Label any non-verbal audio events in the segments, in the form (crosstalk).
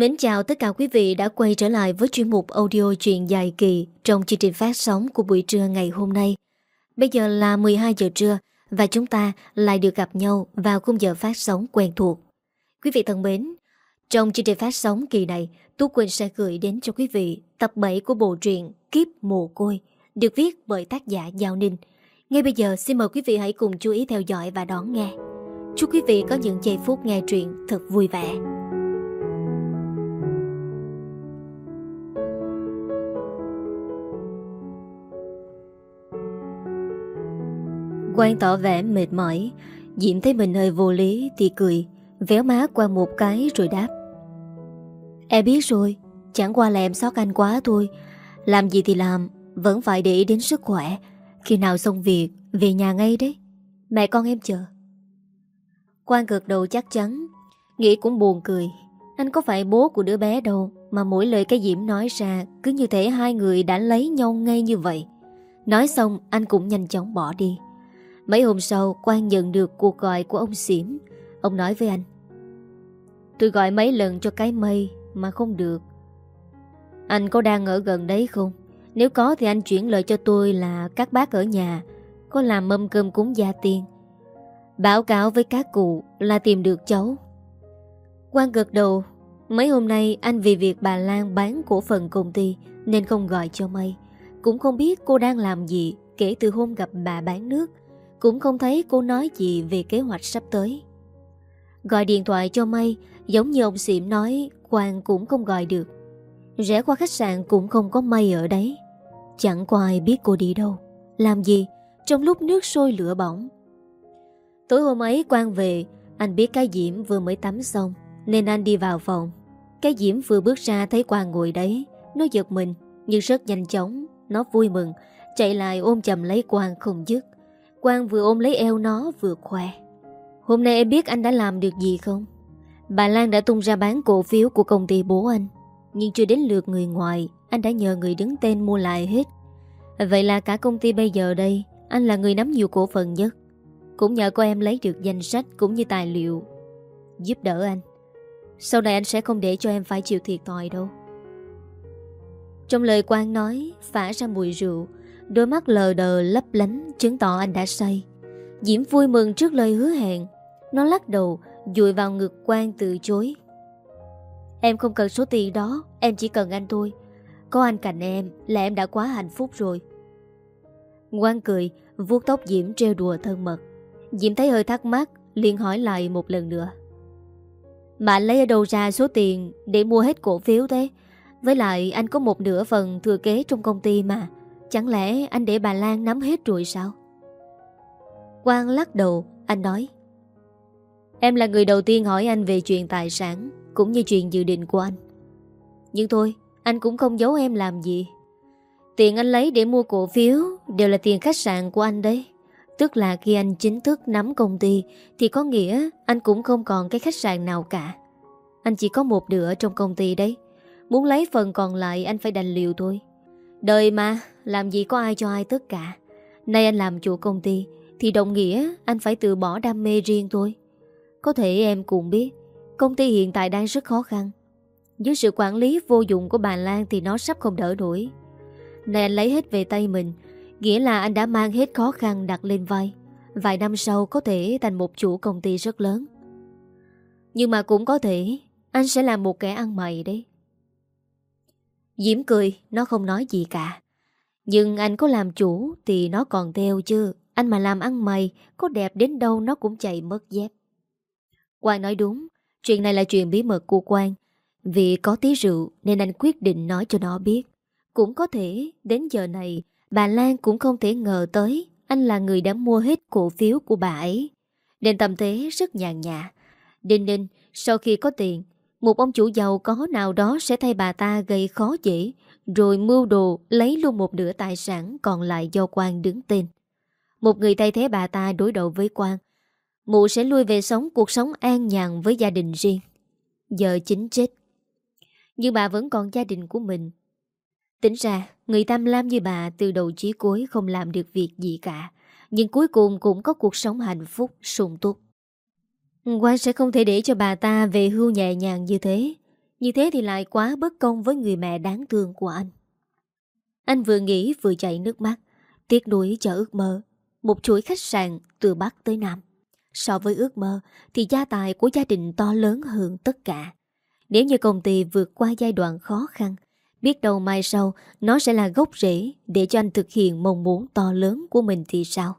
Mến chào tất cả quý vị đã quay trở lại với chuyên mục audio truyện dài kỳ trong chương trình phát sóng của buổi trưa ngày hôm nay. Bây giờ là 12 giờ trưa và chúng ta lại được gặp nhau vào khung giờ phát sóng quen thuộc. Quý vị thân mến, trong chương trình phát sóng kỳ này, Tú Quỳnh sẽ gửi đến cho quý vị tập 7 của bộ truyện Kiếp Mồ Côi, được viết bởi tác giả Giao Ninh. Ngay bây giờ xin mời quý vị hãy cùng chú ý theo dõi và đón nghe. Chúc quý vị có những giây phút nghe truyện thật vui vẻ. Quang tỏ vẻ mệt mỏi. Diễm thấy mình hơi vô lý thì cười, Véo má qua một cái rồi đáp. Em biết rồi, Chẳng qua là em sót anh quá thôi. Làm gì thì làm, Vẫn phải để ý đến sức khỏe. Khi nào xong việc, Về nhà ngay đấy. Mẹ con em chờ. Quang gật đầu chắc chắn, Nghĩ cũng buồn cười. Anh có phải bố của đứa bé đâu, Mà mỗi lời cái Diễm nói ra, Cứ như thể hai người đã lấy nhau ngay như vậy. Nói xong, anh cũng nhanh chóng bỏ đi. Mấy hôm sau, Quang nhận được cuộc gọi của ông Xỉm. Ông nói với anh, Tôi gọi mấy lần cho cái mây Mà không được. Anh có đang ở gần đấy không? Nếu có thì anh chuyển lời cho tôi là Các bác ở nhà Có làm mâm cơm cúng gia tiên. Báo cáo với các cụ là tìm được cháu. Quang gật đầu, Mấy hôm nay anh vì việc bà Lan bán cổ phần công ty Nên không gọi cho Mây Cũng không biết cô đang làm gì Kể từ hôm gặp bà bán nước cũng không thấy cô nói gì về kế hoạch sắp tới. Gọi điện thoại cho May, Giống như ông Xịm nói, Quang cũng không gọi được. Rẽ qua khách sạn cũng không có May ở đấy. Chẳng có ai biết cô đi đâu. Làm gì? Trong lúc nước sôi lửa bỏng. Tối hôm ấy Quang về, Anh biết cái Diễm vừa mới tắm xong, Nên anh đi vào phòng. Cái Diễm vừa bước ra thấy Quang ngồi đấy, Nó giật mình, Nhưng rất nhanh chóng, Nó vui mừng, Chạy lại ôm chầm lấy Quang không dứt. Quang vừa ôm lấy eo nó vừa khoe Hôm nay em biết anh đã làm được gì không? Bà Lan đã tung ra bán cổ phiếu của công ty bố anh. Nhưng chưa đến lượt người ngoài, Anh đã nhờ người đứng tên mua lại hết. Vậy là cả công ty bây giờ đây, Anh là người nắm nhiều cổ phần nhất. Cũng nhờ cô em lấy được danh sách Cũng như tài liệu. Giúp đỡ anh. Sau này anh sẽ không để cho em phải chịu thiệt thòi đâu. Trong lời Quang nói, Phả ra mùi rượu Đôi mắt lờ đờ lấp lánh Chứng tỏ anh đã say. Diễm vui mừng trước lời hứa hẹn. Nó lắc đầu, Dùi vào ngực quan từ chối. Em không cần số tiền đó, Em chỉ cần anh thôi. Có anh cạnh em là em đã quá hạnh phúc rồi. Quang cười, vuốt tóc Diễm treo đùa thân mật. Diễm thấy hơi thắc mắc, liền hỏi lại một lần nữa. Mà anh lấy ở đâu ra số tiền Để mua hết cổ phiếu thế? Với lại anh có một nửa phần thừa kế trong công ty mà. Chẳng lẽ anh để bà Lan nắm hết rồi sao? Quang lắc đầu, anh nói. Em là người đầu tiên hỏi anh về chuyện tài sản Cũng như chuyện dự định của anh. Nhưng thôi, anh cũng không giấu em làm gì. Tiền anh lấy để mua cổ phiếu Đều là tiền khách sạn của anh đấy. Tức là khi anh chính thức nắm công ty Thì có nghĩa anh cũng không còn cái khách sạn nào cả. Anh chỉ có một nửa trong công ty đấy. Muốn lấy phần còn lại anh phải đành liều thôi. Đời mà, làm gì có ai cho ai tất cả. Nay anh làm chủ công ty, thì đồng nghĩa anh phải từ bỏ đam mê riêng thôi. Có thể em cũng biết, công ty hiện tại đang rất khó khăn. Dưới sự quản lý vô dụng của bà Lan thì nó sắp không đỡ nổi. Này anh lấy hết về tay mình, nghĩa là anh đã mang hết khó khăn đặt lên vai. Vài năm sau có thể thành một chủ công ty rất lớn. Nhưng mà cũng có thể anh sẽ là một kẻ ăn mày đấy. Diễm cười, nó không nói gì cả. Nhưng anh có làm chủ thì nó còn theo chứ. Anh mà làm ăn mày, có đẹp đến đâu nó cũng chạy mất dép. Quang nói đúng, chuyện này là chuyện bí mật của Quang. Vì có tí rượu nên anh quyết định nói cho nó biết. Cũng có thể, đến giờ này, bà Lan cũng không thể ngờ tới anh là người đã mua hết cổ phiếu của bà ấy. Nên tâm thế rất nhàn nhã. Đinh ninh, sau khi có tiền, một ông chủ giàu có nào đó sẽ thay bà ta gây khó dễ, rồi mưu đồ lấy luôn một nửa tài sản còn lại do quan đứng tên. Một người thay thế bà ta đối đầu với quan. Mụ sẽ lui về sống cuộc sống an nhàn với gia đình riêng. Giờ chính chết. Nhưng bà vẫn còn gia đình của mình. Tính ra, người tam lam như bà từ đầu chí cuối không làm được việc gì cả. Nhưng cuối cùng cũng có cuộc sống hạnh phúc, sung túc. Quang sẽ không thể để cho bà ta về hưu nhẹ nhàng như thế. Như thế thì lại quá bất công với người mẹ đáng thương của anh. Anh vừa nghĩ vừa chảy nước mắt, tiếc nuối cho ước mơ. Một chuỗi khách sạn từ Bắc tới Nam. So với ước mơ thì gia tài của gia đình to lớn hơn tất cả. Nếu như công ty vượt qua giai đoạn khó khăn, biết đâu mai sau nó sẽ là gốc rễ để cho anh thực hiện mong muốn to lớn của mình thì sao?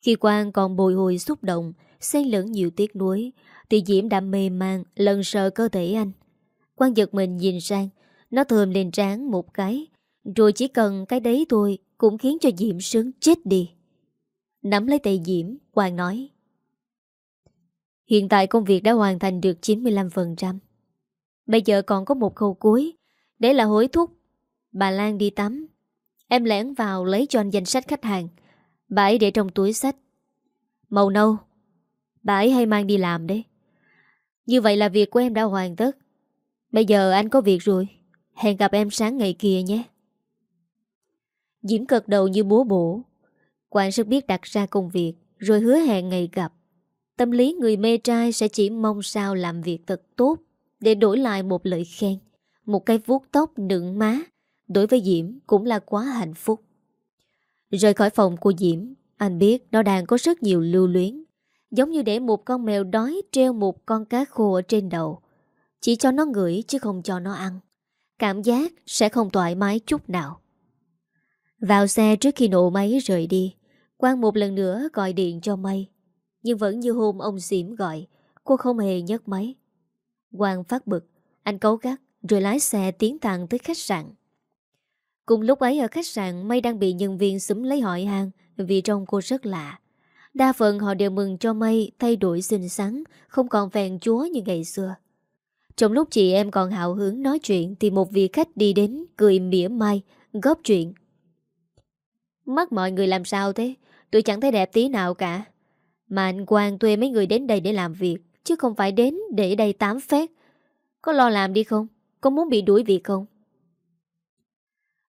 Khi Quang còn bồi hồi xúc động, xen lẫn nhiều tiếc nuối, thì Diễm đã mê man lần sợ cơ thể anh. Quang giật mình nhìn sang, nó thơm lên trán một cái, rồi chỉ cần cái đấy thôi cũng khiến cho Diễm sướng chết đi. Nắm lấy tay Diễm, Quang nói. Hiện tại công việc đã hoàn thành được 95%. Bây giờ còn có một khâu cuối, để là hối thúc. Bà Lan đi tắm. Em lẻn vào lấy cho anh danh sách khách hàng. Bà ấy để trong túi sách. Màu nâu. Bà ấy hay mang đi làm đấy. Như vậy là việc của em đã hoàn tất. Bây giờ anh có việc rồi. Hẹn gặp em sáng ngày kia nhé. Diễm cực đầu như búa bổ. Quảng rất biết đặt ra công việc rồi hứa hẹn ngày gặp. Tâm lý người mê trai sẽ chỉ mong sao làm việc thật tốt để đổi lại một lời khen, một cái vuốt tóc nựng má. Đối với Diễm cũng là quá hạnh phúc. Rời khỏi phòng của Diễm, anh biết nó đang có rất nhiều lưu luyến. Giống như để một con mèo đói treo một con cá khô ở trên đầu. Chỉ cho nó ngửi chứ không cho nó ăn. Cảm giác sẽ không thoải mái chút nào. Vào xe trước khi nổ máy rời đi, Quang một lần nữa gọi điện cho Mây. Nhưng vẫn như hôm ông xỉm gọi, cô không hề nhấc máy. Quang phát bực, anh cấu gắt rồi lái xe tiến thẳng tới khách sạn. Cùng lúc ấy ở khách sạn Mây đang bị nhân viên xúm lấy hỏi hàng vì trông cô rất lạ. Đa phần họ đều mừng cho Mây thay đổi xinh xắn, không còn vẹn chúa như ngày xưa. Trong lúc chị em còn hào hứng nói chuyện thì một vị khách đi đến cười mỉa mai, góp chuyện. Mắt mọi người làm sao thế? Tôi chẳng thấy đẹp tí nào cả. Mà anh Quang thuê mấy người đến đây để làm việc, chứ không phải đến để đây tám phép. Có lo làm đi không? Có muốn bị đuổi việc không?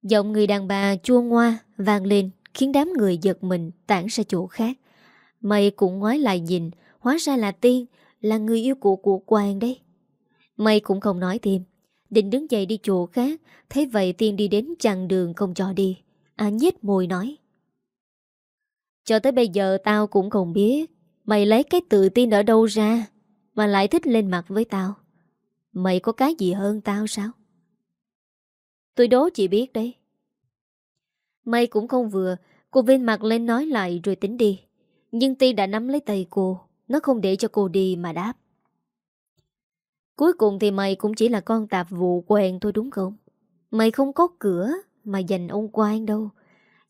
Giọng người đàn bà chua ngoa vang lên khiến đám người giật mình tản ra chỗ khác. Mày cũng ngoái lại nhìn, hóa ra là Tiên, là người yêu của của Quang đấy. Mày cũng không nói thêm, định đứng dậy đi chỗ khác, thấy vậy Tiên đi đến chặn đường không cho đi. À nhếch môi nói. Cho tới bây giờ tao cũng không biết, mày lấy cái tự tin ở đâu ra, mà lại thích lên mặt với tao. Mày có cái gì hơn tao sao? Tôi đố chị biết đấy. mày cũng không vừa, cô Vinh mặt lên nói lại rồi tính đi. Nhưng Ti đã nắm lấy tay cô, nó không để cho cô đi mà đáp. Cuối cùng thì mày cũng chỉ là con tạp vụ quen thôi đúng không? Mày không có cửa mà dành ông quan đâu.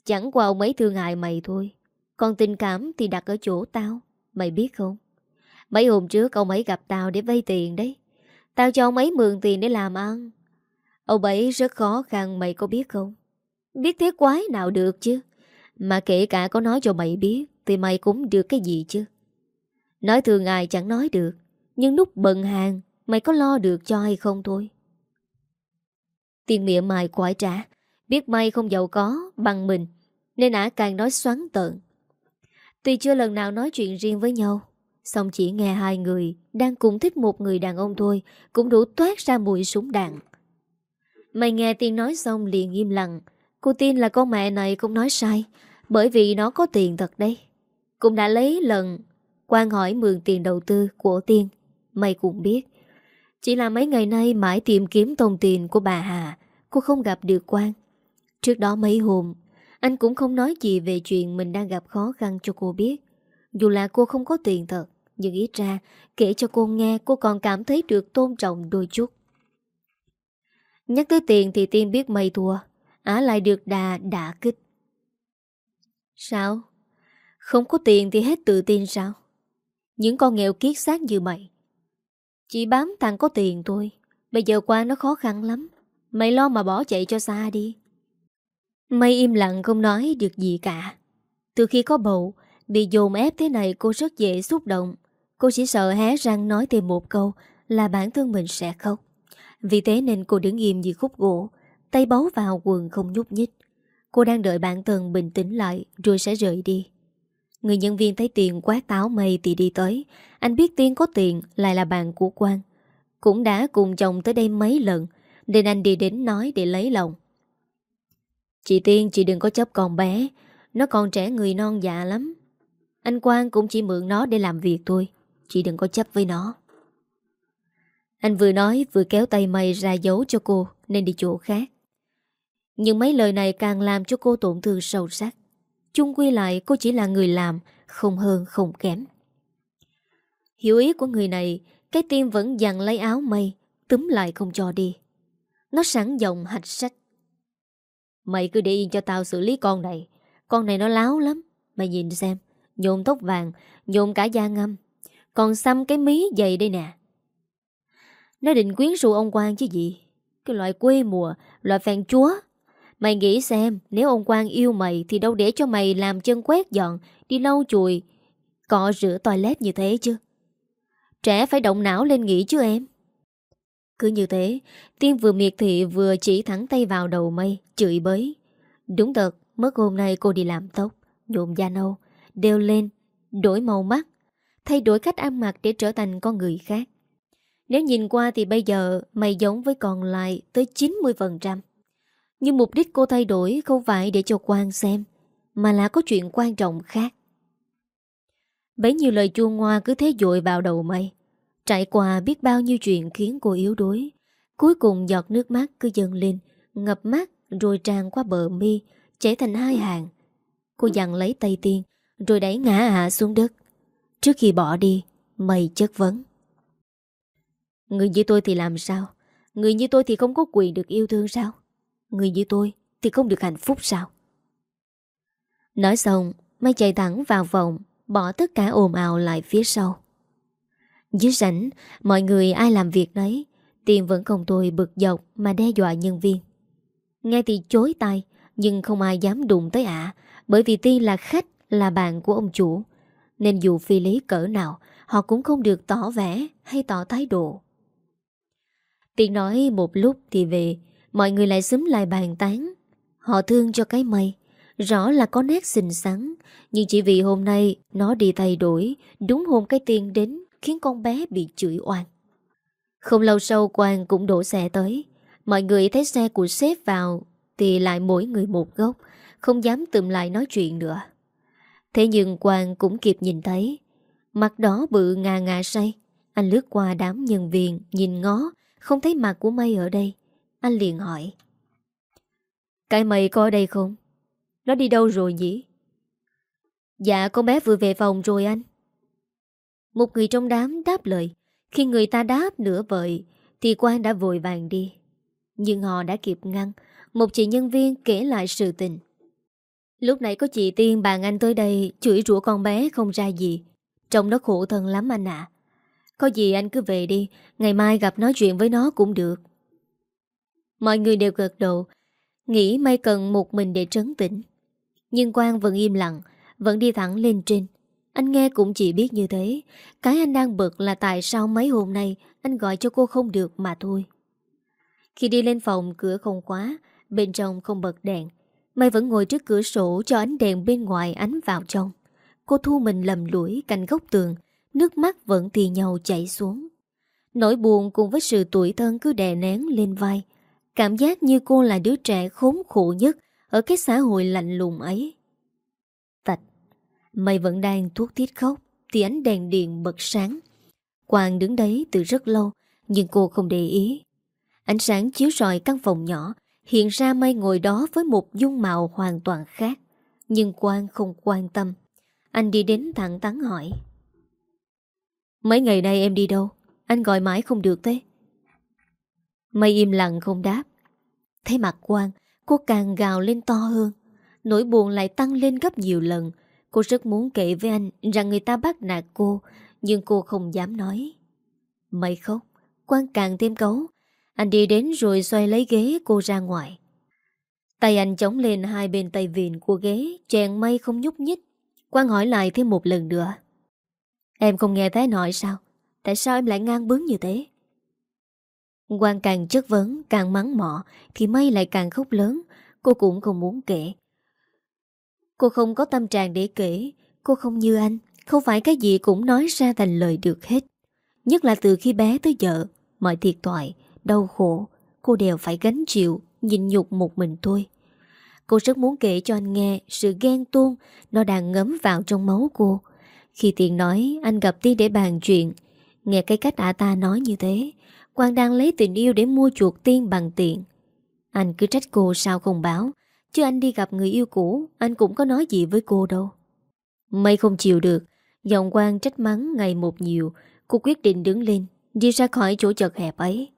Chẳng qua ông ấy thương hại mày thôi. Còn tình cảm thì đặt ở chỗ tao, mày biết không? Mấy hôm trước ông ấy gặp tao để vay tiền đấy. Tao cho ông ấy mượn tiền để làm ăn. Ông ấy rất khó khăn mày có biết không? Biết thế quái nào được chứ Mà kể cả có nói cho mày biết thì mày cũng được cái gì chứ? Nói thường ai chẳng nói được, Nhưng lúc bận hàng, Mày có lo được cho hay không thôi? Tiền miệng mày quải trả Biết mày không giàu có, bằng mình, Nên ả càng nói xoắn tợn. Tuy chưa lần nào nói chuyện riêng với nhau Xong chỉ nghe hai người Đang cùng thích một người đàn ông thôi Cũng đủ toát ra mùi súng đạn. Mày nghe tiên nói xong liền im lặng, Cô tin là con mẹ này cũng nói sai, Bởi vì nó có tiền thật đấy. Cũng đã lấy lần quan hỏi mượn tiền đầu tư của Tiên. Mày cũng biết, Chỉ là mấy ngày nay mãi tìm kiếm thông tiền của bà Hà, Cô không gặp được quan. Trước đó mấy hôm, Anh cũng không nói gì về chuyện mình đang gặp khó khăn cho cô biết. Dù là cô không có tiền thật, Nhưng ít ra Kể cho cô nghe, cô còn cảm thấy được tôn trọng đôi chút. Nhắc tới tiền thì Tiên biết mày thua, Á lại được đà đả kích. Sao? Không có tiền thì hết tự tin sao? Những con nghèo kiết xác như mày. Chỉ bám thằng có tiền thôi. Bây giờ qua nó khó khăn lắm. Mày lo mà bỏ chạy cho xa đi. Mây im lặng không nói được gì cả. Từ khi có bầu, Bị dồn ép thế này cô rất dễ xúc động. Cô chỉ sợ hé răng nói thêm một câu Là bản thân mình sẽ khóc. Vì thế nên cô đứng im như khúc gỗ, Tay bấu vào quần không nhúc nhích. Cô đang đợi bạn thân bình tĩnh lại Rồi sẽ rời đi. Người nhân viên thấy tiền quát táo mây thì đi tới. Anh biết Tiên có tiền, lại là bạn của Quang. Cũng đã cùng chồng tới đây mấy lần, Nên anh đi đến nói để lấy lòng. Chị Tiên, chị đừng có chấp con bé. Nó còn trẻ người non dạ lắm. Anh Quang cũng chỉ mượn nó để làm việc thôi. Chị đừng có chấp với nó. Anh vừa nói, vừa kéo tay mây ra giấu cho cô, Nên đi chỗ khác. Nhưng mấy lời này càng làm cho cô tổn thương sâu sắc chung quy lại cô chỉ là người làm, Không hơn không kém. Hiểu ý của người này, Cái tim vẫn dằn lấy áo mây, Túm lại không cho đi. Nó sẵn giọng hạch sách. Mày cứ để yên cho tao xử lý con này. Con này nó láo lắm. Mày nhìn xem, Nhộn tóc vàng, Nhộn cả da ngâm. Còn xăm cái mí dày đây nè. Nó định quyến rũ ông Quang chứ gì? Cái loại quê mùa, Loại phèn chúa. Mày nghĩ xem, Nếu ông Quang yêu mày Thì đâu để cho mày làm chân quét dọn, Đi lau chùi, Cọ rửa toilet như thế chứ? Trẻ phải động não lên nghĩ chứ em. Cứ như thế, Tiên vừa miệt thị vừa chỉ thẳng tay vào đầu mây, Chửi bới. Đúng thật, Mất hôm nay cô đi làm tóc, Nhuộm da nâu, Đeo lên, Đổi màu mắt, Thay đổi cách ăn mặc để trở thành con người khác. Nếu nhìn qua thì bây giờ Mày giống với còn lại tới 90% nhưng mục đích cô thay đổi Không phải để cho quan xem, Mà là có chuyện quan trọng khác. Bấy nhiêu lời chua ngoa cứ thế dội vào đầu mày. Trải qua biết bao nhiêu chuyện khiến cô yếu đuối, Cuối cùng giọt nước mắt cứ dâng lên, Ngập mắt rồi tràn qua bờ mi, Chảy thành hai hàng. Cô dặn lấy tay tiên, Rồi đẩy ngã hạ xuống đất. Trước khi bỏ đi, Mày chất vấn. Người như tôi thì làm sao? Người như tôi thì không có quyền được yêu thương sao? Người như tôi thì không được hạnh phúc sao? Nói xong Mai chạy thẳng vào vòng, Bỏ tất cả ồn ào lại phía sau. Dưới rảnh Mọi người ai làm việc đấy Tiền vẫn không tôi bực dọc Mà đe dọa nhân viên. Nghe thì chối tay, Nhưng không ai dám đụng tới ả, Bởi vì ti là khách, Là bạn của ông chủ. Nên dù phi lý cỡ nào, Họ cũng không được tỏ vẻ hay tỏ thái độ. Tiên nói một lúc thì về Mọi người lại xúm lại bàn tán. Họ thương cho cái mây. Rõ là có nét xinh xắn. Nhưng chỉ vì hôm nay Nó đi thay đổi, Đúng hôm cái tiên đến, Khiến con bé bị chửi oan. Không lâu sau Quang cũng đổ xe tới. Mọi người thấy xe của sếp vào, Thì lại mỗi người một góc, Không dám tụm lại nói chuyện nữa. Thế nhưng Quang cũng kịp nhìn thấy. Mặt đó bự ngà ngà say. Anh lướt qua đám nhân viên, Nhìn ngó, Không thấy mặt của mây ở đây. Anh liền hỏi. Cái mày có ở đây không? Nó đi đâu rồi nhỉ? Dạ con bé vừa về phòng rồi anh. Một người trong đám đáp lời. Khi người ta đáp nửa vời, Thì Quang đã vội vàng đi. Nhưng họ đã kịp ngăn. Một chị nhân viên kể lại sự tình. Lúc nãy có chị Tiên bạn anh tới đây Chửi rủa con bé không ra gì. Trông nó khổ thân lắm anh ạ. Có gì anh cứ về đi. Ngày mai gặp nói chuyện với nó cũng được. Mọi người đều gật đầu, Nghĩ may cần một mình để trấn tĩnh. Nhưng Quang vẫn im lặng, Vẫn đi thẳng lên trên. Anh nghe cũng chỉ biết như thế, Cái anh đang bực là tại sao mấy hôm nay Anh gọi cho cô không được mà thôi. Khi đi lên phòng cửa không khóa, Bên trong không bật đèn Mày vẫn ngồi trước cửa sổ cho ánh đèn bên ngoài ánh vào trong. Cô thu mình lầm lũi cạnh góc tường, Nước mắt vẫn thì nhau chảy xuống. Nỗi buồn cùng với sự tuổi thân cứ đè nén lên vai Cảm giác như cô là đứa trẻ khốn khổ nhất Ở cái xã hội lạnh lùng ấy. Tạch Mày vẫn đang thuốc thiết khóc Thì ánh đèn điện bật sáng. Quang đứng đấy từ rất lâu, Nhưng cô không để ý. Ánh sáng chiếu rọi căn phòng nhỏ, Hiện ra mây ngồi đó với một dung mạo hoàn toàn khác, Nhưng Quang không quan tâm. Anh đi đến thẳng tắn hỏi. Mấy ngày nay em đi đâu? Anh gọi mãi không được thế. Mây im lặng không đáp. Thấy mặt Quang, Cô càng gào lên to hơn. Nỗi buồn lại tăng lên gấp nhiều lần. Cô rất muốn kể với anh Rằng người ta bắt nạt cô, Nhưng cô không dám nói. Mây khóc, Quang càng thêm cấu Anh đi đến rồi xoay lấy ghế cô ra ngoài. Tay anh chống lên hai bên tay vịn của ghế Chèn mây không nhúc nhích. Quang hỏi lại thêm một lần nữa. Em không nghe thấy nói sao? Tại sao em lại ngang bướng như thế? Quang càng chất vấn Càng mắng mọ Thì mây lại càng khóc lớn. Cô cũng không muốn kể. Cô không có tâm trạng để kể. Cô không như anh. Không phải cái gì cũng nói ra thành lời được hết. Nhất là từ khi bé tới giờ Mọi thiệt thoại, đau khổ Cô đều phải gánh chịu Nhìn nhục một mình tôi Cô rất muốn kể cho anh nghe Sự ghen tuông Nó đang ngấm vào trong máu cô. Khi Tiền nói anh gặp Tiên để bàn chuyện. Nghe cái cách ả ta nói như thế Quang đang lấy tình yêu để mua chuộc Tiên bằng tiền Anh cứ trách cô sao không báo, Chứ anh đi gặp người yêu cũ, Anh cũng có nói gì với cô đâu. Mây không chịu được, Giọng Quang trách mắng ngày một nhiều, Cô quyết định đứng lên, Đi ra khỏi chỗ chật hẹp ấy.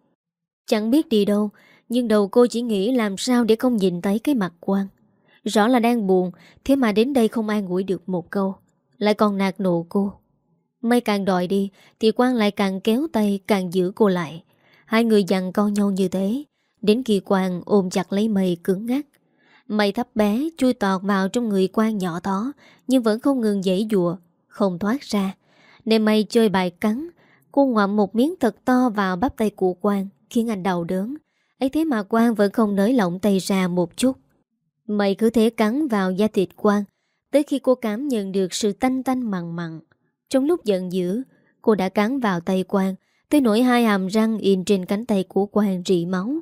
Chẳng biết đi đâu, Nhưng đầu cô chỉ nghĩ làm sao để không nhìn thấy cái mặt Quang. Rõ là đang buồn, Thế mà đến đây không ai ngủi được một câu, Lại còn nạt nộ cô. Mây càng đòi đi, Thì Quang lại càng kéo tay, càng giữ cô lại. Hai người dặn con nhau như thế, Đến khi Quang ôm chặt lấy mây cứng ngắt Mây thấp bé, chui tọt vào trong người Quang nhỏ đó Nhưng vẫn không ngừng dãy dùa Không thoát ra. Nên mây chơi bài cắn, Cô ngoạm một miếng thật to vào bắp tay của Quang, Khiến anh đau đớn. Ấy thế mà Quang vẫn không nới lỏng tay ra một chút. Mây cứ thế cắn vào da thịt Quang, Tới khi cô cảm nhận được sự tanh tanh mặn mặn. Trong lúc giận dữ, Cô đã cắn vào tay Quang, Tới nỗi hai hàm răng in trên cánh tay của Quang rỉ máu.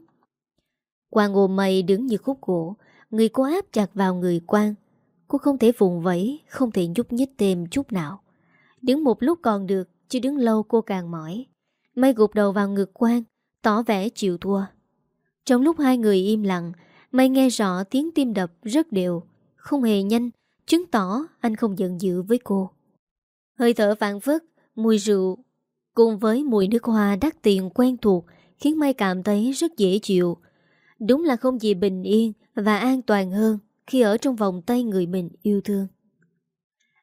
Quang ôm mây đứng như khúc gỗ, Người cô áp chặt vào người Quang. Cô không thể vùng vẫy, Không thể nhúc nhích thêm chút nào. Đứng một lúc còn được, Chứ đứng lâu cô càng mỏi. Mây gục đầu vào ngực Quang, Tỏ vẻ chịu thua. Trong lúc hai người im lặng, Mây nghe rõ tiếng tim đập rất đều. Không hề nhanh, Chứng tỏ anh không giận dữ với cô. Hơi thở vạn vất Mùi rượu Cùng với mùi nước hoa đắt tiền quen thuộc Khiến Mây cảm thấy rất dễ chịu. Đúng là không gì bình yên Và an toàn hơn Khi ở trong vòng tay người mình yêu thương.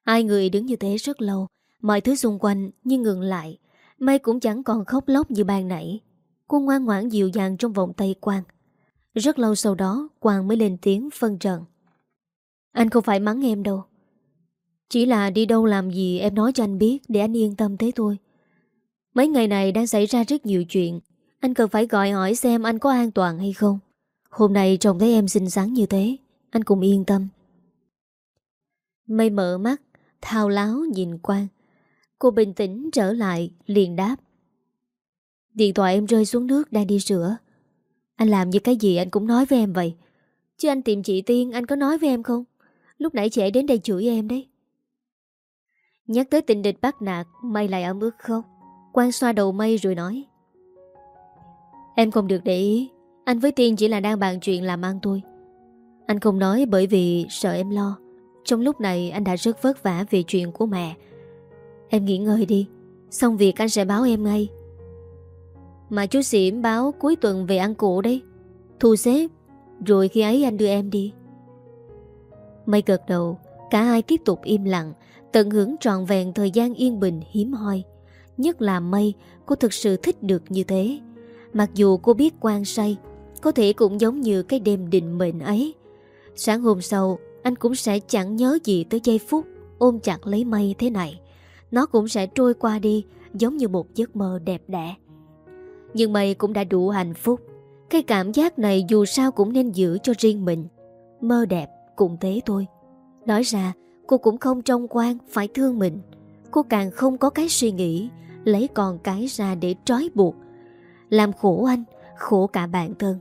Hai người đứng như thế rất lâu, Mọi thứ xung quanh như ngừng lại. Mây cũng chẳng còn khóc lóc như ban nãy. Cô ngoan ngoãn dịu dàng trong vòng tay Quang. Rất lâu sau đó, Quang mới lên tiếng phân trần. Anh không phải mắng em đâu. Chỉ là đi đâu làm gì em nói cho anh biết, Để anh yên tâm thế thôi. Mấy ngày này đang xảy ra rất nhiều chuyện. Anh cần phải gọi hỏi xem anh có an toàn hay không. Hôm nay trông thấy em xinh xắn như thế, Anh cũng yên tâm. Mây mở mắt, Thao láo nhìn Quang. Cô bình tĩnh trở lại, liền đáp. Điện thoại em rơi xuống nước, đang đi rửa Anh làm như cái gì anh cũng nói với em vậy? Chứ anh tìm chị Tiên, anh có nói với em không? Lúc nãy chị đến đây chửi em đấy. Nhắc tới tình địch bắt nạt Mây lại ở ức khóc Quang xoa đầu mây rồi nói. Em không được để ý. Anh với Tiên chỉ là đang bàn chuyện làm ăn thôi. Anh không nói bởi vì sợ em lo. Trong lúc này, anh đã rất vất vả vì chuyện của mẹ. Em nghỉ ngơi đi. Xong việc anh sẽ báo em ngay. Mà chú Xỉm báo cuối tuần về ăn củ đấy. Thu xếp, Rồi khi ấy anh đưa em đi. Mây gật đầu, Cả hai tiếp tục im lặng. Tận hưởng trọn vẹn thời gian yên bình hiếm hoi Nhất là Mây Cô thực sự thích được như thế Mặc dù cô biết quan say Có thể cũng giống như cái đêm định mệnh ấy Sáng hôm sau Anh cũng sẽ chẳng nhớ gì tới giây phút Ôm chặt lấy Mây thế này nó cũng sẽ trôi qua đi giống như một giấc mơ đẹp đẽ. Nhưng mây cũng đã đủ hạnh phúc. Cái cảm giác này dù sao cũng nên giữ cho riêng mình. Mơ đẹp cũng thế thôi. Nói ra, cô cũng không trông quan phải thương mình. Cô càng không có cái suy nghĩ lấy con cái ra để trói buộc. Làm khổ anh, khổ cả bản thân.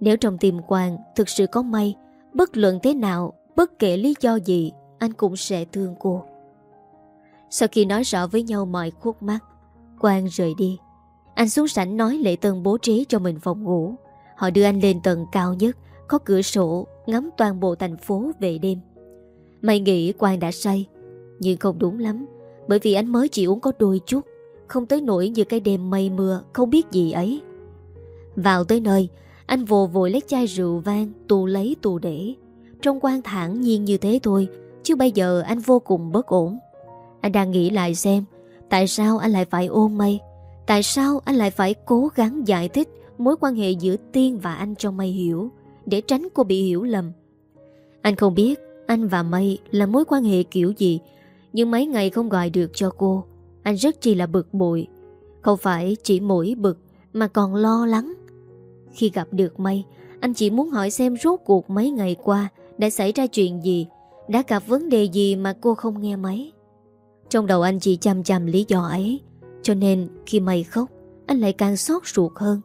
Nếu trong tìm Quang thực sự có may, bất luận thế nào, bất kể lý do gì, anh cũng sẽ thương cô. Sau khi nói rõ với nhau mọi khuất mắt Quang rời đi Anh xuống sảnh nói lễ Tân bố trí cho mình phòng ngủ Họ đưa anh lên tầng cao nhất Có cửa sổ Ngắm toàn bộ thành phố về đêm Mày nghĩ Quang đã say. Nhưng không đúng lắm, Bởi vì anh mới chỉ uống có đôi chút, Không tới nổi như cái đêm mây mưa, Không biết gì ấy. Vào tới nơi, Anh vồ vội lấy chai rượu vang, Tù lấy tù để. Trong quan thản nhiên như thế thôi, Chứ bây giờ anh vô cùng bất ổn. Anh đang nghĩ lại xem, Tại sao anh lại phải ôm mây? Tại sao anh lại phải cố gắng giải thích Mối quan hệ giữa Tiên và anh cho mây hiểu, Để tránh cô bị hiểu lầm? Anh không biết anh và mây là mối quan hệ kiểu gì? Nhưng mấy ngày không gọi được cho cô, Anh rất chỉ là bực bội. Không phải chỉ mỗi bực Mà còn lo lắng. Khi gặp được mây Anh chỉ muốn hỏi xem rốt cuộc mấy ngày qua Đã xảy ra chuyện gì, Đã gặp vấn đề gì mà cô không nghe mấy trong đầu anh chỉ chăm chăm lý do ấy, Cho nên khi mây khóc, Anh lại càng xót ruột hơn.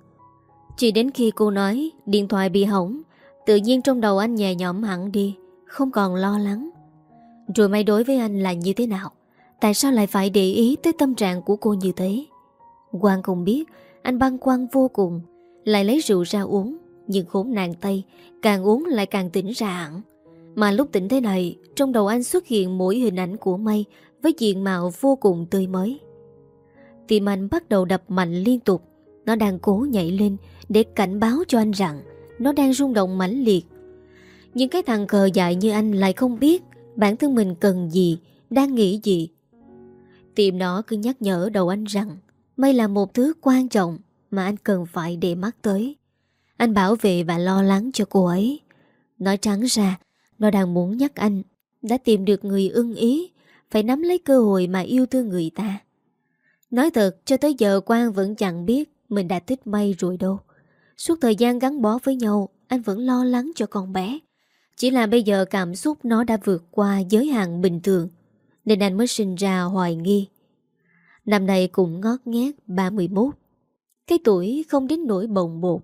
Chỉ đến khi cô nói Điện thoại bị hỏng, Tự nhiên trong đầu anh nhẹ nhõm hẳn đi. Không còn lo lắng. Rồi may đối với anh là như thế nào? Tại sao lại phải để ý tới tâm trạng của cô như thế? Quang không biết, Anh băn khoăn vô cùng. Lại lấy rượu ra uống, Nhưng khốn nạn tay, Càng uống lại càng tỉnh ra hẳn. Mà lúc tỉnh thế này, Trong đầu anh xuất hiện mỗi hình ảnh của Mây Với diện mạo vô cùng tươi mới. Tim anh bắt đầu đập mạnh liên tục. Nó đang cố nhảy lên Để cảnh báo cho anh rằng Nó đang rung động mãnh liệt. Nhưng cái thằng cờ dại như anh lại không biết Bản thân mình cần gì, Đang nghĩ gì. Tiệm nó cứ nhắc nhở đầu anh rằng Mây là một thứ quan trọng Mà anh cần phải để mắt tới. Anh bảo vệ và lo lắng cho cô ấy. Nói trắng ra, Nó đang muốn nhắc anh, Đã tìm được người ưng ý, Phải nắm lấy cơ hội mà yêu thương người ta. Nói thật, cho tới giờ Quang vẫn chẳng biết Mình đã thích Mây rồi đâu. Suốt thời gian gắn bó với nhau, Anh vẫn lo lắng cho con bé. Chỉ là bây giờ cảm xúc nó đã vượt qua giới hạn bình thường, Nên anh mới sinh ra hoài nghi. Năm nay cũng ngót nghét 31 Cái tuổi không đến nỗi bồng bột,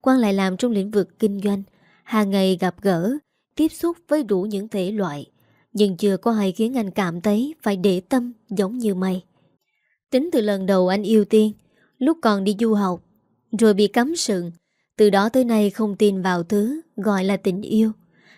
Quang lại làm trong lĩnh vực kinh doanh, Hàng ngày gặp gỡ, Tiếp xúc với đủ những thể loại, Nhưng chưa có ai khiến anh cảm thấy Phải để tâm giống như mày. Tính từ lần đầu anh yêu Tiên, Lúc còn đi du học, Rồi bị cấm sừng, Từ đó tới nay không tin vào thứ Gọi là tình yêu.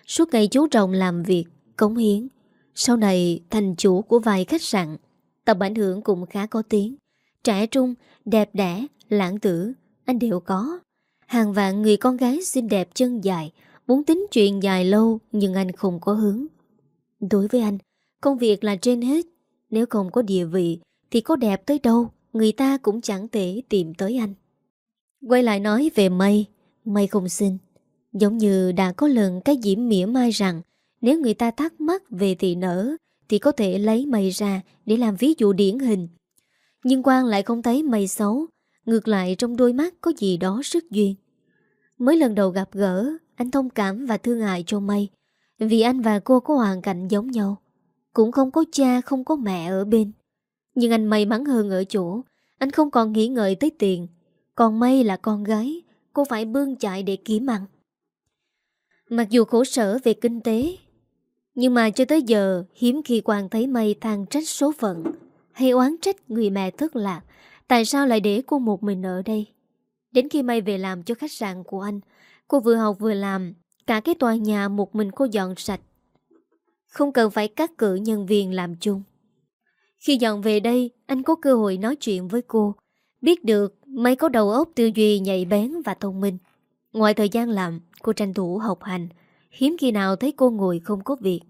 Suốt ngày chú trọng làm việc, cống hiến. Sau này thành chủ của vài khách sạn Tập ảnh hưởng cũng khá có tiếng. Trẻ trung, đẹp đẽ, lãng tử Anh đều có. Hàng vạn người con gái xinh đẹp chân dài Muốn tính chuyện dài lâu Nhưng anh không có hướng Đối với anh Công việc là trên hết. Nếu không có địa vị Thì có đẹp tới đâu Người ta cũng chẳng thể tìm tới anh. Quay lại nói về mây Mây không xin Giống như đã có lần cái diễm mỉa mai rằng Nếu người ta thắc mắc về thị nở thì có thể lấy mày ra để làm ví dụ điển hình. Nhưng Quang lại không thấy mày xấu, ngược lại trong đôi mắt có gì đó rất duyên. Mới lần đầu gặp gỡ, anh thông cảm và thương hại cho mây, vì anh và cô có hoàn cảnh giống nhau. Cũng không có cha, không có mẹ ở bên. Nhưng anh may mắn hơn ở chỗ, anh không còn nghĩ ngợi tới tiền. Còn Mây là con gái, cô phải bươn chạy để kiếm ăn. Mặc dù khổ sở về kinh tế, nhưng mà cho tới giờ hiếm khi Quang thấy mây than trách số phận hay oán trách người mẹ thất lạc. Tại sao lại để cô một mình ở đây? Đến khi mây về làm cho khách sạn của anh, cô vừa học vừa làm, cả cái tòa nhà một mình cô dọn sạch. Không cần phải cắt cử nhân viên làm chung. Khi dọn về đây, anh có cơ hội nói chuyện với cô. Biết được mây có đầu óc tư duy nhạy bén và thông minh. Ngoài thời gian làm, cô tranh thủ học hành, Hiếm khi nào thấy cô ngồi không có việc.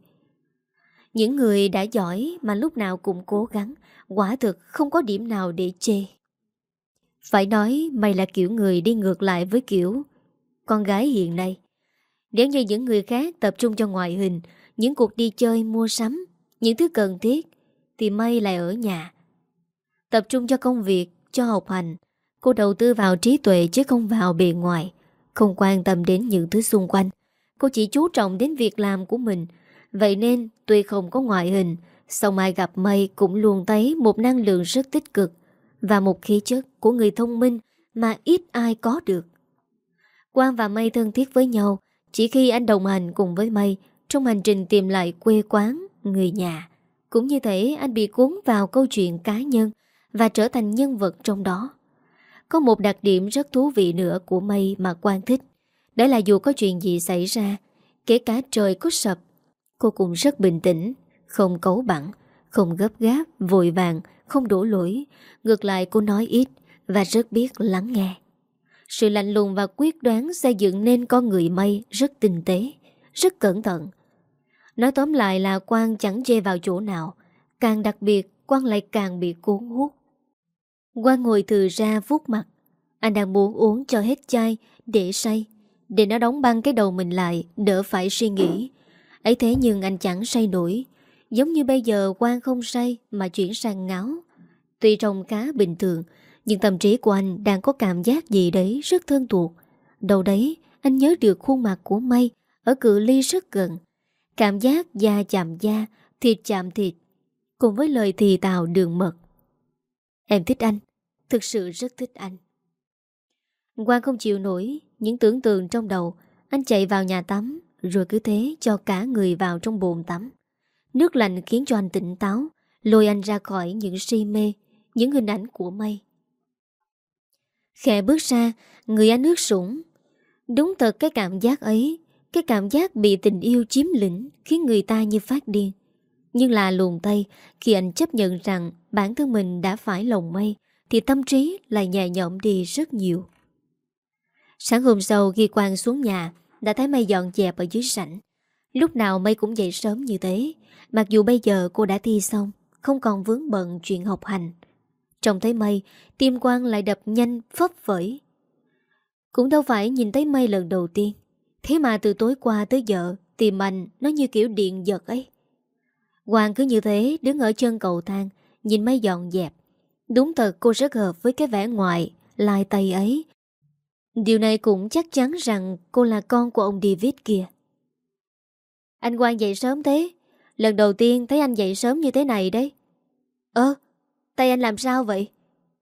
Những người đã giỏi Mà lúc nào cũng cố gắng Quả thực không có điểm nào để chê. Phải nói mày là kiểu người đi ngược lại với kiểu Con gái hiện nay Nếu như những người khác tập trung cho ngoại hình Những cuộc đi chơi mua sắm Những thứ cần thiết Thì mây lại ở nhà. Tập trung cho công việc, cho học hành. Cô đầu tư vào trí tuệ chứ không vào bề ngoài. Không quan tâm đến những thứ xung quanh. Cô chỉ chú trọng đến việc làm của mình. Vậy nên, tuy không có ngoại hình Song ai gặp mây cũng luôn thấy Một năng lượng rất tích cực Và một khí chất của người thông minh Mà ít ai có được. Quang và Mây thân thiết với nhau, Chỉ khi anh đồng hành cùng với Mây Trong hành trình tìm lại quê quán, Người nhà. Cũng như thế, anh bị cuốn vào câu chuyện cá nhân Và trở thành nhân vật trong đó. Có một đặc điểm rất thú vị nữa của Mây mà Quang thích. Đấy là dù có chuyện gì xảy ra Kể cả trời có sập Cô cũng rất bình tĩnh Không cấu bẳng Không gấp gáp, vội vàng Không đổ lỗi. Ngược lại cô nói ít Và rất biết lắng nghe. Sự lạnh lùng và quyết đoán xây dựng nên con người mây rất tinh tế Rất cẩn thận. Nói tóm lại là Quang chẳng chê vào chỗ nào Càng đặc biệt Quang lại càng bị cuốn hút. Quang ngồi từ ra vuốt mặt, Anh đang muốn uống cho hết chai Để say, để nó đóng băng cái đầu mình lại, Đỡ phải suy nghĩ. Ấy thế nhưng anh chẳng say nổi, Giống như bây giờ Quang không say Mà chuyển sang ngáo. Tuy trông cá bình thường, Nhưng tâm trí của anh đang có cảm giác gì đấy Rất thân thuộc. Đầu đấy, anh nhớ được khuôn mặt của Mây Ở cự ly rất gần. Cảm giác da chạm da, Thịt chạm thịt, Cùng với lời thì tào đường mật. Em thích anh, Thực sự rất thích anh. Quang không chịu nổi Những tưởng tượng trong đầu. Anh chạy vào nhà tắm, Rồi cứ thế cho cả người vào trong bồn tắm. Nước lạnh khiến cho anh tỉnh táo, Lôi anh ra khỏi những si mê, Những hình ảnh của mây. Khẽ bước ra, Người anh nước sũng. Đúng thật, cái cảm giác ấy, Cái cảm giác bị tình yêu chiếm lĩnh Khiến người ta như phát điên. Nhưng là luồn tay, Khi anh chấp nhận rằng bản thân mình đã phải lồng mây Thì tâm trí lại nhẹ nhõm đi rất nhiều. Sáng hôm sau, khi Quang xuống nhà, Đã thấy mây dọn dẹp ở dưới sảnh. Lúc nào mây cũng dậy sớm như thế. Mặc dù bây giờ cô đã thi xong, Không còn vướng bận chuyện học hành. Trông thấy mây Tim Quang lại đập nhanh, phấp phởi. Cũng đâu phải nhìn thấy mây lần đầu tiên. Thế mà từ tối qua tới giờ Tìm anh nó như kiểu điện giật ấy. Quang cứ như thế Đứng ở chân cầu thang Nhìn mấy dọn dẹp Đúng thật cô rất hợp với cái vẻ ngoài Lai tay ấy Điều này cũng chắc chắn rằng cô là con của ông David kia. Anh Quang dậy sớm thế. Lần đầu tiên thấy anh dậy sớm như thế này đấy. Ơ, tay anh làm sao vậy?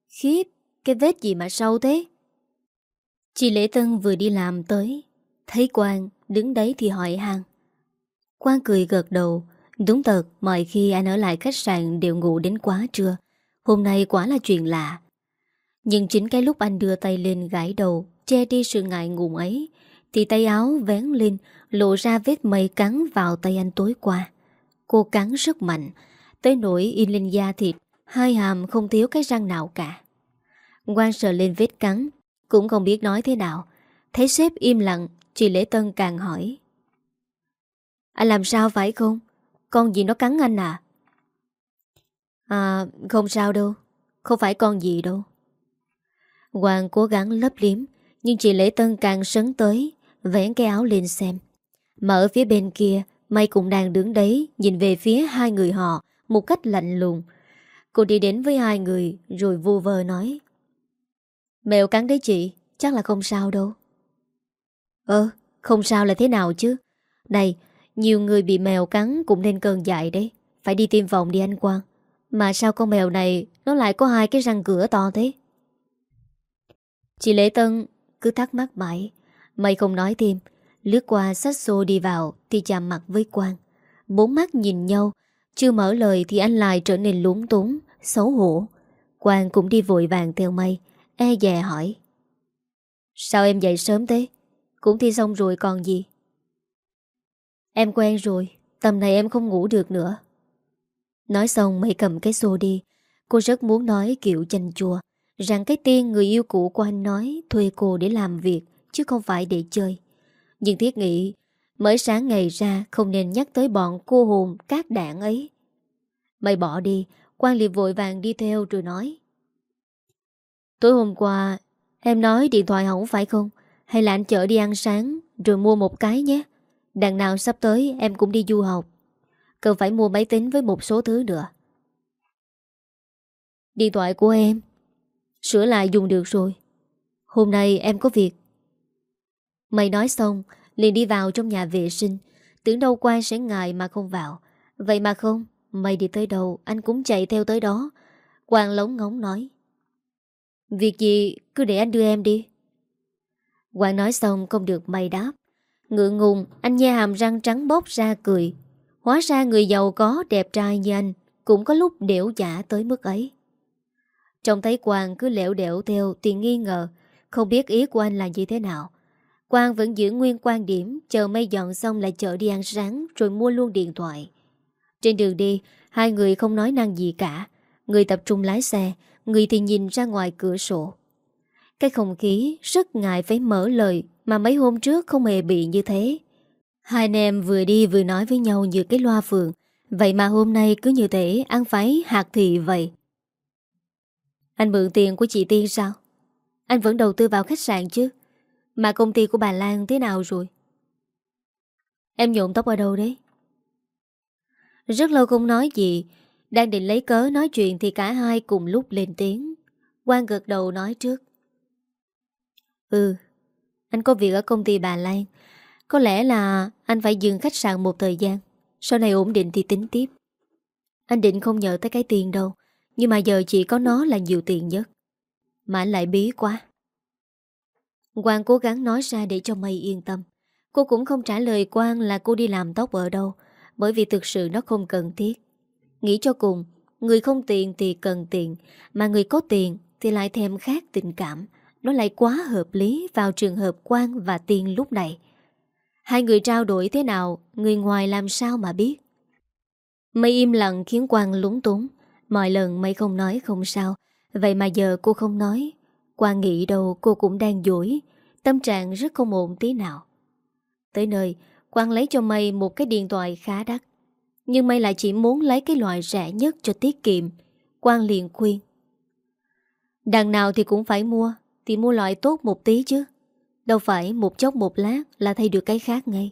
Khiếp, cái vết gì mà sâu thế? Chị Lễ Tân vừa đi làm tới. Thấy Quang đứng đấy thì hỏi hàng. Quang cười gật đầu. Đúng thật, mọi khi anh ở lại khách sạn đều ngủ đến quá trưa. Hôm nay quả là chuyện lạ. Nhưng chính cái lúc anh đưa tay lên gãi đầu Che đi sự ngại ngùng ấy Thì tay áo vén lên Lộ ra vết mây cắn vào tay anh tối qua. Cô cắn rất mạnh Tới nỗi in lên da thịt Hai hàm không thiếu cái răng nào cả. Quang sợ lên vết cắn Cũng không biết nói thế nào. Thấy sếp im lặng Chị Lễ Tân càng hỏi. Anh làm sao phải không? Con gì nó cắn anh à? À không sao đâu. Không phải con gì đâu. Hoàng cố gắng lấp liếm, Nhưng chị Lễ Tân càng sấn tới, Vén cái áo lên xem. Mà ở phía bên kia May cũng đang đứng đấy, Nhìn về phía hai người họ Một cách lạnh lùng. Cô đi đến với hai người, Rồi vô vơ nói. Mèo cắn đấy chị, Chắc là không sao đâu. Ơ, không sao là thế nào chứ? Này nhiều người bị mèo cắn cũng nên cơn dại đấy. Phải đi tiêm phòng đi anh Quang. Mà sao con mèo này Nó lại có hai cái răng cửa to thế? Chị Lễ Tân cứ thắc mắc mãi. Mày không nói thêm. Lướt qua sách xô đi vào Thì chạm mặt với Quang. Bốn mắt nhìn nhau. Chưa mở lời thì anh lại trở nên lúng túng, Xấu hổ. Quang cũng đi vội vàng theo mây E dè hỏi. Sao em dậy sớm thế? Cũng thi xong rồi còn gì? Em quen rồi Tầm này em không ngủ được nữa Nói xong mày cầm cái xô đi Cô rất muốn nói kiểu chanh chua rằng cái tiên người yêu cũ của anh nói thuê cô để làm việc chứ không phải để chơi. Nhưng thiết nghĩ mới sáng ngày ra không nên nhắc tới bọn cô hồn các đạn ấy. Mày bỏ đi, quan liệp vội vàng đi theo rồi nói. Tối hôm qua, em nói điện thoại hỏng phải không? Hay là anh chở đi ăn sáng rồi mua một cái nhé. Đằng nào sắp tới, em cũng đi du học. Cần phải mua máy tính với một số thứ nữa. Điện thoại của em. Sửa lại dùng được rồi. Hôm nay em có việc. Mày nói xong, liền đi vào trong nhà vệ sinh. Tưởng đâu qua sẽ ngại mà không vào. Vậy mà không, Mày đi tới đâu, anh cũng chạy theo tới đó. Quang lóng ngóng nói. Việc gì, cứ để anh đưa em đi. Quang nói xong không được, mày đáp. Ngựa ngùng, anh nhe hàm răng trắng bóp ra cười. Hóa ra người giàu có, đẹp trai như anh, Cũng có lúc đẻo giả tới mức ấy. Trông thấy Quang cứ lẻo đẻo theo thì nghi ngờ, Không biết ý của anh là như thế nào. Quang vẫn giữ nguyên quan điểm, Chờ mây dọn xong lại chở đi ăn sáng Rồi mua luôn điện thoại. Trên đường đi, Hai người không nói năng gì cả. Người tập trung lái xe, Người thì nhìn ra ngoài cửa sổ. Cái không khí rất ngại phải mở lời mà mấy hôm trước không hề bị như thế Hai anh em vừa đi vừa nói với nhau như cái loa phường Vậy mà hôm nay cứ như thế, Ăn phải hạt thị vậy anh mượn tiền của chị Tiên sao? Anh vẫn đầu tư vào khách sạn chứ? Mà công ty của bà Lan thế nào rồi? Em nhuộm tóc ở đâu đấy? Rất lâu không nói gì Đang định lấy cớ nói chuyện Thì cả hai cùng lúc lên tiếng Quang gật đầu nói trước Ừ anh có việc ở công ty bà Lan. Có lẽ là anh phải dừng khách sạn một thời gian. Sau này ổn định thì tính tiếp. Anh định không nhờ tới cái tiền đâu, nhưng mà giờ chỉ có nó là nhiều tiền nhất. Mà anh lại bí quá. Quang cố gắng nói ra để cho mây yên tâm. Cô cũng không trả lời Quang là cô đi làm tóc ở đâu, Bởi vì thực sự nó không cần thiết. Nghĩ cho cùng, Người không tiền thì cần tiền, Mà người có tiền thì lại thèm khác tình cảm. Nó lại quá hợp lý Vào trường hợp Quang và Tiên lúc này. Hai người trao đổi thế nào, Người ngoài làm sao mà biết? Mây im lặng khiến Quang lúng túng. Mọi lần mây không nói không sao. Vậy mà giờ cô không nói. Quang nghĩ đâu cô cũng đang dối Tâm trạng rất không ổn tí nào. Tới nơi, Quang lấy cho mây một cái điện thoại khá đắt. Nhưng mây lại chỉ muốn lấy cái loại rẻ nhất cho tiết kiệm. Quang liền khuyên. Đằng nào thì cũng phải mua. Thì mua loại tốt một tí chứ. Đâu phải một chốc một lát Là thay được cái khác ngay.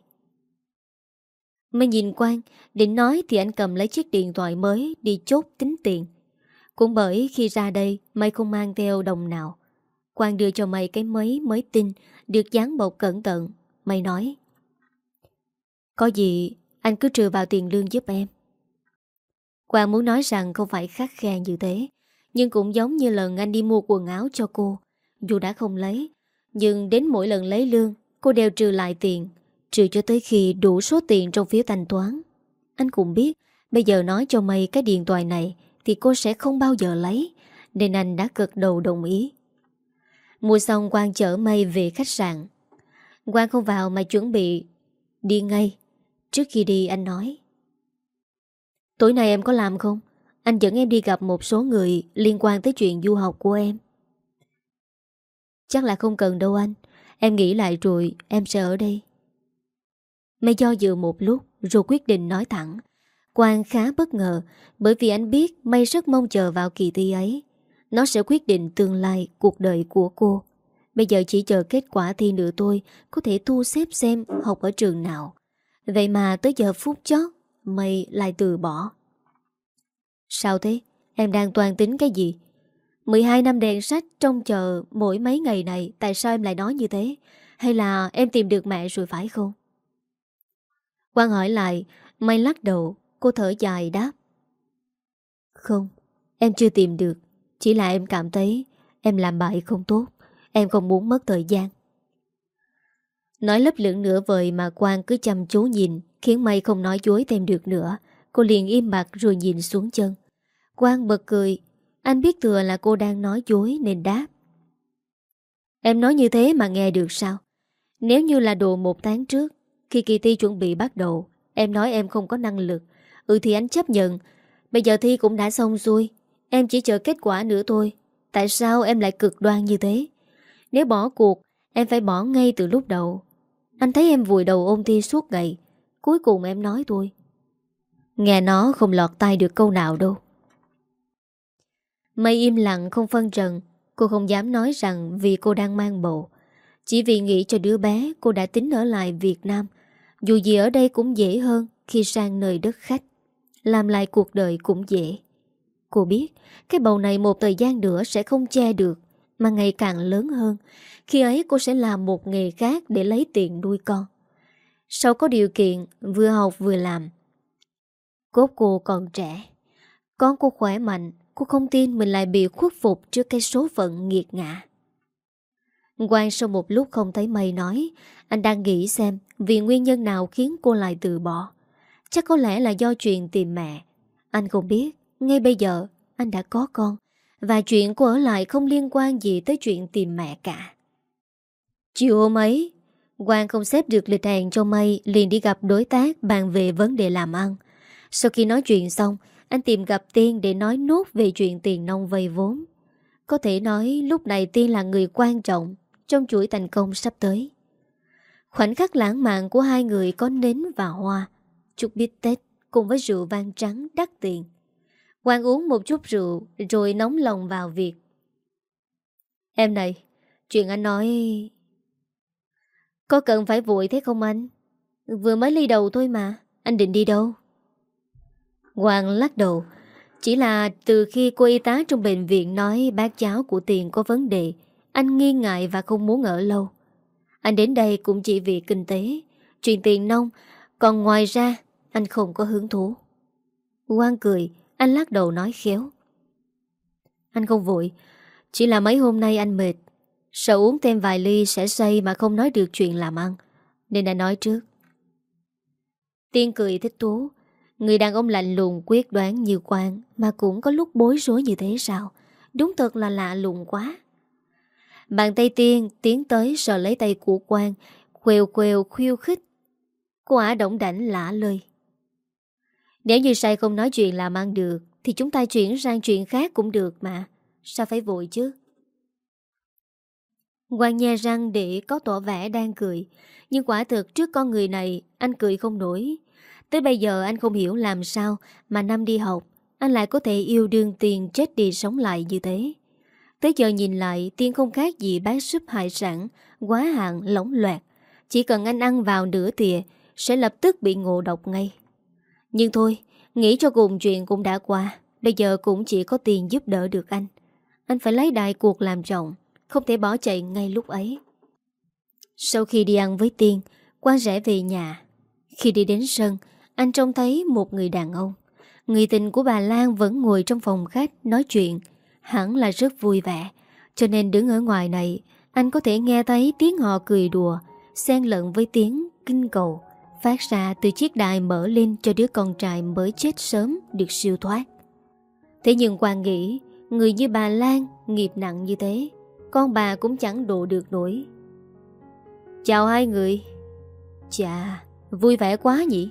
Mới nhìn Quang, Định nói thì anh cầm lấy chiếc điện thoại mới Đi chốt tính tiền. Cũng bởi khi ra đây, mày không mang theo đồng nào. Quang đưa cho mày cái mấy mới tin, Được dán bọc cẩn thận. Mày nói, Có gì, anh cứ trừ vào tiền lương giúp em. Quang muốn nói rằng không phải khắc khe như thế, Nhưng cũng giống như lần anh đi mua quần áo cho cô. Dù đã không lấy, Nhưng đến mỗi lần lấy lương, Cô đều trừ lại tiền, Trừ cho tới khi đủ số tiền trong phiếu thanh toán. Anh cũng biết, Bây giờ nói cho mày cái điện thoại này Thì cô sẽ không bao giờ lấy, Nên anh đã cực đầu đồng ý. Mua xong, Quang chở mây về khách sạn. Quang không vào mà chuẩn bị Đi ngay. Trước khi đi, anh nói, Tối nay em có làm không? Anh dẫn em đi gặp một số người Liên quan tới chuyện du học của em. Chắc là không cần đâu anh. Em nghĩ lại rồi, Em sẽ ở đây. Mây do dự một lúc, Rồi quyết định nói thẳng. Quang khá bất ngờ, Bởi vì anh biết Mây rất mong chờ vào kỳ thi ấy. Nó sẽ quyết định tương lai, cuộc đời của cô. Bây giờ chỉ chờ kết quả thi nữa tôi Có thể thu xếp xem học ở trường nào. Vậy mà tới giờ phút chót Mày lại từ bỏ. Sao thế? Em đang toàn tính cái gì? 12 năm đèn sách trong chờ mỗi mấy ngày này, Tại sao em lại nói như thế? Hay là em tìm được mẹ rồi phải không? Quang hỏi lại, may lắc đầu, Cô thở dài đáp Không, Em chưa tìm được, chỉ là em cảm thấy Em làm bại không tốt, Em không muốn mất thời gian Nói lấp lưỡng nửa vời mà Quang cứ chăm chú nhìn, Khiến mây không nói dối thêm được nữa Cô liền im mặt rồi nhìn xuống chân Quang bật cười anh biết thừa là cô đang nói dối nên đáp. Em nói như thế mà nghe được sao? Nếu như là đồ một tháng trước, Khi kỳ thi chuẩn bị bắt đầu, Em nói em không có năng lực. Ừ thì anh chấp nhận. Bây giờ thi cũng đã xong xuôi Em chỉ chờ kết quả nữa thôi. Tại sao em lại cực đoan như thế? Nếu bỏ cuộc, Em phải bỏ ngay từ lúc đầu. Anh thấy em vùi đầu ôm thi suốt ngày. Cuối cùng em nói tôi Nghe nó không lọt tay được câu nào đâu. Mây im lặng không phân trần, Cô không dám nói rằng vì cô đang mang bầu Chỉ vì nghĩ cho đứa bé Cô đã tính ở lại Việt Nam, Dù gì ở đây cũng dễ hơn Khi sang nơi đất khách. Làm lại cuộc đời cũng dễ. Cô biết, cái bầu này một thời gian nữa sẽ không che được, Mà ngày càng lớn hơn. Khi ấy cô sẽ làm một nghề khác để lấy tiền nuôi con. Sau có điều kiện, vừa học vừa làm. Cốt cô còn trẻ. Con cô khỏe mạnh Cô không tin mình lại bị khuất phục trước cái số phận nghiệt ngã. Quang sau một lúc không thấy mây nói Anh đang nghĩ xem Vì nguyên nhân nào khiến cô lại từ bỏ. Chắc có lẽ là do chuyện tìm mẹ. Anh không biết ngay bây giờ anh đã có con Và chuyện của ở lại không liên quan gì tới chuyện tìm mẹ cả. Chiều hôm ấy Quang không xếp được lịch hẹn cho Mây liền đi gặp đối tác bàn về vấn đề làm ăn. Sau khi nói chuyện xong, anh tìm gặp Tiên để nói nốt về chuyện tiền nông vay vốn. Có thể nói lúc này Tiên là người quan trọng trong chuỗi thành công sắp tới. Khoảnh khắc lãng mạn của hai người có nến và hoa, chút bít Tết cùng với rượu vang trắng đắt tiền. Quang uống một chút rượu Rồi nóng lòng vào việc Em này Chuyện anh nói Có cần phải vội thế không anh Vừa mới ly đầu thôi mà Anh định đi đâu Quang lắc đầu. Chỉ là từ khi cô y tá trong bệnh viện Nói bác cháu của tiền có vấn đề, Anh nghi ngại và không muốn ở lâu. Anh đến đây cũng chỉ vì kinh tế. Chuyện tiền nông Còn ngoài ra, Anh không có hứng thú. Quang cười, anh lắc đầu nói khéo. Anh không vội, Chỉ là mấy hôm nay anh mệt. Sợ uống thêm vài ly sẽ say Mà không nói được chuyện làm ăn, Nên đã nói trước. Tiên cười thích thú. Người đàn ông lạnh lùng quyết đoán như quan Mà cũng có lúc bối rối như thế sao? Đúng thật là lạ lùng quá. Bàn tay tiên tiến tới sờ lấy tay của quan Quèo quèo khiêu khích. Cô ả động đảnh lạ lời. Nếu như say không nói chuyện làm ăn được, Thì chúng ta chuyển sang chuyện khác cũng được mà. Sao phải vội chứ? Quang nhe răng để có tỏ vẻ đang cười, Nhưng quả thực trước con người này, Anh cười không nổi. Tới bây giờ anh không hiểu làm sao Mà năm đi học, Anh lại có thể yêu đương tiền chết đi sống lại như thế. Tới giờ nhìn lại Tiên không khác gì bán súp hải sản, Quá hạn lỏng loạt Chỉ cần anh ăn vào nửa tìa Sẽ lập tức bị ngộ độc ngay. Nhưng thôi, Nghĩ cho cùng chuyện cũng đã qua, Bây giờ cũng chỉ có tiền giúp đỡ được anh. Anh phải lấy đại cuộc làm trọng, Không thể bỏ chạy ngay lúc ấy. Sau khi đi ăn với Tiên, Quang rẽ về nhà. Khi đi đến sân anh trông thấy một người đàn ông. Người tình của bà Lan vẫn ngồi trong phòng khách Nói chuyện. Hẳn là rất vui vẻ. Cho nên đứng ở ngoài này, Anh có thể nghe thấy tiếng họ cười đùa, xen lẫn với tiếng kinh cầu Phát ra từ chiếc đài mở lên Cho đứa con trai mới chết sớm Được siêu thoát. Thế nhưng Quang nghĩ, Người như bà Lan nghiệp nặng như thế, Con bà cũng chẳng độ được nổi. Chào hai người. Chà, Vui vẻ quá nhỉ.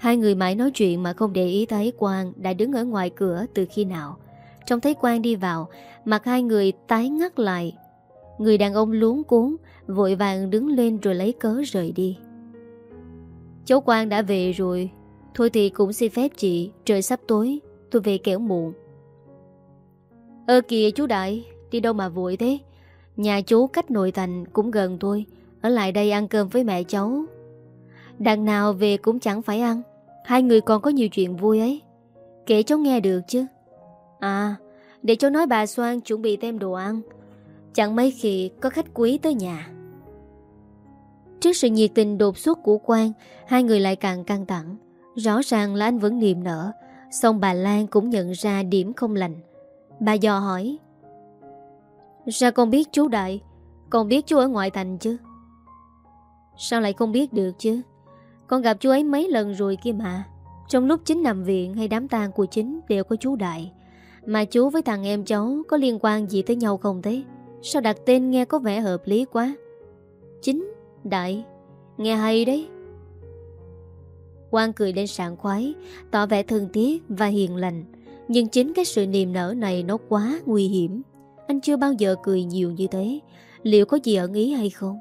Hai người mãi nói chuyện mà không để ý thấy Quang đã đứng ở ngoài cửa từ khi nào. Trông thấy Quang đi vào, Mặt hai người tái ngắt lại. Người đàn ông luống cuốn Vội vàng đứng lên rồi lấy cớ rời đi. Cháu Quang đã về rồi. Thôi thì cũng xin phép chị, Trời sắp tối, Tôi về kẻo muộn. Ơ kìa chú Đại, Đi đâu mà vội thế? Nhà chú cách nội thành cũng gần thôi, Ở lại đây ăn cơm với mẹ cháu. Đằng nào về cũng chẳng phải ăn. Hai người còn có nhiều chuyện vui ấy. Kể cháu nghe được chứ. À Để cháu nói bà Soan chuẩn bị thêm đồ ăn. Chẳng mấy khi có khách quý tới nhà. Trước sự nhiệt tình đột xuất của Quang, Hai người lại càng căng thẳng. Rõ ràng là anh vẫn niềm nở Xong bà Lan cũng nhận ra điểm không lành. Bà dò hỏi Sao con biết chú Đại, Con biết chú ở ngoại thành chứ? Sao lại không biết được chứ? Con gặp chú ấy mấy lần rồi kia mà. Trong lúc chính nằm viện hay đám tang của chính Đều có chú Đại. Mà chú với thằng em cháu có liên quan gì tới nhau không thế? Sao đặt tên nghe có vẻ hợp lý quá? Chính, Đại, Nghe hay đấy. Quang cười lên sảng khoái, Tỏ vẻ thân thiết và hiền lành. Nhưng chính cái sự niềm nở này Nó quá nguy hiểm. Anh chưa bao giờ cười nhiều như thế. Liệu có gì ẩn ý hay không?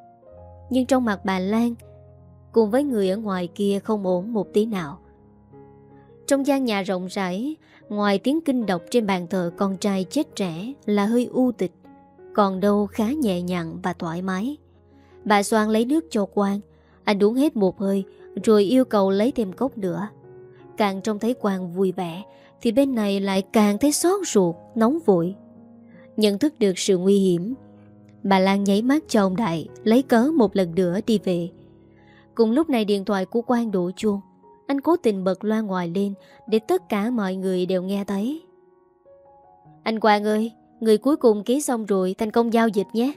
Nhưng trong mặt bà Lan Cùng với người ở ngoài kia không ổn một tí nào. Trong gian nhà rộng rãi, Ngoài tiếng kinh độc trên bàn thờ con trai chết trẻ Là hơi u tịch, Còn đâu khá nhẹ nhàng và thoải mái. Bà Soan lấy nước cho Quang, Anh uống hết một hơi, Rồi yêu cầu lấy thêm cốc nữa. Càng trông thấy Quang vui vẻ, Thì bên này lại càng thấy xót ruột, Nóng vội. Nhận thức được sự nguy hiểm, Bà Lan nháy mắt cho ông Đại, Lấy cớ một lần nữa đi về. Cùng lúc này điện thoại của Quang đổ chuông. Anh cố tình bật loa ngoài lên Để tất cả mọi người đều nghe thấy. Anh Quang ơi, Người cuối cùng ký xong rồi, Thành công giao dịch nhé.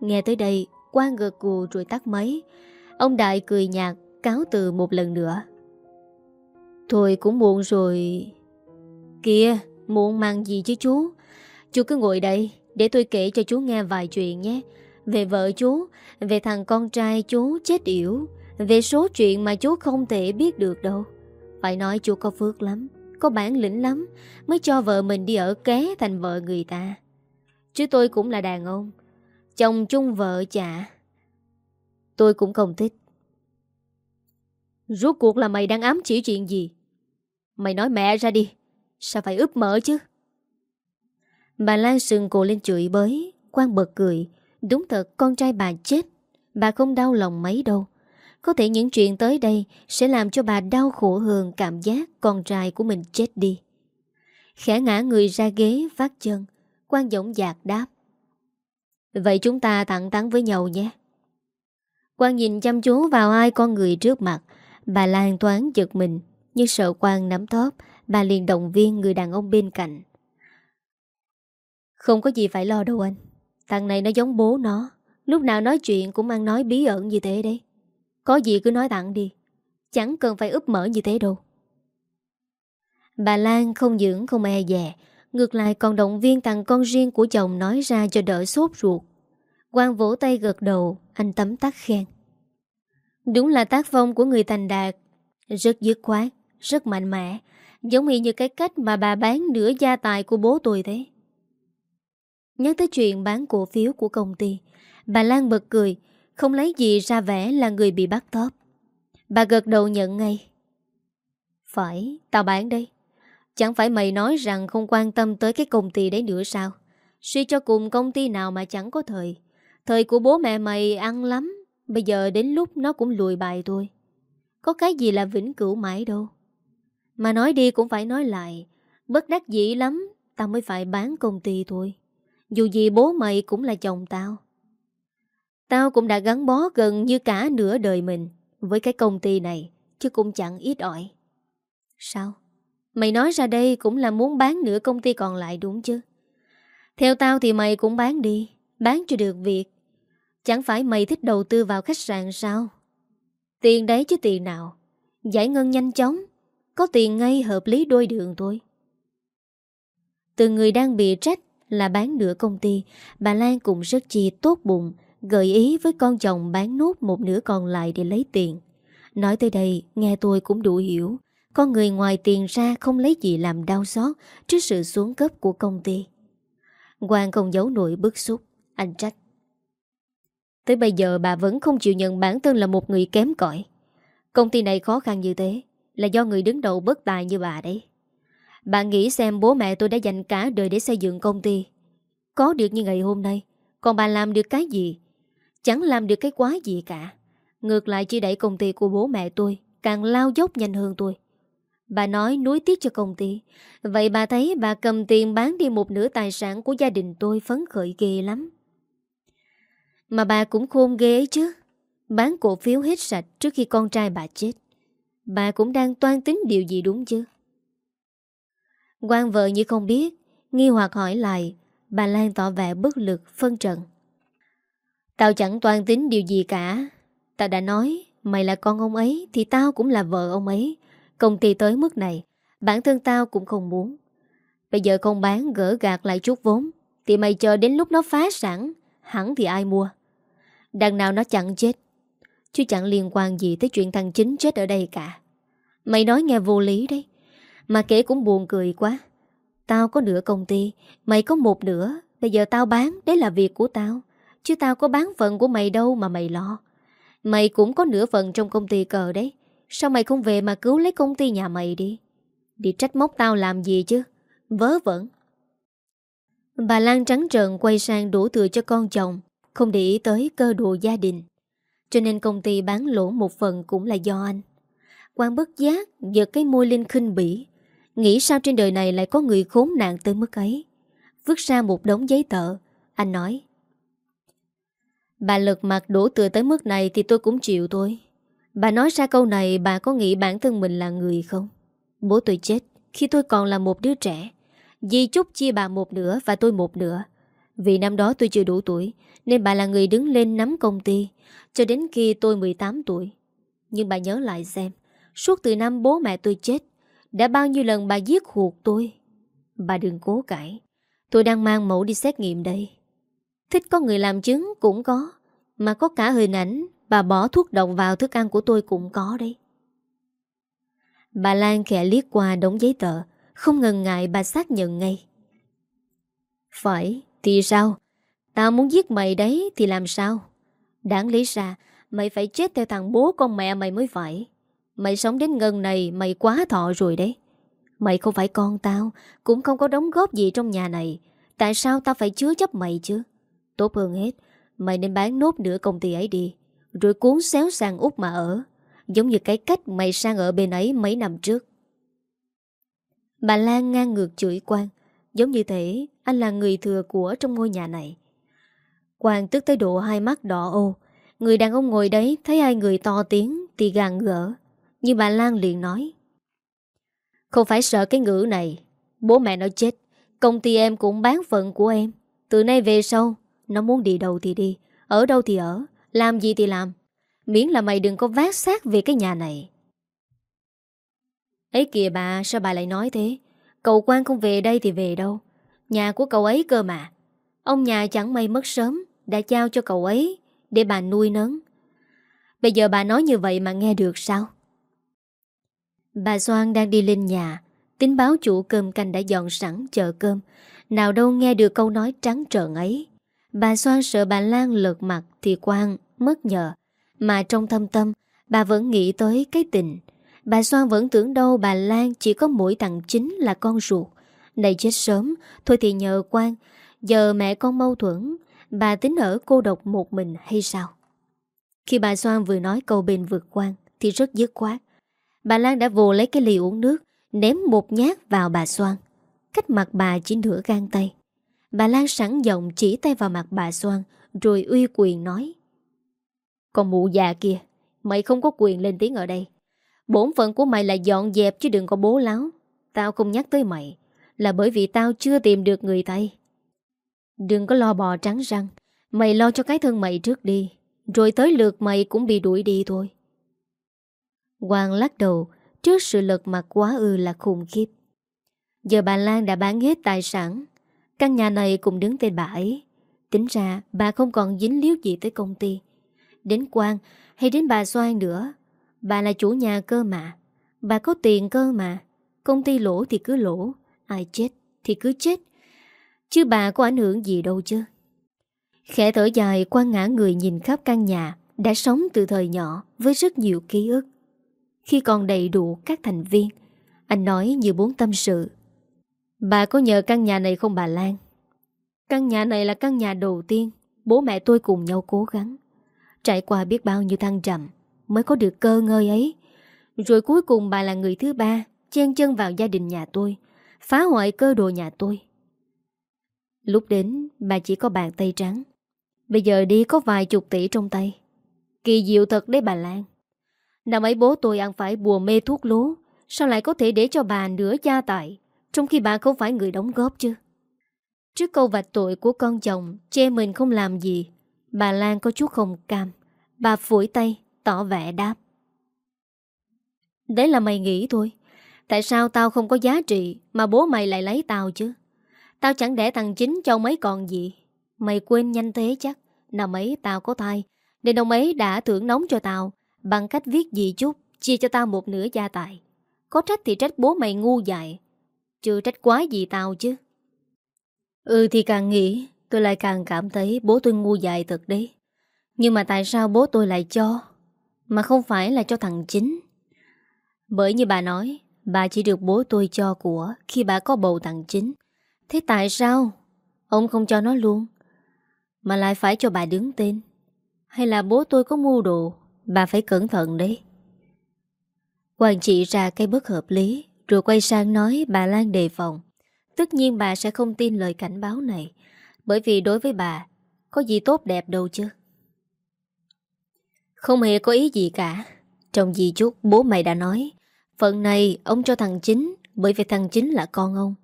Nghe tới đây, Quang gật gù rồi tắt máy. Ông Đại cười nhạt, cáo từ một lần nữa. Thôi cũng muộn rồi. Kìa, Muộn màng gì chứ chú? Chú cứ ngồi đây, Để tôi kể cho chú nghe vài chuyện nhé. Về vợ chú, Về thằng con trai chú chết yểu, Về số chuyện mà chú không thể biết được đâu. Phải nói chú có phước lắm, Có bản lĩnh lắm, Mới cho vợ mình đi ở ké thành vợ người ta. Chứ tôi cũng là đàn ông, Chồng chung vợ chả. Tôi cũng không thích. Rốt cuộc là mày đang ám chỉ chuyện gì? Mày nói mẹ ra đi, Sao phải ướp mở chứ? Bà Lan sừng cổ lên chửi bới, Quang bật cười Đúng thật, con trai bà chết. Bà không đau lòng mấy đâu. Có thể những chuyện tới đây Sẽ làm cho bà đau khổ hơn cảm giác Con trai của mình chết đi. Khẽ ngã người ra ghế vác chân, quan giọng dạc đáp. Vậy chúng ta thẳng thắn với nhau nhé. Quang nhìn chăm chú vào ai con người trước mặt. Bà Lan thoáng giật mình, Nhưng sợ Quang nắm thóp Bà liền động viên người đàn ông bên cạnh. Không có gì phải lo đâu anh. Thằng này nó giống bố nó. Lúc nào nói chuyện cũng ăn nói bí ẩn như thế đấy. Có gì cứ nói thẳng đi. Chẳng cần phải úp mở như thế đâu. Bà Lan không dưỡng không e dè, Ngược lại còn động viên thằng con riêng của chồng nói ra cho đỡ sốt ruột. Quang vỗ tay gật đầu, Anh tấm tắc khen. Đúng là tác phong của người thành đạt, Rất dứt khoát, Rất mạnh mẽ, Giống như cái cách mà bà bán nửa gia tài của bố tôi thế. Nhắc tới chuyện bán cổ phiếu của công ty Bà Lan bật cười Không lấy gì ra vẻ là người bị bắt tóp Bà gật đầu nhận ngay. Phải, tao bán đây. Chẳng phải mày nói rằng không quan tâm tới cái công ty đấy nữa sao? Suy cho cùng công ty nào mà chẳng có thời. Thời của bố mẹ mày ăn lắm Bây giờ đến lúc nó cũng lùi bài thôi. Có cái gì là vĩnh cửu mãi đâu. Mà nói đi cũng phải nói lại Bất đắc dĩ lắm Tao mới phải bán công ty thôi. Dù gì bố mày cũng là chồng tao. Tao cũng đã gắn bó gần như cả nửa đời mình Với cái công ty này, Chứ cũng chẳng ít ỏi. Sao? Mày nói ra đây cũng là muốn bán nửa công ty còn lại đúng chứ? Theo tao thì mày cũng bán đi, Bán cho được việc. Chẳng phải mày thích đầu tư vào khách sạn sao? Tiền đấy chứ tiền nào? Giải ngân nhanh chóng, Có tiền ngay hợp lý đôi đường thôi. Từ người đang bị trách là bán nửa công ty. Bà Lan cũng rất chi tốt bụng, Gợi ý với con chồng bán nốt một nửa còn lại để lấy tiền. Nói tới đây, nghe tôi cũng đủ hiểu. Con người ngoài tiền ra không lấy gì làm đau xót Trước sự xuống cấp của công ty. Hoàng không giấu nổi bức xúc. Anh trách. Tới bây giờ bà vẫn không chịu nhận bản thân là một người kém cỏi. Công ty này khó khăn như thế, Là do người đứng đầu bất tài như bà đấy. Bà nghĩ xem bố mẹ tôi đã dành cả đời để xây dựng công ty. Có được như ngày hôm nay, Còn bà làm được cái gì? Chẳng làm được cái quá gì cả. Ngược lại chỉ đẩy công ty của bố mẹ tôi Càng lao dốc nhanh hơn tôi. Bà nói nuối tiếc cho công ty. Vậy bà thấy bà cầm tiền bán đi một nửa tài sản của gia đình tôi phấn khởi ghê lắm. Mà bà cũng khôn ghê ấy chứ. Bán cổ phiếu hết sạch trước khi con trai bà chết. Bà cũng đang toan tính điều gì đúng chứ? Quan vợ như không biết, Nghi hoặc hỏi lại, Bà Lan tỏ vẻ bất lực, phân trận Tao chẳng toan tính điều gì cả. Tao đã nói, Mày là con ông ấy Thì tao cũng là vợ ông ấy. Công ty tới mức này, Bản thân tao cũng không muốn. Bây giờ không bán gỡ gạt lại chút vốn, Thì mày chờ đến lúc nó phá sản, Hẳn thì ai mua? Đằng nào nó chẳng chết, Chứ chẳng liên quan gì tới chuyện thằng chính chết ở đây cả. Mày nói nghe vô lý đấy. Mà kể cũng buồn cười quá. Tao có nửa công ty, Mày có một nửa, Bây giờ tao bán, Đấy là việc của tao. Chứ tao có bán phần của mày đâu mà mày lo. Mày cũng có nửa phần trong công ty cờ đấy. Sao mày không về mà cứu lấy công ty nhà mày đi? Đi trách móc tao làm gì chứ? Vớ vẩn. Bà Lan trắng trợn quay sang đổ thừa cho con chồng, không để ý tới cơ đồ gia đình. Cho nên công ty bán lỗ một phần cũng là do anh. Quang bất giác Giật cái môi lên khinh bỉ Nghĩ sao trên đời này lại có người khốn nạn tới mức ấy? Vứt ra một đống giấy tờ, Anh nói. Bà lật mặt đổ tựa tới mức này Thì tôi cũng chịu thôi. Bà nói ra câu này, bà có nghĩ bản thân mình là người không? Bố tôi chết, Khi tôi còn là một đứa trẻ. Di chúc chia bà một nửa và tôi một nửa. Vì năm đó tôi chưa đủ tuổi, Nên bà là người đứng lên nắm công ty, Cho đến khi tôi 18 tuổi. Nhưng bà nhớ lại xem, Suốt từ năm bố mẹ tôi chết đã bao nhiêu lần bà giết hụt tôi? Bà đừng cố cãi. Tôi đang mang mẫu đi xét nghiệm đây. Thích có người làm chứng cũng có, Mà có cả hình ảnh, Bà bỏ thuốc độc vào thức ăn của tôi cũng có đấy. Bà Lan khẽ liếc qua đống giấy tờ, Không ngần ngại bà xác nhận ngay. Phải, thì sao? Tao muốn giết mày đấy thì làm sao? Đáng lý ra, Mày phải chết theo thằng bố con mẹ mày mới phải. Mày sống đến ngân này, Mày quá thọ rồi đấy. Mày không phải con tao, Cũng không có đóng góp gì trong nhà này. Tại sao tao phải chứa chấp mày chứ? Tốt hơn hết, Mày nên bán nốt nửa công ty ấy đi, Rồi cuốn xéo sang út mà ở, Giống như cái cách mày sang ở bên ấy mấy năm trước. Bà Lan ngang ngược chửi Quang, Giống như thế Anh là người thừa của trong ngôi nhà này. Quang tức tới độ hai mắt đỏ ô, Người đàn ông ngồi đấy Thấy hai người to tiếng Thì gàn gỡ nhưng bà Lan liền nói. Không phải sợ cái ngữ này. Bố mẹ nó chết. Công ty em cũng bán phận của em. Từ nay về sau, Nó muốn đi đâu thì đi. Ở đâu thì ở. Làm gì thì làm. Miễn là mày đừng có vác xác về cái nhà này. Ấy kìa bà, Sao bà lại nói thế? Cậu quan không về đây thì về đâu. Nhà của cậu ấy cơ mà. Ông nhà chẳng may mất sớm, Đã trao cho cậu ấy Để bà nuôi nấng. Bây giờ bà nói như vậy mà nghe được sao? Bà Soan đang đi lên nhà. Tính báo chủ cơm canh đã dọn sẵn chờ cơm. Nào đâu nghe được câu nói trắng trợn ấy. Bà Soan sợ bà Lan lợt mặt Thì Quang mất nhờ. Mà trong thâm tâm, Bà vẫn nghĩ tới cái tình. Bà Soan vẫn tưởng đâu bà Lan Chỉ có mỗi thằng chính là con ruột. Này chết sớm, Thôi thì nhờ Quang. Giờ mẹ con mâu thuẫn, Bà tính ở cô độc một mình hay sao? Khi bà Soan vừa nói câu bền vượt Quang Thì rất dứt khoát. Bà Lan đã vồ lấy cái ly uống nước, Ném một nhát vào bà Soan. Cách mặt bà chỉ nửa gan tay. Bà Lan sẵn giọng chỉ tay vào mặt bà Soan, Rồi uy quyền nói. Con mụ già kia, Mày không có quyền lên tiếng ở đây. Bổn phận của mày là dọn dẹp chứ đừng có bố láo. Tao không nhắc tới mày, Là bởi vì tao chưa tìm được người tay. Đừng có lo bò trắng răng, Mày lo cho cái thân mày trước đi, Rồi tới lượt mày cũng bị đuổi đi thôi. Quang lắc đầu, Trước sự lật mặt quá ư là khủng khiếp. Giờ bà Lan đã bán hết tài sản, Căn nhà này cũng đứng tên bà ấy. Tính ra, bà không còn dính líu gì tới công ty. Đến Quang hay đến bà Soan nữa, Bà là chủ nhà cơ mà. Bà có tiền cơ mà, Công ty lỗ thì cứ lỗ, Ai chết thì cứ chết, Chứ bà có ảnh hưởng gì đâu chứ. Khẽ thở dài, Quang ngã người nhìn khắp căn nhà, Đã sống từ thời nhỏ Với rất nhiều ký ức. Khi còn đầy đủ các thành viên. Anh nói như muốn tâm sự. Bà có nhờ căn nhà này không bà Lan? Căn nhà này là căn nhà đầu tiên. Bố mẹ tôi cùng nhau cố gắng. Trải qua biết bao nhiêu thăng trầm Mới có được cơ ngơi ấy. Rồi cuối cùng bà là người thứ ba, Chen chân vào gia đình nhà tôi, Phá hoại cơ đồ nhà tôi. Lúc đến, bà chỉ có bàn tay trắng. Bây giờ đi có vài chục tỷ trong tay. Kỳ diệu thật đấy bà Lan. Năm ấy bố tôi ăn phải bùa mê thuốc lố Sao lại có thể để cho bà nửa gia tài, Trong khi bà không phải người đóng góp chứ? Trước câu vạch tội của con chồng Chê mình không làm gì, Bà Lan có chút không cam. Bà phủi tay, Tỏ vẻ đáp. Đấy là mày nghĩ thôi. Tại sao tao không có giá trị Mà bố mày lại lấy tao chứ? Tao chẳng để thằng chính cho mấy còn gì. Mày quên nhanh thế chắc. Năm ấy tao có thai, Nên ông ấy đã thưởng nóng cho tao. Bằng cách viết gì chút, Chia cho tao một nửa gia tài. Có trách thì trách bố mày ngu dại. Chưa trách quá gì tao chứ. Ừ thì càng nghĩ, Tôi lại càng cảm thấy bố tôi ngu dại thật đấy. Nhưng mà tại sao bố tôi lại cho? Mà không phải là cho thằng chính. Bởi như bà nói, Bà chỉ được bố tôi cho của Khi bà có bầu thằng chính. Thế tại sao? Ông không cho nó luôn. Mà lại phải cho bà đứng tên. Hay là bố tôi có mua đồ? Bà phải cẩn thận đấy. Hoàng chị ra cái bất hợp lý, Rồi quay sang nói bà Lan đề phòng. Tất nhiên bà sẽ không tin lời cảnh báo này, Bởi vì đối với bà, Có gì tốt đẹp đâu chứ. Không hề có ý gì cả. Trong gì chút bố mày đã nói, Phần này ông cho thằng chính, Bởi vì thằng chính là con ông.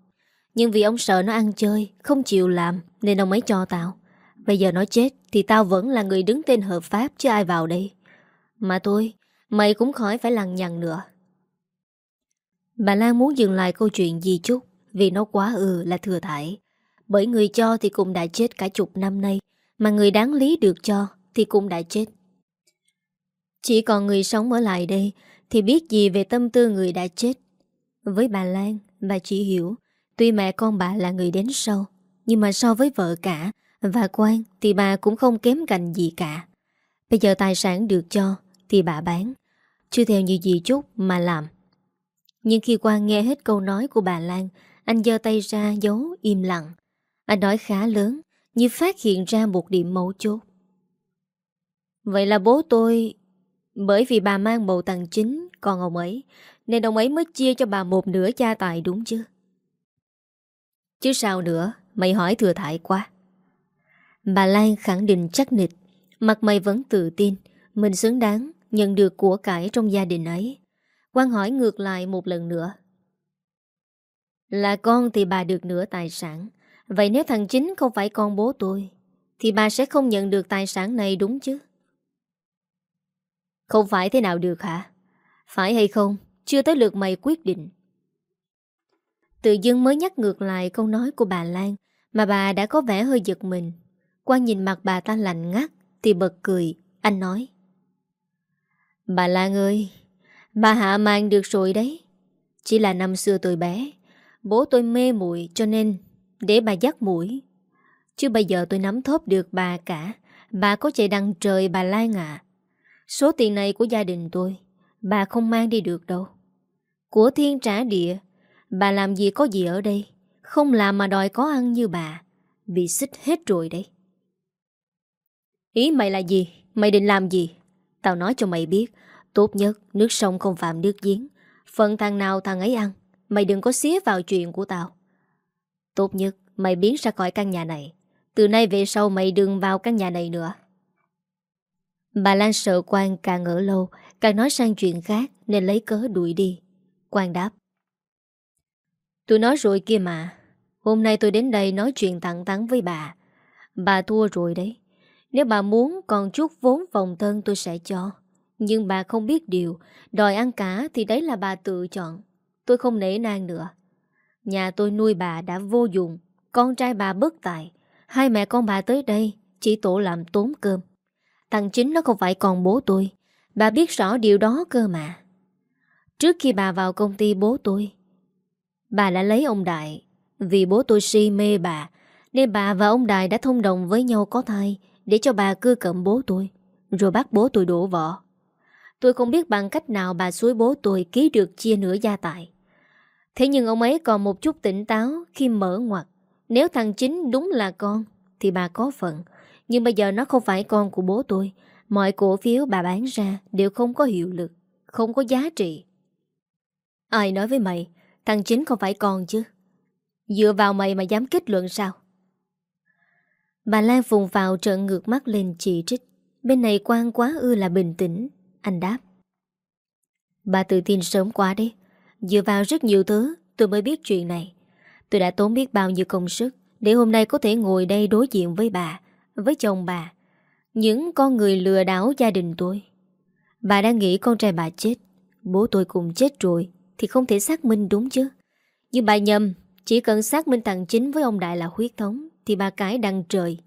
Nhưng vì ông sợ nó ăn chơi, Không chịu làm, Nên ông ấy cho tao. Bây giờ nó chết Thì tao vẫn là người đứng tên hợp pháp Chứ ai vào đây. Mà tôi Mày cũng khỏi phải lằng nhằng nữa. Bà Lan muốn dừng lại câu chuyện gì chút Vì nó quá ừ là thừa thải. Bởi người cho thì cũng đã chết cả chục năm nay, Mà người đáng lý được cho Thì cũng đã chết. Chỉ còn người sống ở lại đây Thì biết gì về tâm tư người đã chết. Với bà Lan, Bà chỉ hiểu, Tuy mẹ con bà là người đến sau, Nhưng mà so với vợ cả Và quan thì bà cũng không kém cạnh gì cả. Bây giờ tài sản được cho thì bà bán. Chưa theo như gì chút mà làm. Nhưng khi quan nghe hết câu nói của bà Lan, Anh giơ tay ra giấu im lặng. Anh nói khá lớn, Như phát hiện ra một điểm mấu chốt. Vậy là bố tôi, Bởi vì bà mang bầu tầng chính, Còn ông ấy, Nên ông ấy mới chia cho bà một nửa gia tài đúng chứ? Chứ sao nữa, Mày hỏi thừa thải quá. Bà Lan khẳng định chắc nịch, Mặt mày vẫn tự tin, Mình xứng đáng nhận được của cải trong gia đình ấy. Quang hỏi ngược lại một lần nữa. Là con thì bà được nửa tài sản. Vậy nếu thằng chính không phải con bố tôi, Thì bà sẽ không nhận được tài sản này đúng chứ? Không phải thế nào được hả? Phải hay không? Chưa tới lượt mày quyết định. Tự dưng mới nhắc ngược lại câu nói của bà Lan, Mà bà đã có vẻ hơi giật mình. Quang nhìn mặt bà ta lạnh ngắt, Thì bật cười, Anh nói. Bà Lan ơi, Bà hạ mang được rồi đấy. Chỉ là năm xưa tôi bé, Bố tôi mê muội cho nên Để bà dắt mũi Chứ bây giờ tôi nắm thóp được bà cả, Bà có chạy đằng trời bà Lan à Số tiền này của gia đình tôi, Bà không mang đi được đâu. Của thiên trả địa, Bà làm gì có gì ở đây, Không làm mà đòi có ăn như bà, Bị xích hết rồi đấy. Ý mày là gì? Mày định làm gì? Tao nói cho mày biết, Tốt nhất nước sông không phạm nước giếng. Phần thằng nào thằng ấy ăn, Mày đừng có xía vào chuyện của tao. Tốt nhất mày biến ra khỏi căn nhà này. Từ nay về sau mày đừng vào căn nhà này nữa. Bà Lan sợ Quang càng ở lâu, Càng nói sang chuyện khác Nên lấy cớ đuổi đi. Quang đáp. Tôi nói rồi kia mà. Hôm nay tôi đến đây nói chuyện thẳng thắn với bà. Bà thua rồi đấy. Nếu bà muốn còn chút vốn phòng thân tôi sẽ cho. Nhưng bà không biết điều, Đòi ăn cả thì đấy là bà tự chọn. Tôi không nể nang nữa. Nhà tôi nuôi bà đã vô dụng, Con trai bà bất tài. Hai mẹ con bà tới đây, Chỉ tổ làm tốn cơm. Thằng chính nó không phải còn bố tôi. Bà biết rõ điều đó cơ mà. Trước khi bà vào công ty bố tôi, Bà đã lấy ông Đại. Vì bố tôi si mê bà, Nên bà và ông Đại đã thông đồng với nhau có thai. Để cho bà cưa cẩm bố tôi, Rồi bắt bố tôi đổ vỏ. Tôi không biết bằng cách nào bà suối bố tôi ký được chia nửa gia tài. Thế nhưng ông ấy còn một chút tỉnh táo khi mở ngoặt Nếu thằng chính đúng là con, Thì bà có phận Nhưng bây giờ nó không phải con của bố tôi. Mọi cổ phiếu bà bán ra Đều không có hiệu lực, Không có giá trị. Ai nói với mày, Thằng chính không phải con chứ? Dựa vào mày mà dám kết luận sao? Bà Lan vùng vào trợn ngược mắt lên chỉ trích. Bên này quan quá ư là bình tĩnh. Anh đáp. Bà tự tin sớm quá đấy. Dựa vào rất nhiều thứ, Tôi mới biết chuyện này. Tôi đã tốn biết bao nhiêu công sức Để hôm nay có thể ngồi đây đối diện với bà, Với chồng bà. Những con người lừa đảo gia đình tôi. Bà đang nghĩ con trai bà chết. Bố tôi cùng chết rồi, Thì không thể xác minh đúng chứ. Nhưng bà nhầm, Chỉ cần xác minh thằng chính với ông Đại là huyết thống. Thì bà cái đăng trời.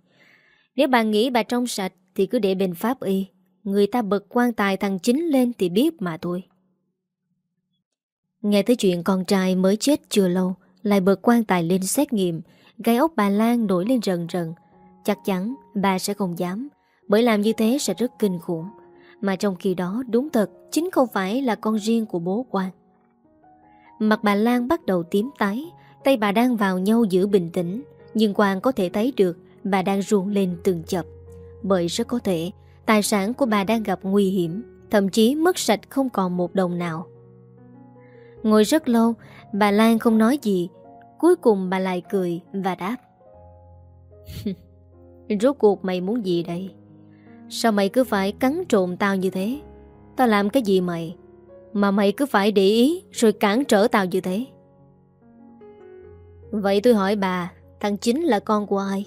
Nếu bà nghĩ bà trong sạch, Thì cứ để bên pháp y. Người ta bật quan tài thằng chính lên thì biết mà thôi. Nghe tới chuyện con trai mới chết chưa lâu, Lại bật quan tài lên xét nghiệm. Gai ốc bà Lan nổi lên rần rần. Chắc chắn bà sẽ không dám, Bởi làm như thế sẽ rất kinh khủng. Mà trong khi đó, đúng thật, Chính không phải là con riêng của bố quan. Mặt bà Lan bắt đầu tím tái, Tay bà đang vào nhau giữ bình tĩnh. Nhưng Quang có thể thấy được Bà đang ruồn lên từng chập. Bởi rất có thể, Tài sản của bà đang gặp nguy hiểm, Thậm chí mất sạch không còn một đồng nào. Ngồi rất lâu, Bà Lan không nói gì. Cuối cùng bà lại cười và đáp. (laughs) Rốt cuộc mày muốn gì đây? Sao mày cứ phải cắn trộm tao như thế? Tao làm cái gì mày? Mà mày cứ phải để ý Rồi cản trở tao như thế. Vậy tôi hỏi bà Thằng chính là con của ai?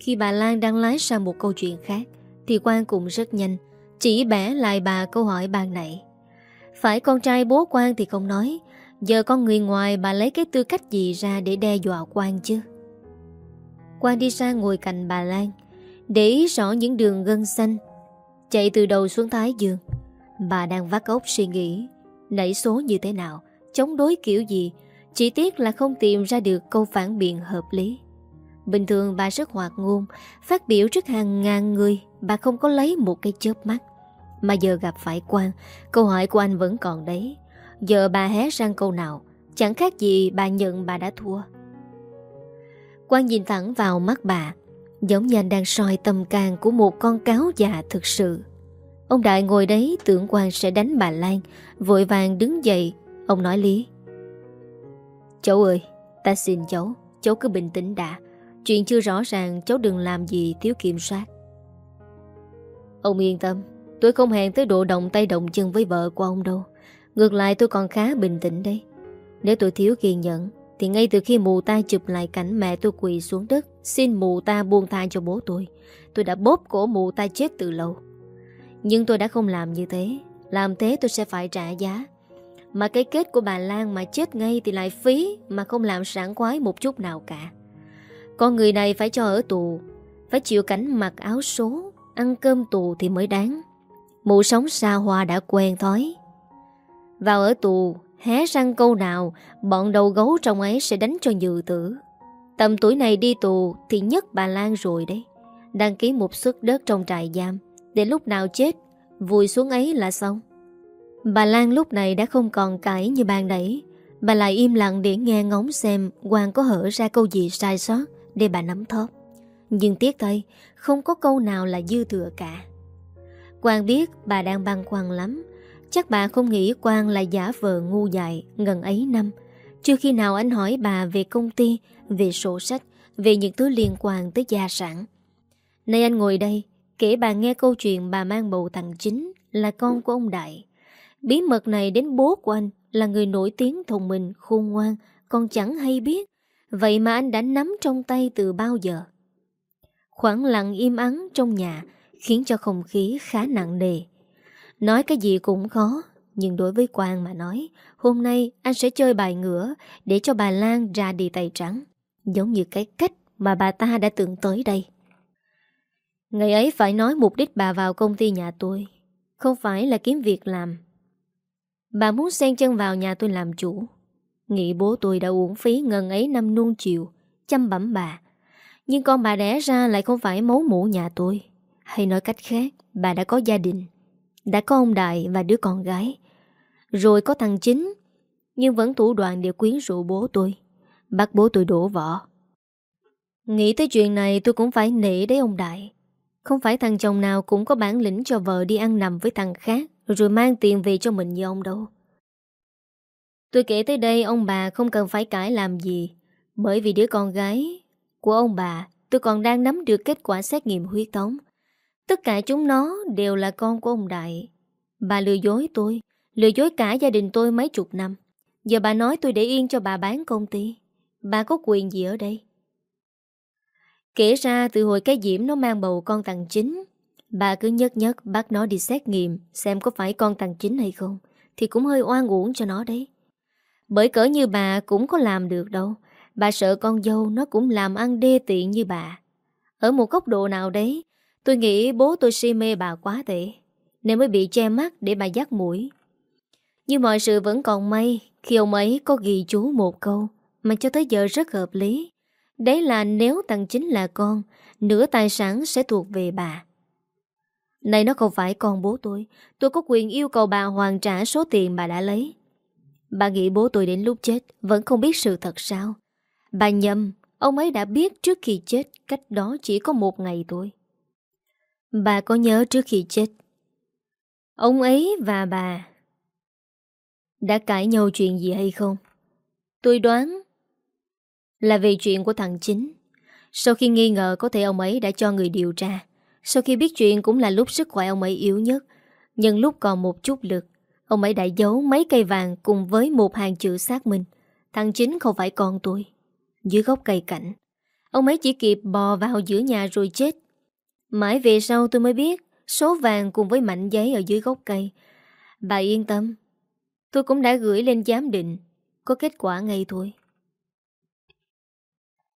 Khi bà Lan đang lái sang một câu chuyện khác, Thì Quang cũng rất nhanh, Chỉ bẻ lại bà câu hỏi ban nãy. Phải con trai bố Quang thì không nói, Giờ con người ngoài bà lấy cái tư cách gì ra để đe dọa Quang chứ? Quang đi ra ngồi cạnh bà Lan, Để ý rõ những đường gân xanh, Chạy từ đầu xuống thái dương. Bà đang vắt ốc suy nghĩ, Nảy số như thế nào, Chống đối kiểu gì chỉ tiếc là không tìm ra được câu phản biện hợp lý. Bình thường bà rất hoạt ngôn, Phát biểu trước hàng ngàn người, Bà không có lấy một cái chớp mắt. Mà giờ gặp phải quan Câu hỏi của anh vẫn còn đấy. Giờ bà hé sang câu nào, Chẳng khác gì bà nhận bà đã thua. Quan nhìn thẳng vào mắt bà, Giống như anh đang soi tâm can Của một con cáo già thực sự. Ông Đại ngồi đấy, tưởng quan sẽ đánh bà Lan, Vội vàng đứng dậy. Ông nói lý Cháu ơi, Ta xin cháu Cháu cứ bình tĩnh đã. Chuyện chưa rõ ràng, cháu đừng làm gì thiếu kiểm soát. Ông yên tâm, Tôi không hẹn tới độ động tay động chân với vợ của ông đâu. Ngược lại tôi còn khá bình tĩnh đấy. Nếu tôi thiếu kiên nhẫn, Thì ngay từ khi mù ta chụp lại cảnh mẹ tôi quỳ xuống đất, Xin mù ta buông tha cho bố tôi. Tôi đã bóp cổ mù ta chết từ lâu. Nhưng tôi đã không làm như thế. Làm thế tôi sẽ phải trả giá. Mà cái kết của bà Lan mà chết ngay Thì lại phí Mà không làm sảng khoái một chút nào cả. Con người này phải cho ở tù, Phải chịu cảnh mặc áo số, Ăn cơm tù thì mới đáng. Mụ sống xa hoa đã quen thói. Vào ở tù, Hé răng câu nào, Bọn đầu gấu trong ấy sẽ đánh cho dự tử. Tầm tuổi này đi tù Thì nhất bà Lan rồi đấy. Đăng ký một suất đất trong trại giam Để lúc nào chết, Vùi xuống ấy là xong. Bà Lan lúc này đã không còn cãi như ban nãy. Bà lại im lặng để nghe ngóng xem Quang có hở ra câu gì sai sót Để bà nắm thóp. Nhưng tiếc thay, Không có câu nào là dư thừa cả. Quang biết bà đang băn khoăn lắm. Chắc bà không nghĩ Quang là giả vờ ngu dại Ngần ấy năm. Chưa khi nào anh hỏi bà về công ty, Về sổ sách, Về những thứ liên quan tới gia sản. Nay anh ngồi đây, Kể bà nghe câu chuyện bà mang bầu thằng chính Là con của ông Đại. Bí mật này đến bố của anh Là người nổi tiếng thông minh, khôn ngoan, Còn chẳng hay biết. Vậy mà anh đã nắm trong tay từ bao giờ? Khoảng lặng im ắng trong nhà Khiến cho không khí khá nặng nề. Nói cái gì cũng khó, Nhưng đối với Quang mà nói, Hôm nay anh sẽ chơi bài ngửa Để cho bà Lan ra đi tay trắng, Giống như cái cách mà bà ta đã từng tới đây. Ngày ấy phải nói mục đích bà vào công ty nhà tôi, Không phải là kiếm việc làm. Bà muốn xen chân vào nhà tôi làm chủ. Nghĩ bố tôi đã uổng phí ngần ấy năm nuông chiều, Chăm bẩm bà. Nhưng con bà đẻ ra lại không phải máu mũ nhà tôi. Hay nói cách khác, Bà đã có gia đình, Đã có ông Đại và đứa con gái. Rồi có thằng chính, Nhưng vẫn thủ đoạn để quyến rũ bố tôi, Bắt bố tôi đổ vỏ. Nghĩ tới chuyện này tôi cũng phải nể đấy ông Đại. Không phải thằng chồng nào cũng có bản lĩnh cho vợ đi ăn nằm với thằng khác. Rồi mang tiền về cho mình như ông đâu. Tôi kể tới đây ông bà không cần phải cãi làm gì, Bởi vì đứa con gái của ông bà Tôi còn đang nắm được kết quả xét nghiệm huyết thống. Tất cả chúng nó đều là con của ông Đại. Bà lừa dối tôi, Lừa dối cả gia đình tôi mấy chục năm. Giờ bà nói tôi để yên cho bà bán công ty. Bà có quyền gì ở đây? Kể ra từ hồi cái diễm nó mang bầu con thằng chính Bà cứ nhất nhất bắt nó đi xét nghiệm, Xem có phải con thằng chính hay không, Thì cũng hơi oan uổng cho nó đấy. Bởi cỡ như bà cũng có làm được đâu, Bà sợ con dâu nó cũng làm ăn đê tiện như bà. Ở một góc độ nào đấy, Tôi nghĩ bố tôi si mê bà quá tệ, Nên mới bị che mắt để bà dắt mũi. Nhưng mọi sự vẫn còn may, Khi ông ấy có ghi chú một câu Mà cho tới giờ rất hợp lý, Đấy là nếu thằng chính là con, Nửa tài sản sẽ thuộc về bà. Này nó không phải con bố tôi. Tôi có quyền yêu cầu bà hoàn trả số tiền bà đã lấy. Bà nghĩ bố tôi đến lúc chết, Vẫn không biết sự thật sao. Bà nhầm, Ông ấy đã biết trước khi chết Cách đó chỉ có một ngày thôi. Bà có nhớ trước khi chết? Ông ấy và bà Đã cãi nhau chuyện gì hay không? Tôi đoán Là về chuyện của thằng chính. Sau khi nghi ngờ có thể ông ấy đã cho người điều tra. Sau khi biết chuyện cũng là lúc sức khỏe ông ấy yếu nhất. Nhưng lúc còn một chút lực, Ông ấy đã giấu mấy cây vàng cùng với một hàng chữ xác minh. Thằng chính không phải con tôi. Dưới gốc cây cảnh, Ông ấy chỉ kịp bò vào giữa nhà rồi chết. Mãi về sau tôi mới biết, Số vàng cùng với mảnh giấy ở dưới gốc cây. Bà yên tâm, Tôi cũng đã gửi lên giám định. Có kết quả ngay thôi.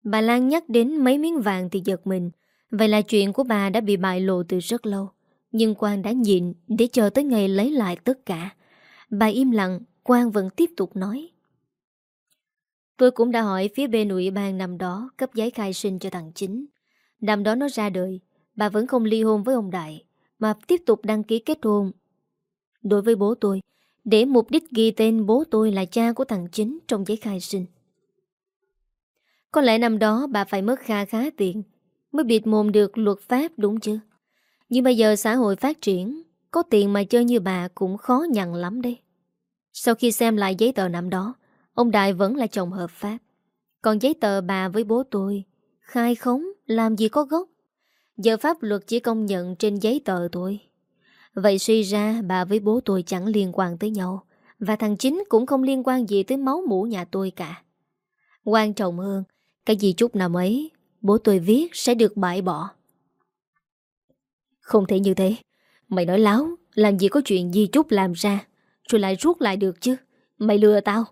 Bà Lan nhắc đến mấy miếng vàng thì giật mình. Vậy là chuyện của bà đã bị bại lộ từ rất lâu. Nhưng Quang đã nhịn Để chờ tới ngày lấy lại tất cả. Bà im lặng, Quang vẫn tiếp tục nói. Tôi cũng đã hỏi phía bên ủy ban năm đó Cấp giấy khai sinh cho thằng chính. Năm đó nó ra đời, Bà vẫn không ly hôn với ông Đại, Mà tiếp tục đăng ký kết hôn. Đối với bố tôi, Để mục đích ghi tên bố tôi là cha của thằng chính Trong giấy khai sinh. Có lẽ năm đó bà phải mất kha khá tiền Mới bịt mồm được luật pháp, đúng chứ? Nhưng bây giờ xã hội phát triển, Có tiền mà chơi như bà cũng khó nhận lắm đấy. Sau khi xem lại giấy tờ năm đó, Ông Đại vẫn là chồng hợp pháp. Còn giấy tờ bà với bố tôi, Khai khống, Làm gì có gốc. Giờ pháp luật chỉ công nhận trên giấy tờ thôi. Vậy suy ra bà với bố tôi chẳng liên quan tới nhau, Và thằng chính cũng không liên quan gì tới máu mũ nhà tôi cả. Quan trọng hơn, Cái gì chút nào ấy Bố tôi viết sẽ được bãi bỏ. Không thể như thế. Mày nói láo, Làm gì có chuyện Di Trúc làm ra, Rồi lại rút lại được chứ. Mày lừa tao.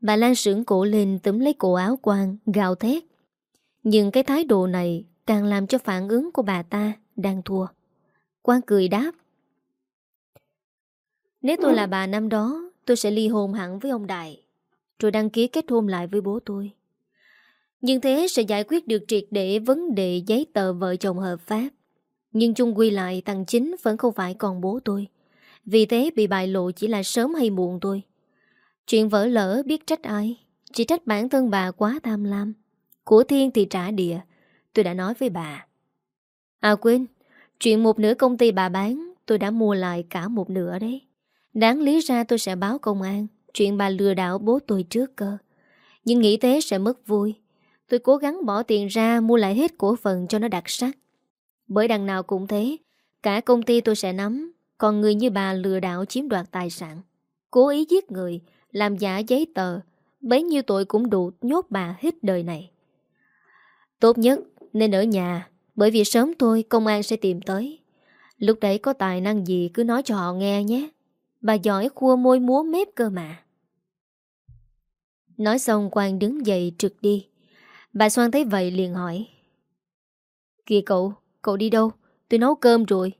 Bà Lan sưởng cổ lên túm lấy cổ áo quan Gào thét. Nhưng cái thái độ này Càng làm cho phản ứng của bà ta Đang thua. Quan cười đáp. Nếu tôi là bà năm đó, Tôi sẽ ly hôn hẳn với ông Đại, Rồi đăng ký kết hôn lại với bố tôi. Nhưng thế sẽ giải quyết được triệt để Vấn đề giấy tờ vợ chồng hợp pháp. Nhưng chung quy lại, Thằng chính vẫn không phải con bố tôi. Vì thế bị bại lộ chỉ là sớm hay muộn tôi Chuyện vỡ lỡ biết trách ai, Chỉ trách bản thân bà quá tham lam. Của thiên thì trả địa Tôi đã nói với bà. À quên, Chuyện một nửa công ty bà bán, Tôi đã mua lại cả một nửa đấy. Đáng lý ra tôi sẽ báo công an, Chuyện bà lừa đảo bố tôi trước cơ. Nhưng nghĩ thế sẽ mất vui. Tôi cố gắng bỏ tiền ra Mua lại hết cổ phần cho nó đặc sắc. Bởi đằng nào cũng thế, Cả công ty tôi sẽ nắm, Còn người như bà lừa đảo chiếm đoạt tài sản. Cố ý giết người, Làm giả giấy tờ, Bấy nhiêu tội cũng đủ nhốt bà hết đời này. Tốt nhất nên ở nhà, Bởi vì sớm thôi công an sẽ tìm tới. Lúc đấy có tài năng gì cứ nói cho họ nghe nhé. Bà giỏi khua môi múa mép cơ mà. Nói xong Quang đứng dậy trực đi. Bà Soan thấy vậy liền hỏi. Kìa cậu, cậu đi đâu? Tôi nấu cơm rồi.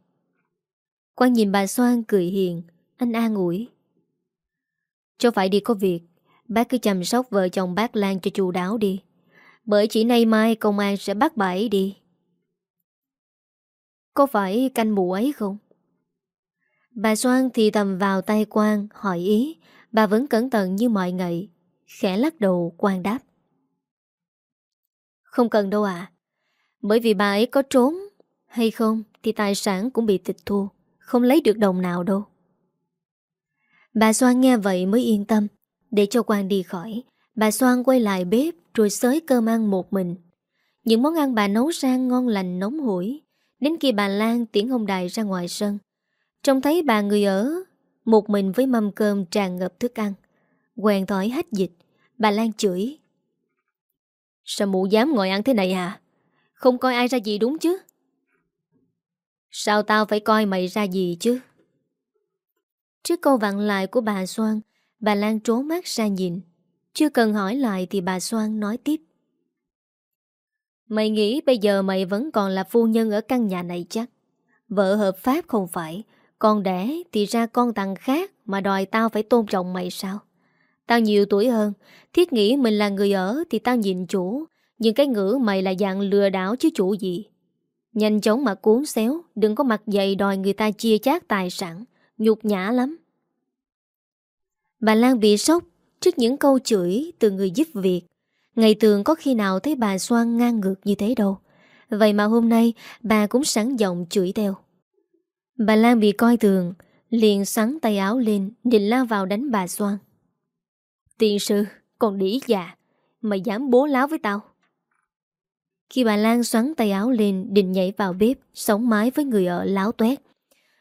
Quang nhìn bà Soan cười hiền Anh an ủi. Cho phải đi có việc Bác cứ chăm sóc vợ chồng bác Lan cho chu đáo đi. Bởi chỉ nay mai công an sẽ bắt bà ấy đi. Có phải canh mụ ấy không? Bà Soan thì tầm vào tay Quang hỏi ý. Bà vẫn cẩn thận như mọi ngày Khẽ lắc đầu Quang đáp. Không cần đâu ạ. Bởi vì bà ấy có trốn, Hay không thì tài sản cũng bị tịch thu, Không lấy được đồng nào đâu. Bà Soan nghe vậy mới yên tâm. Để cho Quang đi khỏi, Bà Soan quay lại bếp Rồi xới cơm ăn một mình. Những món ăn bà nấu ra ngon lành nóng hổi. Đến khi bà Lan tiễn ông Đài ra ngoài sân, Trông thấy bà người ở Một mình với mâm cơm tràn ngập thức ăn. Quèn thói hết dịch, Bà Lan chửi. Sao mụ dám ngồi ăn thế này à? Không coi ai ra gì đúng chứ? Sao tao phải coi mày ra gì chứ? Trước câu vặn lại của bà Soan, Bà Lan trố mắt ra nhìn. Chưa cần hỏi lại thì bà Soan nói tiếp. Mày nghĩ bây giờ mày vẫn còn là phu nhân ở căn nhà này chắc? Vợ hợp pháp không phải, Con đẻ thì ra con thằng khác Mà đòi tao phải tôn trọng mày sao? Tao nhiều tuổi hơn. Thiết nghĩ mình là người ở thì tao nhìn chủ. Nhưng cái ngữ mày là dạng lừa đảo chứ chủ gì. Nhanh chóng mà cuốn xéo, Đừng có mặt dậy đòi người ta chia chác tài sản. Nhục nhã lắm. Bà Lan bị sốc Trước những câu chửi từ người giúp việc. Ngày thường có khi nào thấy bà Soan ngang ngược như thế đâu. Vậy mà hôm nay, bà cũng sẵn giọng chửi theo. Bà Lan bị coi thường, Liền sắn tay áo lên, Định lao vào đánh bà Soan. Tiền sư, Còn đĩ già, Mày dám bố láo với tao. Khi bà Lan xoắn tay áo lên, Định nhảy vào bếp, Sống mái với người ở láo tuét.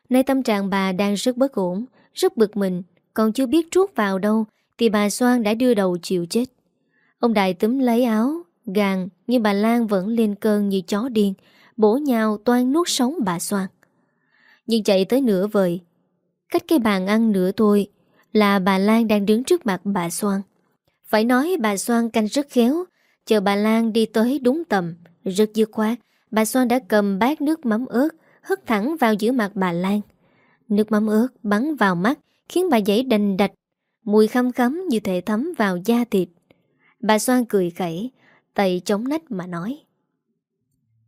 Nay tâm trạng bà đang rất bất ổn, Rất bực mình, Còn chưa biết trút vào đâu, Thì bà Soan đã đưa đầu chịu chết. Ông Đại túm lấy áo Gàn Nhưng bà Lan vẫn lên cơn như chó điên, Bổ nhào toan nuốt sống bà Soan. Nhưng chạy tới nửa vời, Cách cái bàn ăn nửa thôi là bà Lan đang đứng trước mặt bà Soan. Phải nói bà Soan canh rất khéo. Chờ bà Lan đi tới đúng tầm, Rất dư khoát, Bà Soan đã cầm bát nước mắm ớt, Hất thẳng vào giữa mặt bà Lan. Nước mắm ớt bắn vào mắt, Khiến bà dãy đành đạch, Mùi khăm khắm như thể thấm vào da thịt. Bà Soan cười khẩy, Tay chống nách mà nói,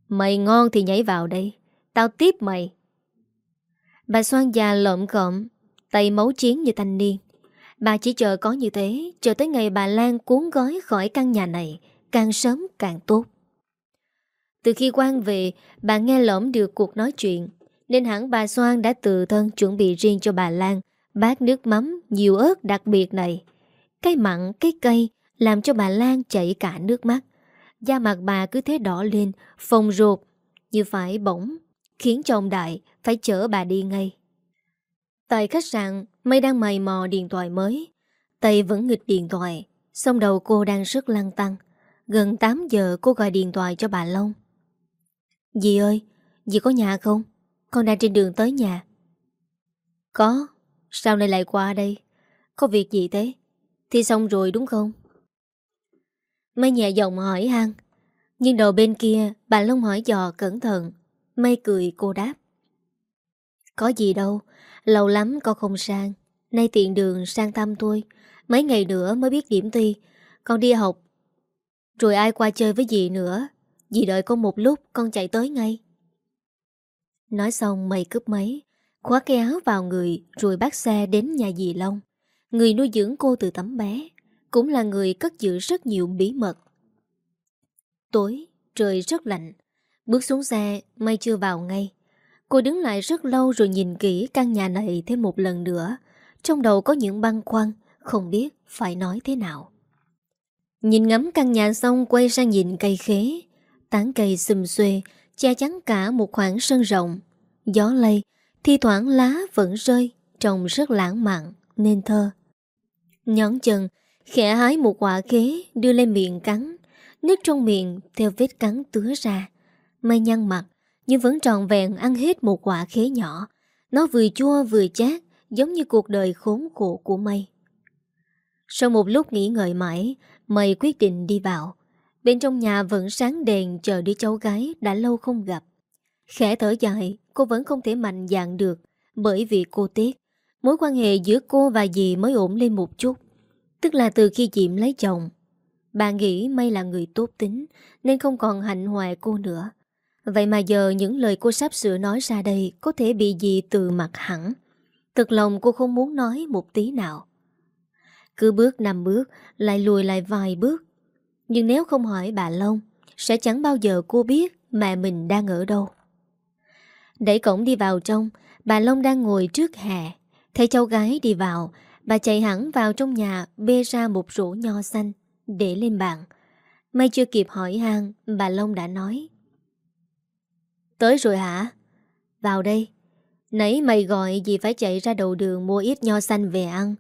Mày ngon thì nhảy vào đây, Tao tiếp mày. Bà Soan già lộm cộm Tay máu chiến như thanh niên. Bà chỉ chờ có như thế Chờ tới ngày bà Lan cuốn gói khỏi căn nhà này Càng sớm càng tốt. Từ khi quan về Bà nghe lỏm được cuộc nói chuyện Nên hẳn bà Soan đã tự thân Chuẩn bị riêng cho bà Lan Bát nước mắm nhiều ớt đặc biệt này. Cái mặn, cái cây Làm cho bà Lan chảy cả nước mắt. Da mặt bà cứ thế đỏ lên Phồng rột Như phải bỗng Khiến chồng Đại phải chở bà đi ngay. Tại khách sạn Mây đang mày mò điện thoại mới. Tay vẫn nghịch điện thoại Xong đầu cô đang rất lăng tăng. Gần 8 giờ, cô gọi điện thoại cho bà Long. Dì ơi, Dì có nhà không? Con đang trên đường tới nhà. Có, Sao nay lại qua đây? Có việc gì thế? Thì xong rồi đúng không? Mây nhẹ giọng hỏi han. Nhưng đầu bên kia, bà Long hỏi dò cẩn thận. Mây cười, cô đáp. Có gì đâu Lâu lắm con không sang. Nay tiện đường sang thăm tôi. Mấy ngày nữa mới biết điểm thi. Con đi học. Rồi ai qua chơi với dì nữa? Dì đợi con một lúc, con chạy tới ngay. Nói xong mày cướp máy, Khóa cái áo vào người, Rồi bắt xe đến nhà dì Long. Người nuôi dưỡng cô từ tấm bé, Cũng là người cất giữ rất nhiều bí mật. Tối, Trời rất lạnh. Bước xuống xe Mây chưa vào ngay. Cô đứng lại rất lâu rồi nhìn kỹ căn nhà này thêm một lần nữa. Trong đầu có những băn khoăn, Không biết phải nói thế nào. Nhìn ngắm căn nhà xong quay sang nhìn cây khế. Tán cây xùm xuê, Che chắn cả một khoảng sân rộng. Gió lây Thi thoảng lá vẫn rơi, Trông rất lãng mạn, Nên thơ. Nhón chân, Khẽ hái một quả khế, Đưa lên miệng cắn. Nước trong miệng theo vết cắn tứa ra. Mây nhăn mặt nhưng vẫn tròn vẹn ăn hết một quả khế nhỏ Nó vừa chua vừa chát Giống như cuộc đời khốn khổ của mây Sau một lúc nghỉ ngợi mãi Mây quyết định đi vào Bên trong nhà vẫn sáng đèn chờ đứa cháu gái đã lâu không gặp. Khẽ thở dài, cô vẫn không thể mạnh dạn được bởi vì cô tiếc. Mối quan hệ giữa cô và dì mới ổn lên một chút. Tức là từ khi Diệm lấy chồng. Bà nghĩ May là người tốt tính nên không còn hạnh hoài cô nữa. Vậy mà giờ những lời cô sắp sửa nói ra đây có thể bị gì từ mặt hẳn. Thực lòng cô không muốn nói một tí nào. Cứ bước năm bước, lại lùi lại vài bước nhưng nếu không hỏi bà Long Sẽ chẳng bao giờ cô biết Mẹ mình đang ở đâu Đẩy cổng đi vào trong Bà Long đang ngồi trước hè Thấy cháu gái đi vào Bà chạy hẳn vào trong nhà Bê ra một rổ nho xanh Để lên bàn May chưa kịp hỏi han Bà Long đã nói Tới rồi hả? Vào đây. Nãy mày gọi gì phải chạy ra đầu đường Mua ít nho xanh về ăn.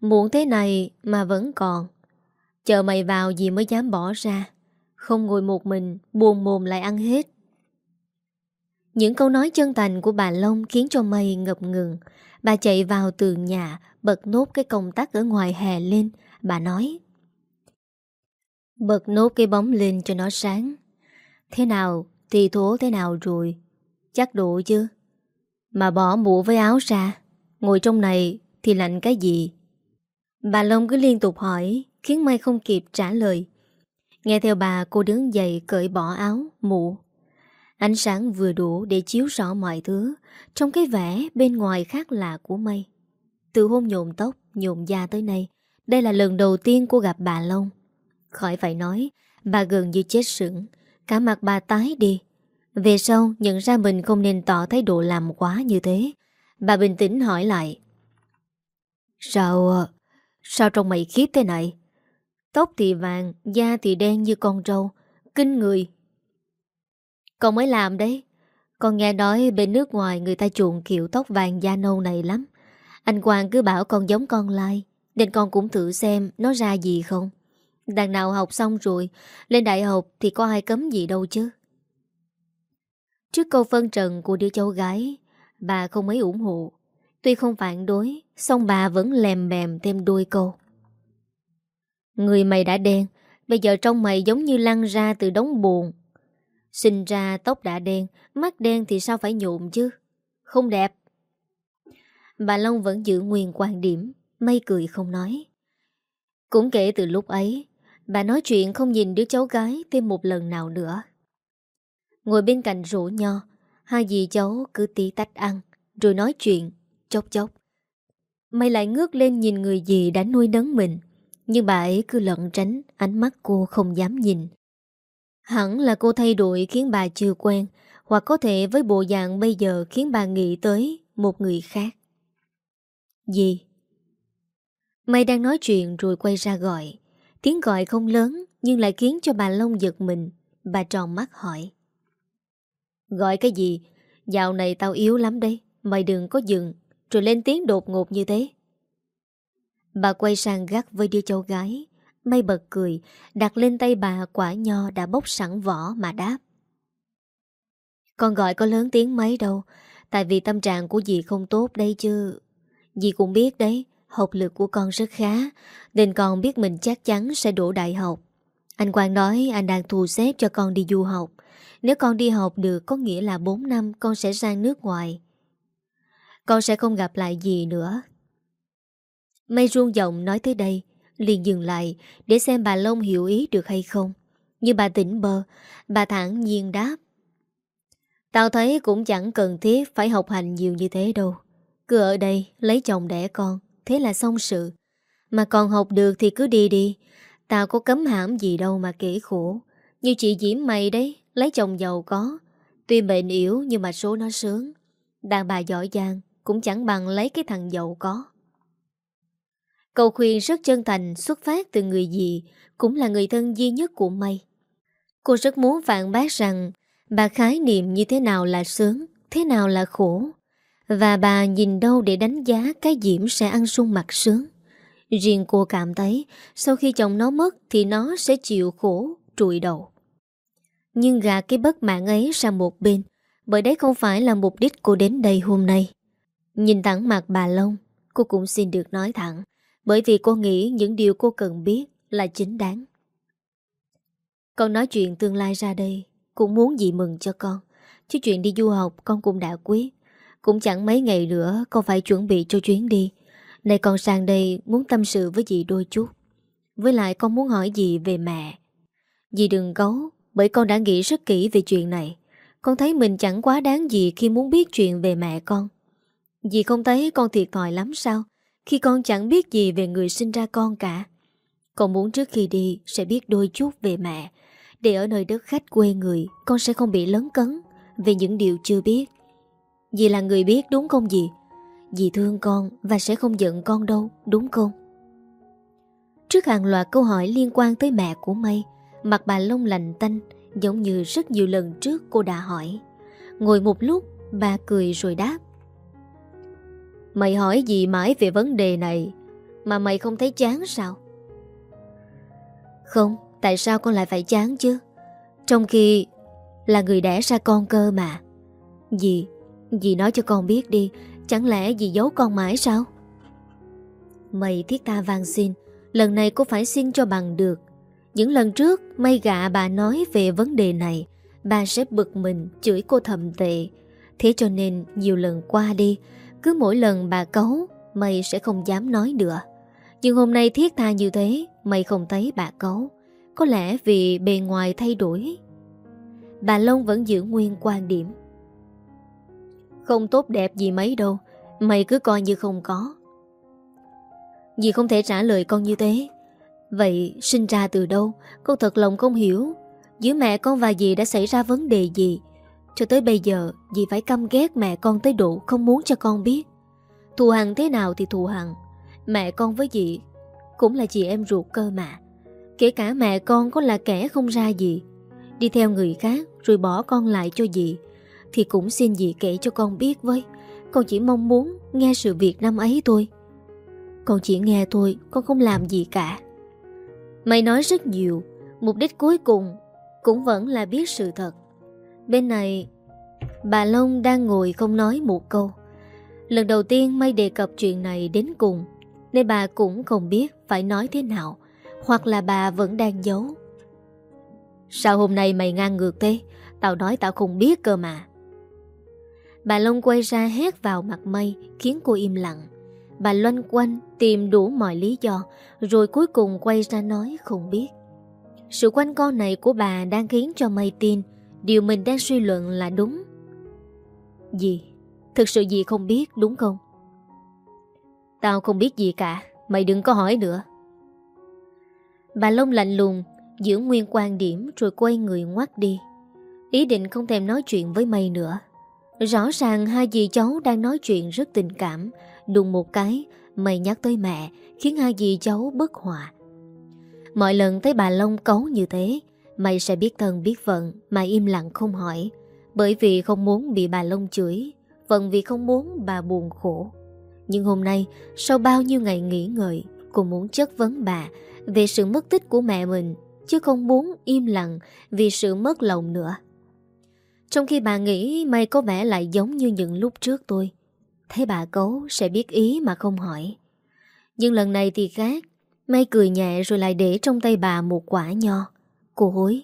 Muộn thế này mà vẫn còn. Chờ mày vào gì mới dám bỏ ra. Không ngồi một mình, Buồn mồm lại ăn hết. Những câu nói chân thành của bà Long Khiến cho mây ngập ngừng. Bà chạy vào tường nhà, Bật nốt cái công tắc ở ngoài hè lên. Bà nói, Bật nốt cái bóng lên cho nó sáng. Thế nào thì thố thế nào rồi? Chắc đủ chứ? Mà bỏ mũ với áo ra. Ngồi trong này thì lạnh cái gì? Bà Long cứ liên tục hỏi Khiến Mai không kịp trả lời. Nghe theo bà cô đứng dậy cởi bỏ áo, mũ. Ánh sáng vừa đủ để chiếu rõ mọi thứ. Trong cái vẻ bên ngoài khác lạ của Mây Từ hôm nhộm tóc, nhộm da tới nay Đây là lần đầu tiên cô gặp bà Long. Khỏi phải nói Bà gần như chết sững. Cả mặt bà tái đi. Về sau nhận ra mình không nên tỏ thái độ làm quá như thế. Bà bình tĩnh hỏi lại. Sao ờ, Sao trông mày khiếp thế này? Tóc thì vàng, da thì đen như con trâu. Kinh người. Con mới làm đấy. Con nghe nói bên nước ngoài người ta chuộng kiểu tóc vàng da nâu này lắm. Anh Quang cứ bảo con giống con lai Nên con cũng thử xem nó ra gì không. Đằng nào học xong rồi Lên đại học thì có ai cấm gì đâu chứ. Trước câu phân trần của đứa cháu gái, Bà không mấy ủng hộ. Tuy không phản đối, song bà vẫn lèm bèm thêm đôi câu. Người mày đã đen, Bây giờ trong mày giống như lăn ra từ đống buồn Sinh ra tóc đã đen, Mắt đen thì sao phải nhuộm chứ? Không đẹp. Bà Long vẫn giữ nguyên quan điểm, Mây cười không nói. Cũng kể từ lúc ấy, Bà nói chuyện không nhìn đứa cháu gái Thêm một lần nào nữa. Ngồi bên cạnh rủ nho, Hai dì cháu cứ tí tách ăn, Rồi nói chuyện, Chốc chốc. Mày lại ngước lên nhìn người dì đã nuôi nấng mình, Nhưng bà ấy cứ lận tránh, Ánh mắt cô không dám nhìn. Hẳn là cô thay đổi khiến bà chưa quen, Hoặc có thể với bộ dạng bây giờ Khiến bà nghĩ tới một người khác. Gì? Mày đang nói chuyện rồi quay ra gọi. Tiếng gọi không lớn, Nhưng lại khiến cho bà Long giật mình. Bà tròn mắt hỏi. Gọi cái gì? Dạo này tao yếu lắm đấy, Mày đừng có dừng Rồi lên tiếng đột ngột như thế. Bà quay sang gắt với đứa cháu gái Mây bật cười, Đặt lên tay bà quả nho đã bốc sẵn vỏ mà đáp. Con gọi có lớn tiếng mấy đâu, Tại vì tâm trạng của dì không tốt đây chứ. Dì cũng biết đấy, Học lực của con rất khá, Nên con biết mình chắc chắn sẽ đổ đại học. Anh Quang nói anh đang thu xếp cho con đi du học. Nếu con đi học được có nghĩa là 4 năm con sẽ sang nước ngoài Con sẽ không gặp lại gì nữa Mây ruông giọng nói tới đây liền dừng lại để xem bà Long hiểu ý được hay không. Như bà tỉnh bơ, bà thẳng nhiên đáp. Tao thấy cũng chẳng cần thiết phải học hành nhiều như thế đâu. Cứ ở đây lấy chồng đẻ con, thế là xong sự. Mà còn học được thì cứ đi đi. Tao có cấm hãm gì đâu mà kể khổ. Như chị Diễm mày đấy, lấy chồng giàu có. Tuy bệnh yếu nhưng mà số nó sướng. Đàn bà giỏi giang cũng chẳng bằng lấy cái thằng giàu có. Câu khuyên rất chân thành xuất phát từ người dì, cũng là người thân duy nhất của Mây. Cô rất muốn phản bác rằng bà khái niệm như thế nào là sướng, thế nào là khổ. Và bà nhìn đâu để đánh giá cái diễm sẽ ăn sung mặt sướng. Riêng cô cảm thấy sau khi chồng nó mất thì nó sẽ chịu khổ, trụi đầu. Nhưng gà cái bất mạng ấy sang một bên, bởi đấy không phải là mục đích cô đến đây hôm nay. Nhìn thẳng mặt bà Long, cô cũng xin được nói thẳng. Bởi vì cô nghĩ những điều cô cần biết là chính đáng. Con nói chuyện tương lai ra đây Cũng muốn dì mừng cho con Chứ chuyện đi du học con cũng đã quyết Cũng chẳng mấy ngày nữa Con phải chuẩn bị cho chuyến đi Này con sang đây muốn tâm sự với dì đôi chút Với lại con muốn hỏi dì về mẹ Dì đừng gấu bởi con đã nghĩ rất kỹ về chuyện này. Con thấy mình chẳng quá đáng gì Khi muốn biết chuyện về mẹ con. Dì không thấy con thiệt thòi lắm sao, khi con chẳng biết gì về người sinh ra con cả. Con muốn trước khi đi Sẽ biết đôi chút về mẹ. Để ở nơi đất khách quê người, Con sẽ không bị lấn cấn Về những điều chưa biết. Dì là người biết đúng không dì? Dì thương con và sẽ không giận con đâu, Đúng không? Trước hàng loạt câu hỏi liên quan tới mẹ của Mây Mặt bà lông lành tanh, Giống như rất nhiều lần trước cô đã hỏi. Ngồi một lúc, Bà cười rồi đáp. Mày hỏi gì mãi về vấn đề này, Mà mày không thấy chán sao? Không, Tại sao con lại phải chán chứ? Trong khi Là người đẻ ra con cơ mà. Dì Dì nói cho con biết đi, Chẳng lẽ dì giấu con mãi sao? Mày thiết ta vang xin, Lần này cô phải xin cho bằng được. Những lần trước Mây gạ bà nói về vấn đề này, Bà sẽ bực mình Chửi cô thầm tệ. Thế cho nên, nhiều lần qua đi, cứ mỗi lần bà cấu Mày sẽ không dám nói nữa. Nhưng hôm nay thiết tha như thế, Mày không thấy bà cấu Có lẽ vì bề ngoài thay đổi. Bà Long vẫn giữ nguyên quan điểm. Không tốt đẹp gì mấy đâu, Mày cứ coi như không có. Dì không thể trả lời con như thế. Vậy sinh ra từ đâu? Con thật lòng không hiểu. Giữa mẹ con và dì đã xảy ra vấn đề gì? Cho tới bây giờ, Dì phải căm ghét mẹ con tới độ Không muốn cho con biết. Thù hằn thế nào thì thù hằn Mẹ con với dì Cũng là chị em ruột cơ mà. Kể cả mẹ con có là kẻ không ra gì. Đi theo người khác Rồi bỏ con lại cho dì Thì cũng xin dì kể cho con biết với. Con chỉ mong muốn nghe sự việc năm ấy thôi. Con chỉ nghe thôi, Con không làm gì cả. Mày nói rất nhiều, Mục đích cuối cùng Cũng vẫn là biết sự thật. Bên này, Bà Long đang ngồi không nói một câu. Lần đầu tiên May đề cập chuyện này đến cùng, Nên bà cũng không biết phải nói thế nào, Hoặc là bà vẫn đang giấu. Sao hôm nay mày ngang ngược thế? Tao nói tao không biết cơ mà. Bà Long quay ra hét vào mặt mây Khiến cô im lặng. Bà loanh quanh tìm đủ mọi lý do, Rồi cuối cùng quay ra nói không biết. Sự quanh con này của bà đang khiến cho mây tin, Điều mình đang suy luận là đúng. Gì? Thực sự gì không biết, đúng không? Tao không biết gì cả, Mày đừng có hỏi nữa. Bà Long lạnh lùng, Giữ nguyên quan điểm rồi quay người ngoắt đi. Ý định không thèm nói chuyện với mày nữa. Rõ ràng hai dì cháu đang nói chuyện rất tình cảm Đùng một cái, Mày nhắc tới mẹ, Khiến hai dì cháu bất hòa. Mọi lần thấy bà Long cấu như thế, Mày sẽ biết thân biết phận, Mà im lặng không hỏi. Bởi vì không muốn bị bà Long chửi Phận vì không muốn bà buồn khổ. Nhưng hôm nay, Sau bao nhiêu ngày nghỉ ngợi Cô muốn chất vấn bà Về sự mất tích của mẹ mình, Chứ không muốn im lặng Vì sự mất lòng nữa. Trong khi bà nghĩ mày có vẻ lại giống như những lúc trước tôi Thấy bà cấu sẽ biết ý mà không hỏi. Nhưng lần này thì khác. May cười nhẹ rồi lại để trong tay bà một quả nho. Cô hối.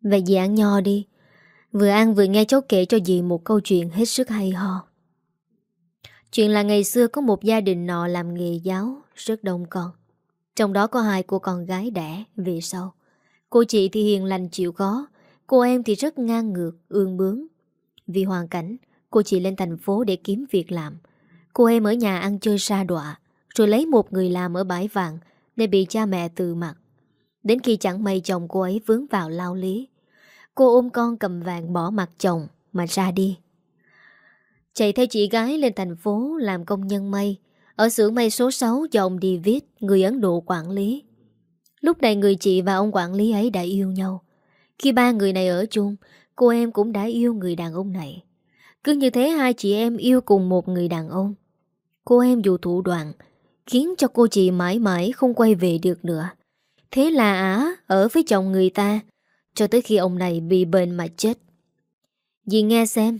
Vậy dì ăn nho đi. Vừa ăn vừa nghe cháu kể cho dì một câu chuyện hết sức hay ho. Chuyện là ngày xưa có một gia đình nọ làm nghề giáo Rất đông con. Trong đó có hai cô con gái đẻ về sau. Cô chị thì hiền lành chịu khó Cô em thì rất ngang ngược, ương bướng. Vì hoàn cảnh Cô chị lên thành phố để kiếm việc làm. Cô em ở nhà ăn chơi xa đọa, Rồi lấy một người làm ở bãi vàng Để bị cha mẹ từ mặt. Đến khi chẳng may chồng cô ấy vướng vào lao lý, Cô ôm con cầm vàng bỏ mặt chồng Mà ra đi. Chạy theo chị gái lên thành phố Làm công nhân may. Ở xưởng may số 6 do ông David Người Ấn Độ quản lý. Lúc này người chị và ông quản lý ấy đã yêu nhau. Khi ba người này ở chung, Cô em cũng đã yêu người đàn ông này cứ như thế hai chị em yêu cùng một người đàn ông Cô em dù thủ đoạn, Khiến cho cô chị mãi mãi không quay về được nữa Thế là Á ở với chồng người ta, Cho tới khi ông này bị bệnh mà chết Dì nghe xem,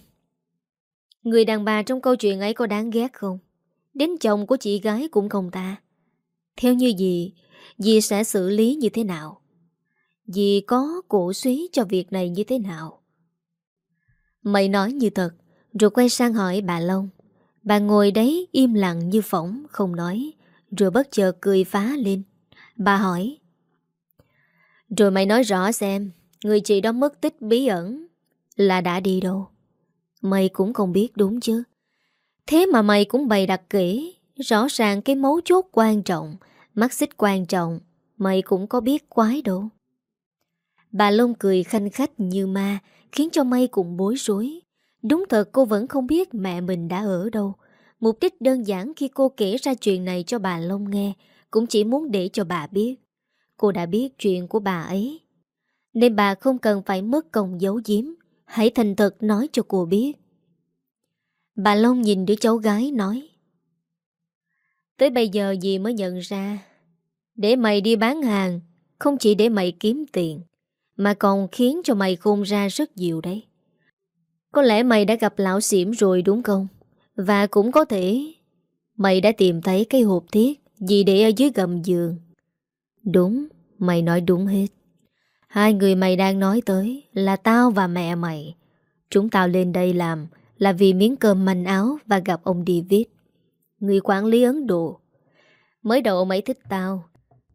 Người đàn bà trong câu chuyện ấy có đáng ghét không? Đến chồng của chị gái cũng không ta Theo như dì Dì sẽ xử lý như thế nào? Dì có cổ suý cho việc này như thế nào? Mày nói như thật rồi quay sang hỏi bà Long. Bà ngồi đấy im lặng như phỏng, Không nói. Rồi bất chợt cười phá lên. Bà hỏi, Rồi mày nói rõ xem, Người chị đó mất tích bí ẩn Là đã đi đâu? Mày cũng không biết đúng chứ. Thế mà mày cũng bày đặt kỹ, Rõ ràng cái mấu chốt quan trọng, Mắt xích quan trọng, Mày cũng có biết quái đâu. Bà Long cười khanh khách như ma, Khiến cho mây cũng bối rối. Đúng thật, cô vẫn không biết mẹ mình đã ở đâu. Mục đích đơn giản khi cô kể ra chuyện này cho bà Long nghe, cũng chỉ muốn để cho bà biết. Cô đã biết chuyện của bà ấy. Nên bà không cần phải mất công giấu giếm. Hãy thành thật nói cho cô biết. Bà Long nhìn đứa cháu gái nói, Tới bây giờ gì mới nhận ra, Để mày đi bán hàng, Không chỉ để mày kiếm tiền, Mà còn khiến cho mày khôn ra rất nhiều đấy có lẽ mày đã gặp lão xỉm rồi đúng không? Và cũng có thể mày đã tìm thấy cái hộp thiết gì để ở dưới gầm giường. Đúng, mày nói đúng hết. Hai người mày đang nói tới là tao và mẹ mày. Chúng tao lên đây làm là vì miếng cơm manh áo và gặp ông David, người quản lý Ấn Độ. Mới đầu mày thích tao,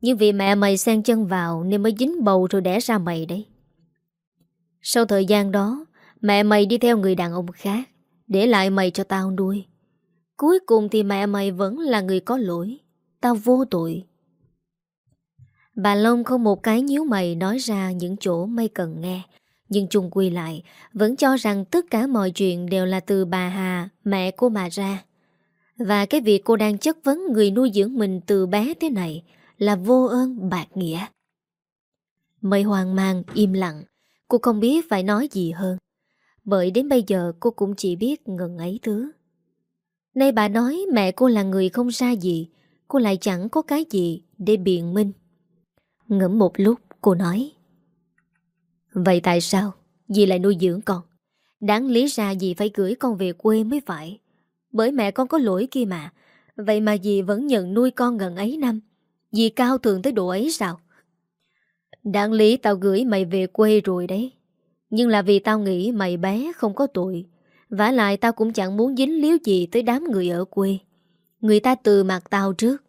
nhưng vì mẹ mày sang chân vào nên mới dính bầu rồi đẻ ra mày đấy. Sau thời gian đó, Mẹ mày đi theo người đàn ông khác Để lại mày cho tao nuôi. Cuối cùng thì mẹ mày vẫn là người có lỗi. Tao vô tội. Bà Long không một cái nhíu mày nói ra những chỗ mày cần nghe Nhưng chung quy lại Vẫn cho rằng tất cả mọi chuyện đều là từ bà Hà, mẹ cô mà ra. Và cái việc cô đang chất vấn người nuôi dưỡng mình từ bé thế này Là vô ơn bạc nghĩa. Mây hoang mang, im lặng Cô không biết phải nói gì hơn bởi đến bây giờ cô cũng chỉ biết ngần ấy thứ. Nay bà nói mẹ cô là người không ra gì, Cô lại chẳng có cái gì để biện minh. Ngẫm một lúc, cô nói, Vậy tại sao? Dì lại nuôi dưỡng con. Đáng lý ra dì phải gửi con về quê mới phải. Bởi mẹ con có lỗi kia mà. Vậy mà dì vẫn nhận nuôi con gần ấy năm. Dì cao thường tới độ ấy sao? Đáng lý tao gửi mày về quê rồi đấy nhưng là vì tao nghĩ mày bé không có tuổi, vả lại tao cũng chẳng muốn dính líu gì tới đám người ở quê. Người ta từ mặt tao trước.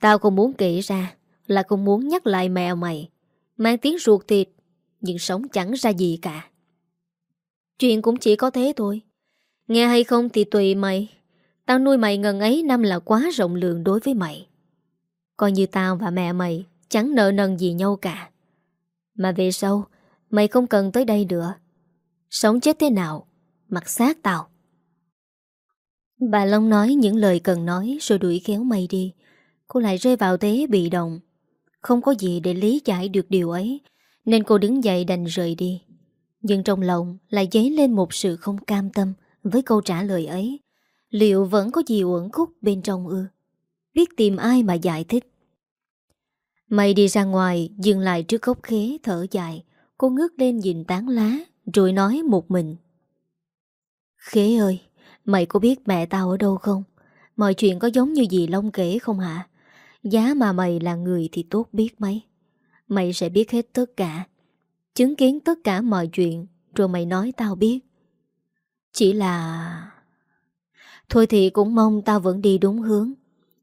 Tao không muốn kể ra Là không muốn nhắc lại mẹ mày. Mang tiếng ruột thịt Nhưng sống chẳng ra gì cả. Chuyện cũng chỉ có thế thôi. Nghe hay không thì tùy mày. Tao nuôi mày ngần ấy năm là quá rộng lượng đối với mày. Coi như tao và mẹ mày Chẳng nợ nần gì nhau cả. Mà về sau Mày không cần tới đây nữa. Sống chết thế nào, Mặc xác tao. Bà Long nói những lời cần nói Rồi đuổi kéo mày đi. Cô lại rơi vào thế bị động. Không có gì để lý giải được điều ấy, Nên cô đứng dậy đành rời đi. Nhưng trong lòng lại dấy lên một sự không cam tâm Với câu trả lời ấy. Liệu vẫn có gì uẩn khúc bên trong ư? Biết tìm ai mà giải thích. Mày đi ra ngoài, Dừng lại trước gốc khế, thở dài. Cô ngước lên nhìn tán lá, Rồi nói một mình. Khế ơi, Mày có biết mẹ tao ở đâu không? Mọi chuyện có giống như gì Long kể không hả? Giá mà mày là người thì tốt biết mấy. Mày sẽ biết hết tất cả. Chứng kiến tất cả mọi chuyện, Rồi mày nói tao biết. Chỉ là... Thôi thì cũng mong tao vẫn đi đúng hướng.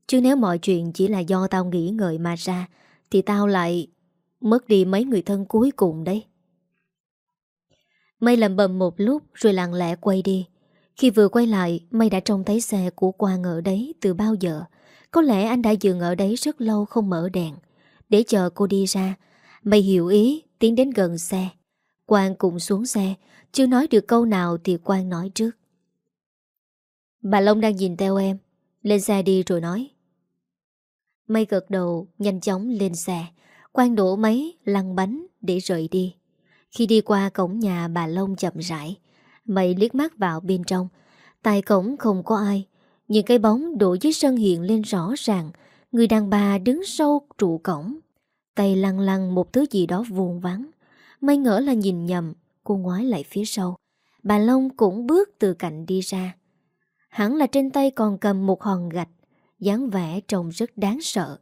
Chứ nếu mọi chuyện chỉ là do tao nghĩ ngợi mà ra, Thì tao lại mất đi mấy người thân cuối cùng đấy. Mây lầm bầm một lúc rồi lặng lẽ quay đi. Khi vừa quay lại, Mây đã trông thấy xe của Quang ở đấy từ bao giờ. Có lẽ anh đã dừng ở đấy rất lâu không mở đèn. Để chờ cô đi ra, Mây hiểu ý, tiến đến gần xe. Quang cũng xuống xe. Chưa nói được câu nào thì Quang nói trước. Bà Long đang nhìn theo em. Lên xe đi rồi nói. Mây gật đầu, Nhanh chóng lên xe. Quang đổ máy, lăn bánh để rời đi. Khi đi qua cổng nhà bà Long chậm rãi Mây liếc mắt vào bên trong. Tại cổng không có ai, Nhưng cái bóng đổ dưới sân hiện lên rõ ràng. Người đàn bà đứng sâu trụ cổng. Tay lăn lăn một thứ gì đó vuông vắng Mây ngỡ là nhìn nhầm, Cô ngoái lại phía sau. Bà Long cũng bước từ cạnh đi ra. Hẳn là trên tay còn cầm một hòn gạch, dáng vẻ trông rất đáng sợ.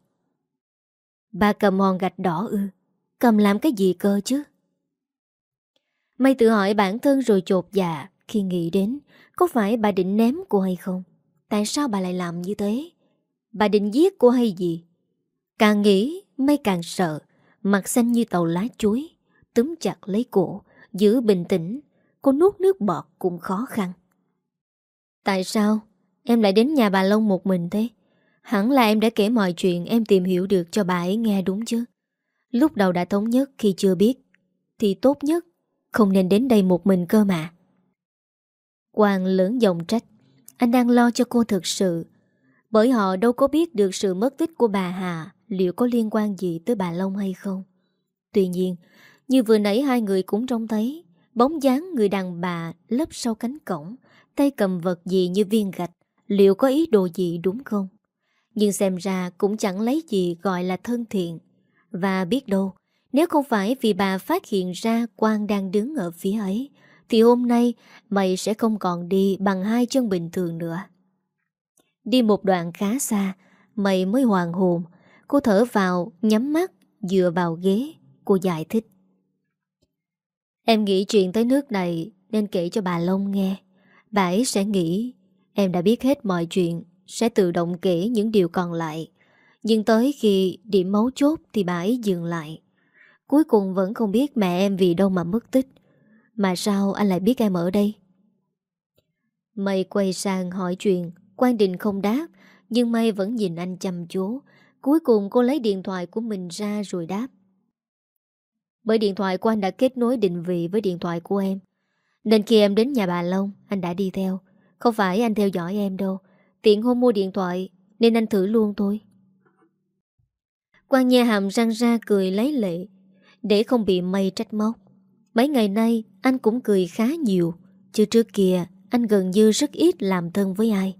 Bà cầm hòn gạch đỏ ư. Cầm làm cái gì cơ chứ? Mây tự hỏi bản thân rồi chột dạ Khi nghĩ đến Có phải bà định ném cô hay không? Tại sao bà lại làm như thế? Bà định giết cô hay gì? Càng nghĩ Mây càng sợ. Mặt xanh như tàu lá chuối, Túm chặt lấy cổ, Giữ bình tĩnh. Cô nuốt nước bọt cũng khó khăn. Tại sao? Em lại đến nhà bà Long một mình thế? Hẳn là em đã kể mọi chuyện, Em tìm hiểu được cho bà ấy nghe đúng chứ? Lúc đầu đã thống nhất, khi chưa biết, Thì tốt nhất Không nên đến đây một mình cơ mà. Quang lớn giọng trách, Anh đang lo cho cô thực sự. Bởi họ đâu có biết được sự mất tích của bà Hà Liệu có liên quan gì tới bà Long hay không. Tuy nhiên, Như vừa nãy hai người cũng trông thấy, Bóng dáng người đàn bà lấp sau cánh cổng, Tay cầm vật gì như viên gạch, Liệu có ý đồ gì đúng không? Nhưng xem ra cũng chẳng lấy gì gọi là thân thiện. Và biết đâu Nếu không phải vì bà phát hiện ra Quang đang đứng ở phía ấy Thì hôm nay mày sẽ không còn đi bằng hai chân bình thường nữa. Đi một đoạn khá xa Mày mới hoàng hồn. Cô thở vào, nhắm mắt, dựa vào ghế. Cô giải thích. Em nghĩ chuyện tới nước này Nên kể cho bà Long nghe. Bà ấy sẽ nghĩ Em đã biết hết mọi chuyện. Sẽ tự động kể những điều còn lại. Nhưng tới khi điểm mấu chốt Thì bà ấy dừng lại. Cuối cùng vẫn không biết mẹ em vì đâu mà mất tích. Mà sao anh lại biết em ở đây? Mây quay sang hỏi chuyện, Quan đình không đáp, Nhưng Mây vẫn nhìn anh chăm chú. Cuối cùng cô lấy điện thoại của mình ra rồi đáp. Bởi điện thoại của anh đã kết nối định vị với điện thoại của em. Nên khi em đến nhà bà Long, Anh đã đi theo. Không phải anh theo dõi em đâu. Tiện hôm mua điện thoại, Nên anh thử luôn thôi. Quang nhà hàm răng ra cười lấy lệ, Để không bị mây trách móc. Mấy ngày nay, anh cũng cười khá nhiều, Chứ trước kia, anh gần như rất ít làm thân với ai.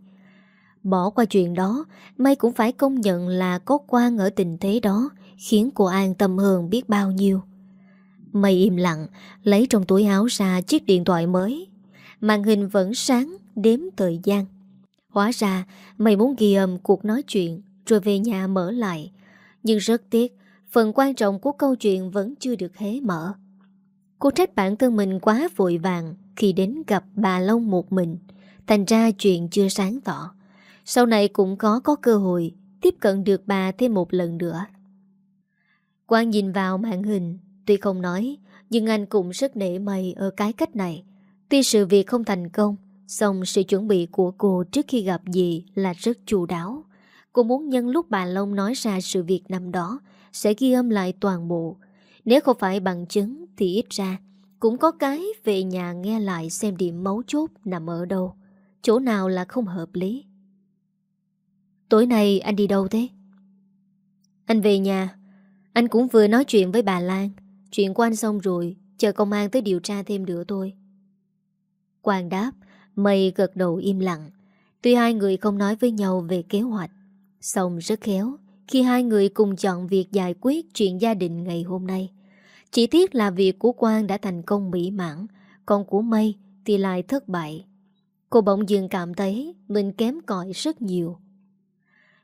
Bỏ qua chuyện đó May cũng phải công nhận là có quan ở tình thế đó, Khiến cô an tâm hơn biết bao nhiêu. Mây im lặng, Lấy trong túi áo ra chiếc điện thoại mới. Màn hình vẫn sáng, Đếm thời gian. Hóa ra mày muốn ghi âm cuộc nói chuyện Rồi về nhà mở lại Nhưng rất tiếc Phần quan trọng của câu chuyện vẫn chưa được hé mở Cô trách bản thân mình quá vội vàng Khi đến gặp bà Long một mình Thành ra chuyện chưa sáng tỏ sau này cũng có có cơ hội tiếp cận được bà thêm một lần nữa. Quang nhìn vào màn hình, tuy không nói, nhưng anh cũng rất nể mày ở cái cách này. Tuy sự việc không thành công, xong sự chuẩn bị của cô trước khi gặp dì là rất chu đáo. Cô muốn nhân lúc bà Long nói ra sự việc năm đó, sẽ ghi âm lại toàn bộ. Nếu không phải bằng chứng thì ít ra, cũng có cái về nhà nghe lại xem điểm mấu chốt nằm ở đâu. Chỗ nào là không hợp lý. Tối nay anh đi đâu thế? Anh về nhà Anh cũng vừa nói chuyện với bà Lan Chuyện của anh xong rồi Chờ công an tới điều tra thêm nữa thôi Quang đáp Mây gật đầu im lặng Tuy hai người không nói với nhau về kế hoạch Xong rất khéo khi hai người cùng chọn việc giải quyết chuyện gia đình ngày hôm nay. Chỉ tiếc là việc của Quang đã thành công mỹ mãn, còn của Mây thì lại thất bại. Cô bỗng dường cảm thấy mình kém cỏi rất nhiều.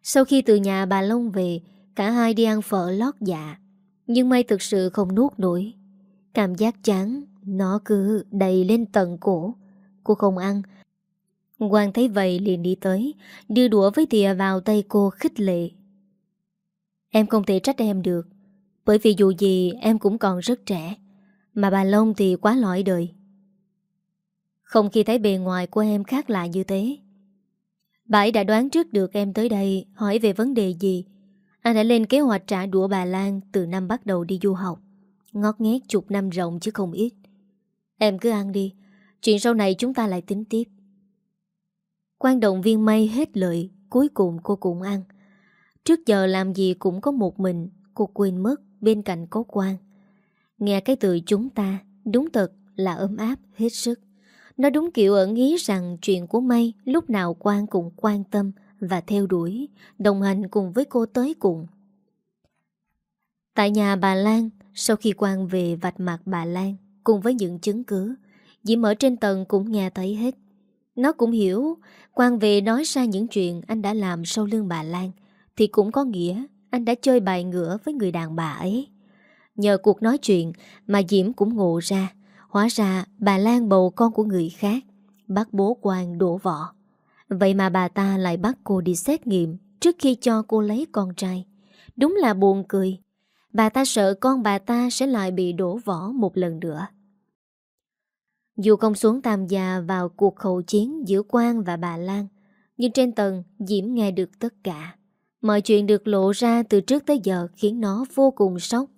Sau khi từ nhà bà Long về, cả hai đi ăn phở lót dạ. Nhưng Mây thực sự không nuốt nổi. Cảm giác chán, nó cứ đầy lên tận cổ. Cô không ăn. Quang thấy vậy liền đi tới, đưa đũa với thìa vào tay cô khích lệ. Em không thể trách em được, bởi vì dù gì em cũng còn rất trẻ. Mà bà Long thì quá lõi đời. Không khi thấy bề ngoài của em khác lạ như thế Bà ấy đã đoán trước được em tới đây Hỏi về vấn đề gì Anh đã lên kế hoạch trả đũa bà Lan Từ năm bắt đầu đi du học Ngót nghét chục năm rộng chứ không ít Em cứ ăn đi Chuyện sau này chúng ta lại tính tiếp. Quan động viên mây hết lợi Cuối cùng cô cũng ăn. Trước giờ làm gì cũng có một mình Cô quên mất bên cạnh có quan Nghe cái từ chúng ta Đúng thật là ấm áp hết sức. Nó đúng kiểu ẩn ý rằng chuyện của May lúc nào quan cũng quan tâm và theo đuổi, đồng hành cùng với cô tới cùng. Tại nhà bà Lan, sau khi quan về vạch mặt bà Lan cùng với những chứng cứ, Diễm ở trên tầng cũng nghe thấy hết. Nó cũng hiểu Quang về nói ra những chuyện anh đã làm sau lưng bà Lan, thì cũng có nghĩa anh đã chơi bài ngửa với người đàn bà ấy. Nhờ cuộc nói chuyện mà Diễm cũng ngộ ra, Hóa ra bà Lan bầu con của người khác Bắt bố quang đổ vỏ Vậy mà bà ta lại bắt cô đi xét nghiệm Trước khi cho cô lấy con trai Đúng là buồn cười Bà ta sợ con bà ta sẽ lại bị đổ vỏ một lần nữa dù không xuống tham gia vào cuộc khẩu chiến giữa quan và bà Lan Nhưng trên tầng Diễm nghe được tất cả Mọi chuyện được lộ ra từ trước tới giờ khiến nó vô cùng sốc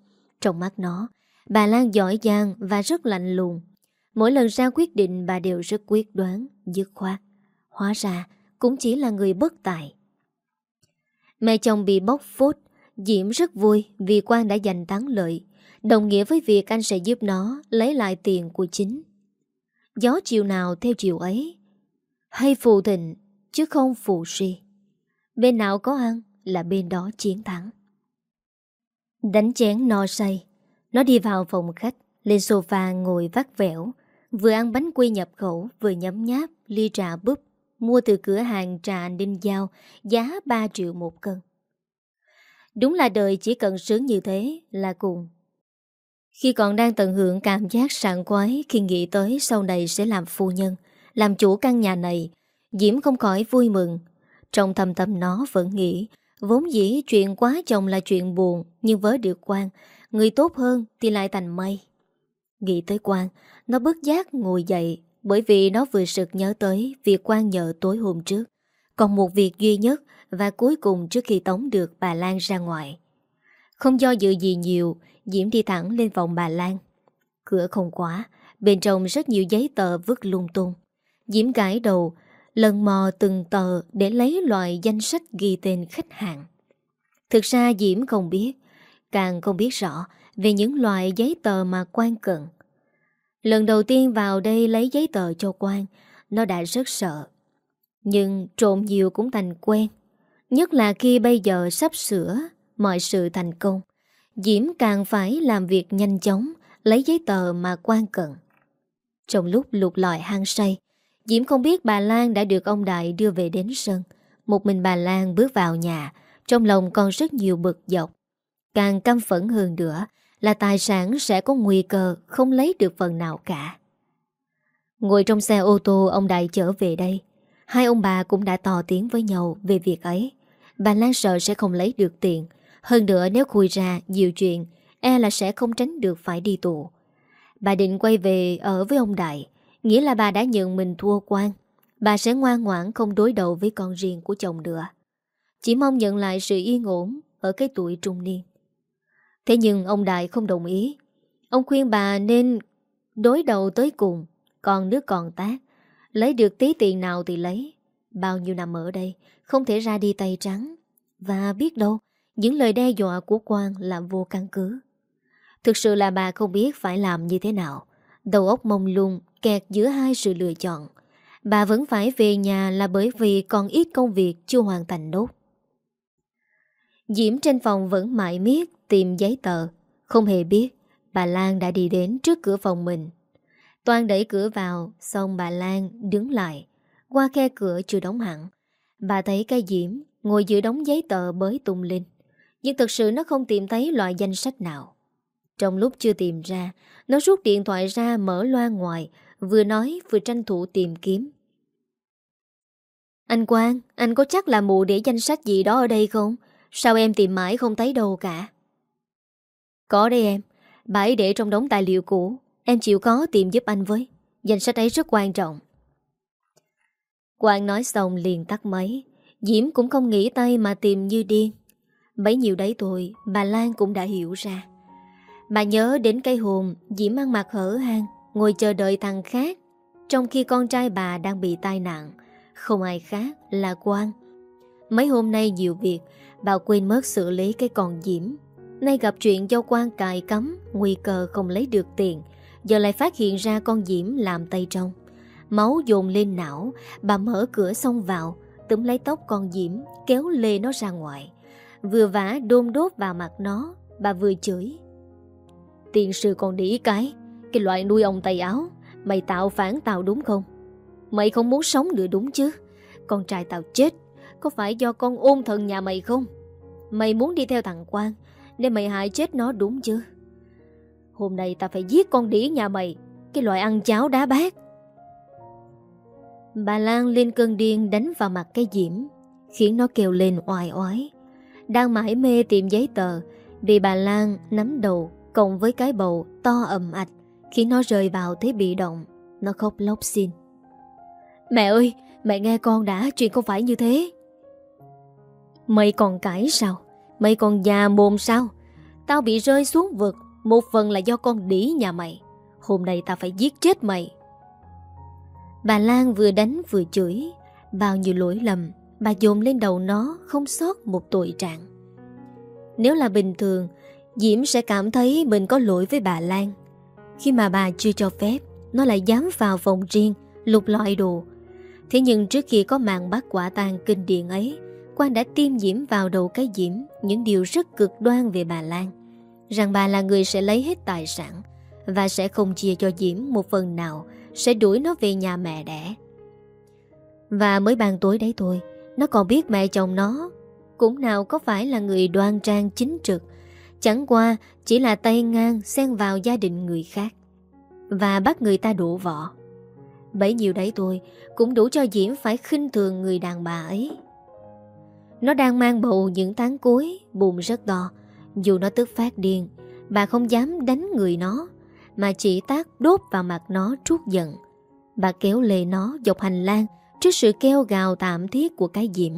Trong mắt nó Bà Lan giỏi giang và rất lạnh lùng. Mỗi lần ra quyết định bà đều rất quyết đoán, dứt khoát. Hóa ra cũng chỉ là người bất tài. Mẹ chồng bị bóc phốt, Diễm rất vui vì Quang đã giành thắng lợi, đồng nghĩa với việc anh sẽ giúp nó lấy lại tiền của chính. Gió chiều nào theo chiều ấy, hay phù thịnh chứ không phù suy. Bên nào có ăn là bên đó chiến thắng. Đánh chén no say, nó đi vào phòng khách, lên sofa ngồi vắt vẻo, vừa ăn bánh quy nhập khẩu, vừa nhấm nháp ly trà búp, mua từ cửa hàng trà Ninh Giao, giá 3 triệu một cân. Đúng là đời chỉ cần sướng như thế là cùng. Khi còn đang tận hưởng cảm giác sảng quái khi nghĩ tới sau này sẽ làm phu nhân, làm chủ căn nhà này, Diễm không khỏi vui mừng. Trong thầm tâm nó vẫn nghĩ, vốn dĩ chuyện quá chồng là chuyện buồn, nhưng với được quan, Người tốt hơn thì lại thành mây Nghĩ tới quan, Nó bất giác ngồi dậy Bởi vì nó vừa sực nhớ tới Việc quan nhờ tối hôm trước. Còn một việc duy nhất Và cuối cùng trước khi tống được bà Lan ra ngoài. Không do dự gì nhiều Diễm đi thẳng lên phòng bà Lan Cửa không quá Bên trong rất nhiều giấy tờ vứt lung tung Diễm gãi đầu Lần mò từng tờ để lấy loại danh sách ghi tên khách hàng Thực ra Diễm không biết Càng không biết rõ về những loại giấy tờ mà quan cần. Lần đầu tiên vào đây lấy giấy tờ cho quan, nó đã rất sợ. Nhưng trộm nhiều cũng thành quen. Nhất là khi bây giờ sắp sửa mọi sự thành công. Diễm càng phải làm việc nhanh chóng, lấy giấy tờ mà quan cần. Trong lúc lục lọi hang say, Diễm không biết bà Lan đã được ông Đại đưa về đến sân. Một mình bà Lan bước vào nhà, trong lòng còn rất nhiều bực dọc. Càng căm phẫn hơn nữa là tài sản sẽ có nguy cơ không lấy được phần nào cả. Ngồi trong xe ô tô ông Đại trở về đây. Hai ông bà cũng đã tò tiếng với nhau về việc ấy. Bà Lan sợ sẽ không lấy được tiền. Hơn nữa nếu khui ra nhiều chuyện, e là sẽ không tránh được phải đi tù. Bà định quay về ở với ông Đại, nghĩa là bà đã nhận mình thua quan. Bà sẽ ngoan ngoãn không đối đầu với con riêng của chồng nữa. Chỉ mong nhận lại sự yên ổn ở cái tuổi trung niên. Thế nhưng ông Đại không đồng ý Ông khuyên bà nên đối đầu tới cùng Còn nước còn tác Lấy được tí tiền nào thì lấy Bao nhiêu năm ở đây Không thể ra đi tay trắng Và biết đâu những lời đe dọa của Quang là vô căn cứ Thực sự là bà không biết phải làm như thế nào Đầu óc mông lung Kẹt giữa hai sự lựa chọn Bà vẫn phải về nhà là bởi vì còn ít công việc chưa hoàn thành nốt Diễm trên phòng vẫn mãi miết tìm giấy tờ. Không hề biết bà Lan đã đi đến trước cửa phòng mình. Toàn đẩy cửa vào, xong bà Lan đứng lại. Qua khe cửa chưa đóng hẳn. Bà thấy cái Diễm ngồi giữa đóng giấy tờ bới tung lên. Nhưng thực sự nó không tìm thấy loại danh sách nào. Trong lúc chưa tìm ra, nó rút điện thoại ra mở loa ngoài, vừa nói vừa tranh thủ tìm kiếm. Anh Quang, anh có chắc là mụ để danh sách gì đó ở đây không? Sao em tìm mãi không thấy đâu cả? Có đây em, bà ấy để trong đống tài liệu cũ. Em chịu có tìm giúp anh với. Danh sách ấy rất quan trọng. Quang nói xong liền tắt máy. Diễm cũng không nghĩ tay mà tìm như điên. Bấy nhiêu đấy thôi, bà Lan cũng đã hiểu ra. Bà nhớ đến cây hồn Diễm ăn mặc hở hang Ngồi chờ đợi thằng khác Trong khi con trai bà đang bị tai nạn. Không ai khác là Quang. Mấy hôm nay nhiều việc Bà quên mất xử lý cái con Diễm. Nay gặp chuyện do Quang cài cấm Nguy cơ không lấy được tiền Giờ lại phát hiện ra con Diễm làm tay trong. Máu dồn lên não Bà mở cửa xông vào Túm lấy tóc con Diễm Kéo lê nó ra ngoài. Vừa vả đôn đốt vào mặt nó, Bà vừa chửi. Tiền sư còn đĩ cái Cái loại nuôi ông tay áo, Mày tạo phản tao đúng không? Mày không muốn sống nữa đúng chứ? Con trai tao chết, Có phải do con ôn thần nhà mày không? Mày muốn đi theo thằng Quang Nên mày hại chết nó đúng chứ? Hôm nay ta phải giết con đĩ nhà mày, Cái loại ăn cháo đá bát. Bà Lan lên cơn điên đánh vào mặt cái diễm, Khiến nó kêu lên oai oái. Đang mãi mê tìm giấy tờ Vì bà Lan nắm đầu Cộng với cái bầu to ầm ạch Khiến nó rơi vào thế bị động. Nó khóc lóc xin. Mẹ ơi, mẹ nghe con đã, Chuyện không phải như thế. Mày còn cãi sao? Mày còn già mồm sao? Tao bị rơi xuống vực, Một phần là do con đĩ nhà mày. Hôm nay tao phải giết chết mày. Bà Lan vừa đánh vừa chửi, Bao nhiêu lỗi lầm Bà dồn lên đầu nó Không sót một tội trạng. Nếu là bình thường, Diễm sẽ cảm thấy mình có lỗi với bà Lan. Khi mà bà chưa cho phép, Nó lại dám vào phòng riêng, Lục loại đồ. Thế nhưng trước khi có màn bắt quả tang kinh điển ấy, Quang đã tiêm Diễm vào đầu cái Diễm Những điều rất cực đoan về bà Lan, Rằng bà là người sẽ lấy hết tài sản Và sẽ không chia cho Diễm một phần nào, Sẽ đuổi nó về nhà mẹ đẻ. Và mới ban tối đấy thôi nó còn biết mẹ chồng nó. Cũng nào có phải là người đoan trang chính trực, Chẳng qua chỉ là tay ngang xen vào gia đình người khác Và bắt người ta đổ vỏ. Bấy nhiêu đấy thôi, Cũng đủ cho Diễm phải khinh thường người đàn bà ấy. Nó đang mang bầu những tháng cuối, Bụng rất to. Dù nó tức phát điên, Bà không dám đánh người nó, Mà chỉ tác đốt vào mặt nó trút giận. Bà kéo lê nó dọc hành lang Trước sự kêu gào tạm thiết của cái Diễm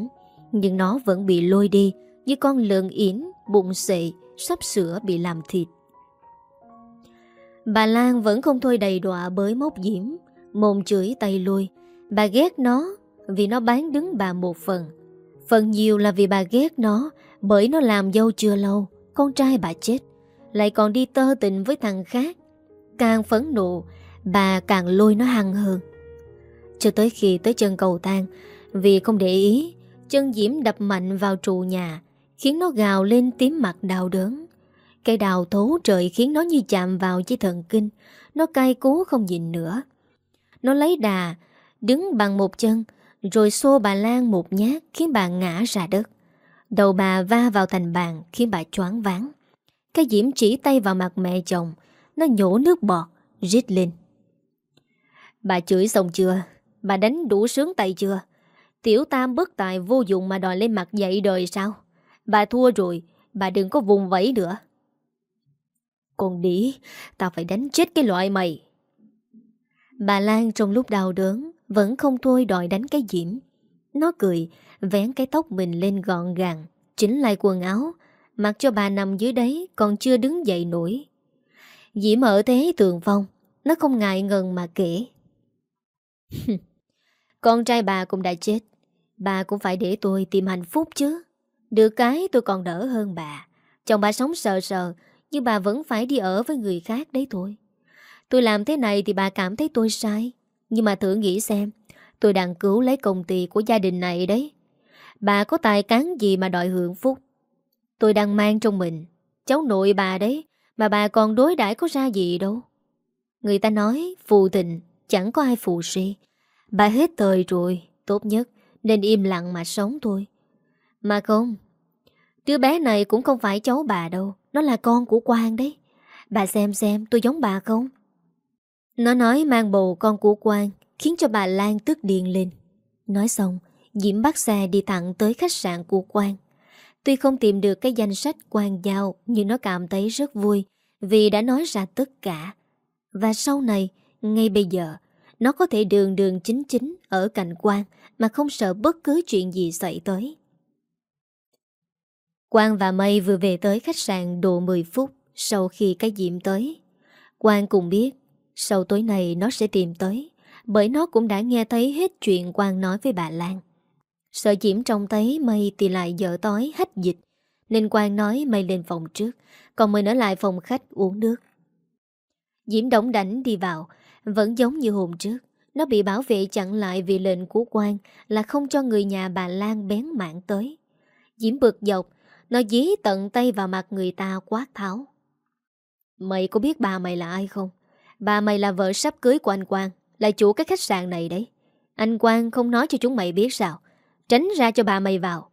Nhưng nó vẫn bị lôi đi Như con lợn yến bụng xệ sắp sửa bị làm thịt. Bà Lan vẫn không thôi đầy đọa bởi mốc diễm, mồm chửi tay lui. Bà ghét nó vì nó bán đứng bà một phần. Phần nhiều là vì bà ghét nó bởi nó làm dâu chưa lâu, con trai bà chết. Lại còn đi tơ tình với thằng khác. Càng phấn nộ, bà càng lôi nó hăng hơn. Cho tới khi tới chân cầu thang, vì không để ý, chân Diễm đập mạnh vào trụ nhà, Khiến nó gào lên tím mặt đau đớn. Cây đào thố trời khiến nó như chạm vào dây thần kinh Nó cay cú không nhìn nữa. Nó lấy đà Đứng bằng một chân Rồi xô bà Lan một nhát Khiến bà ngã ra đất. Đầu bà va vào thành bàn Khiến bà choáng váng. Cái diễm chỉ tay vào mặt mẹ chồng Nó nhổ nước bọt Rít lên. Bà chửi xong chưa? Bà đánh đủ sướng tay chưa? Tiểu tam bất tài vô dụng mà đòi lên mặt dậy đời sao? Bà thua rồi, Bà đừng có vùng vẫy nữa. Còn đĩ, Tao phải đánh chết cái loại mày. Bà Lan trong lúc đau đớn, Vẫn không thôi đòi đánh cái diễm. Nó cười, Vén cái tóc mình lên gọn gàng, Chỉnh lại quần áo, Mặc cho bà nằm dưới đấy Còn chưa đứng dậy nổi. Diễm ở thế tường phong, Nó không ngại ngần mà kể. (laughs) Con trai bà cũng đã chết. Bà cũng phải để tôi tìm hạnh phúc chứ. Được cái tôi còn đỡ hơn bà. Chồng bà sống sợ sợ Nhưng bà vẫn phải đi ở với người khác đấy thôi. Tôi làm thế này thì bà cảm thấy tôi sai. Nhưng mà thử nghĩ xem, Tôi đang cứu lấy công ty của gia đình này đấy. Bà có tài cán gì mà đòi hưởng phúc? Tôi đang mang trong mình. Cháu nội bà đấy, Mà bà còn đối đãi có ra gì đâu. Người ta nói phù tình Chẳng có ai phù si. Bà hết thời rồi, Tốt nhất nên im lặng mà sống thôi. Mà không, Đứa bé này cũng không phải cháu bà đâu, Nó là con của Quang đấy. Bà xem xem tôi giống bà không? Nó nói mang bầu con của Quang, Khiến cho bà Lan tức điện lên. Nói xong, Diễm bắt xe đi thẳng tới khách sạn của Quang. Tuy không tìm được cái danh sách Quang giao, Nhưng nó cảm thấy rất vui Vì đã nói ra tất cả. Và sau này, Ngay bây giờ nó có thể đường đường chính chính Ở cạnh Quang Mà không sợ bất cứ chuyện gì xảy tới Quang và Mây vừa về tới khách sạn độ 10 phút sau khi cái diệm tới. Quang cũng biết, sau tối này nó sẽ tìm tới, bởi nó cũng đã nghe thấy hết chuyện Quang nói với bà Lan. Sợ Diễm trông thấy Mây thì lại dở tối hách dịch, nên Quang nói Mây lên phòng trước, còn Mây ở lại phòng khách uống nước. Diễm đóng đảnh đi vào vẫn giống như hôm trước. Nó bị bảo vệ chặn lại vì lệnh của quan là không cho người nhà bà Lan bén mạng tới. Diễm bực dọc, nó dí tận tay vào mặt người ta quát tháo Mày có biết bà mày là ai không? Bà mày là vợ sắp cưới của anh Quang, Là chủ cái khách sạn này đấy Anh Quang không nói cho chúng mày biết sao Tránh ra cho bà mày vào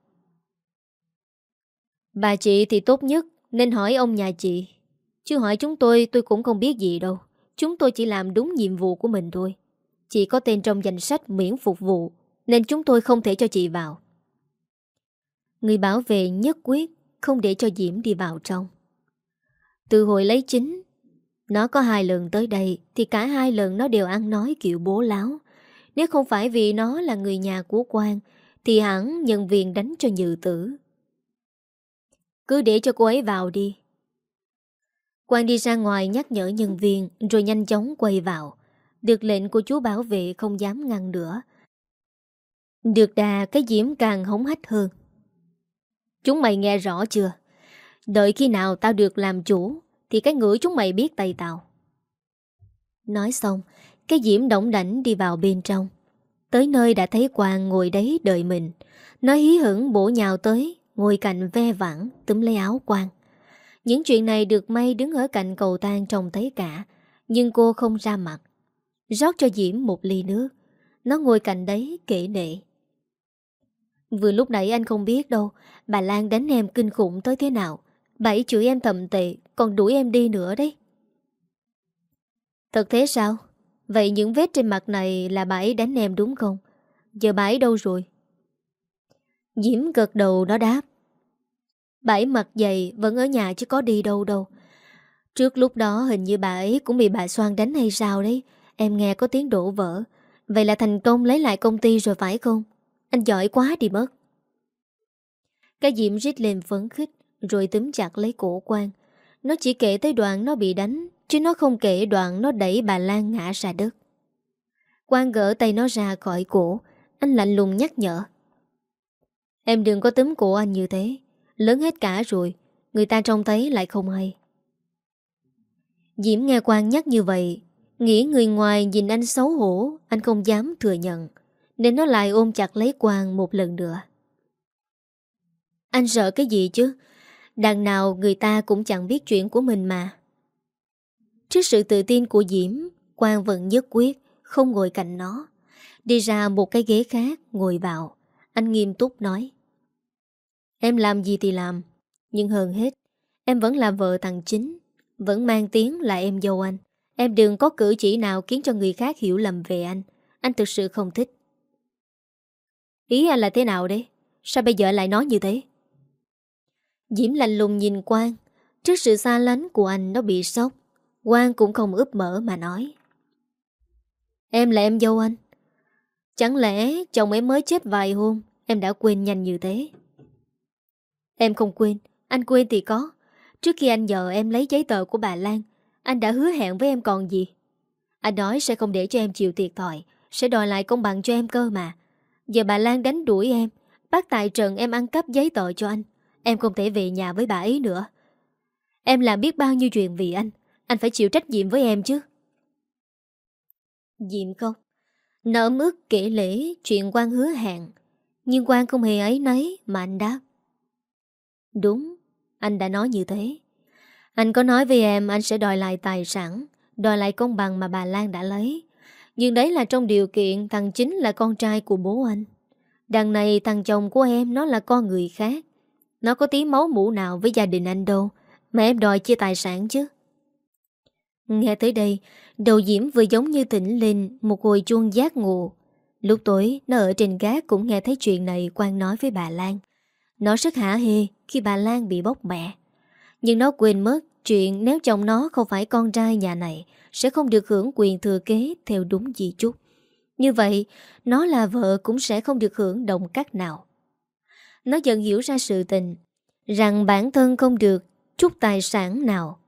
Bà chị thì tốt nhất, Nên hỏi ông nhà chị Chứ hỏi chúng tôi tôi cũng không biết gì đâu Chúng tôi chỉ làm đúng nhiệm vụ của mình thôi. Chị có tên trong danh sách miễn phục vụ, Nên chúng tôi không thể cho chị vào. Người bảo vệ nhất quyết, Không để cho Diễm đi vào trong. Từ hồi lấy chính, Nó có hai lần tới đây Thì cả hai lần nó đều ăn nói kiểu bố láo. Nếu không phải vì nó là người nhà của quan Thì hẳn nhân viên đánh cho nhự tử. Cứ để cho cô ấy vào đi. Quang đi ra ngoài nhắc nhở nhân viên, Rồi nhanh chóng quay vào. Được lệnh của chú bảo vệ không dám ngăn nữa. Được đà, cái diễm càng hống hách hơn. Chúng mày nghe rõ chưa? Đợi khi nào tao được làm chủ, Thì cái ngữ chúng mày biết tay tao. Nói xong, Cái diễm động đảnh đi vào bên trong. Tới nơi đã thấy Quang ngồi đấy đợi mình. Nó hí hửng bổ nhào tới, Ngồi cạnh ve vãn Túm lấy áo Quang. Những chuyện này được may đứng ở cạnh cầu thang trông thấy cả, Nhưng cô không ra mặt. Rót cho Diễm một ly nước. Nó ngồi cạnh đấy kể nệ. Vừa lúc nãy anh không biết đâu, Bà Lan đánh em kinh khủng tới thế nào. Bảy chửi em thầm tệ, Còn đuổi em đi nữa đấy. Thật thế sao? Vậy những vết trên mặt này Là bà ấy đánh em đúng không? Giờ bà ấy đâu rồi? Diễm gật đầu, nó đáp. Bà ấy mặt dày, Vẫn ở nhà chứ có đi đâu đâu. Trước lúc đó hình như bà ấy Cũng bị bà Soan đánh hay sao đấy. Em nghe có tiếng đổ vỡ. Vậy là thành công lấy lại công ty rồi phải không? Anh giỏi quá đi mất. Cái diệm rít lên phấn khích, Rồi túm chặt lấy cổ quan Nó chỉ kể tới đoạn nó bị đánh, Chứ nó không kể đoạn nó đẩy bà Lan ngã ra đất. Quan gỡ tay nó ra khỏi cổ. Anh lạnh lùng nhắc nhở. Em đừng có túm cổ anh như thế. Lớn hết cả rồi, Người ta trông thấy lại không hay. Diễm nghe quan nhắc như vậy, Nghĩ người ngoài nhìn anh xấu hổ, Anh không dám thừa nhận, nên nó lại ôm chặt lấy Quang một lần nữa. Anh sợ cái gì chứ? Đằng nào người ta cũng chẳng biết chuyện của mình mà. Trước sự tự tin của Diễm, Quang vẫn nhất quyết, Không ngồi cạnh nó. Đi ra một cái ghế khác, ngồi vào. Anh nghiêm túc nói. Em làm gì thì làm. Nhưng hơn hết, Em vẫn là vợ thằng chính, Vẫn mang tiếng là em dâu anh. Em đừng có cử chỉ nào khiến cho người khác hiểu lầm về anh. Anh thực sự không thích. Ý anh là thế nào đấy? Sao bây giờ lại nói như thế? Diễm lạnh lùng nhìn Quang. Trước sự xa lánh của anh nó bị sốc, Quang cũng không ướp mở mà nói. Em là em dâu anh. Chẳng lẽ chồng em mới chết vài hôm, Em đã quên nhanh như thế? Em không quên, Anh quên thì có. Trước khi anh nhờ em lấy giấy tờ của bà Lan, Anh đã hứa hẹn với em còn gì? Anh nói sẽ không để cho em chịu thiệt thòi, Sẽ đòi lại công bằng cho em cơ mà. Giờ bà Lan đánh đuổi em Bắt tại trận em ăn cắp giấy tờ cho anh. Em không thể về nhà với bà ấy nữa. Em làm biết bao nhiêu chuyện vì anh Anh phải chịu trách nhiệm với em chứ. Diệm không Nợ mức kể lễ chuyện quan hứa hẹn, Nhưng quan không hề ấy nấy Mà anh đáp. Đúng, Anh đã nói như thế. Anh có nói với em anh sẽ đòi lại tài sản, Đòi lại công bằng mà bà Lan đã lấy. Nhưng đấy là trong điều kiện Thằng chính là con trai của bố anh. Đằng này thằng chồng của em Nó là con người khác. Nó có tí máu mũ nào với gia đình anh đâu, Mà em đòi chia tài sản chứ. Nghe tới đây, Đầu Diễm vừa giống như tỉnh lên Một hồi chuông giác ngộ. Lúc tối, nó ở trên gác cũng nghe thấy chuyện này Quang nói với bà Lan. Nó rất hả hê khi bà Lan bị bốc mẹ. Nhưng nó quên mất Chuyện nếu chồng nó không phải con trai nhà này Sẽ không được hưởng quyền thừa kế Theo đúng di chúc. Như vậy, Nó là vợ cũng sẽ không được hưởng đồng cắt nào. Nó dần hiểu ra sự tình, Rằng bản thân không được Chút tài sản nào.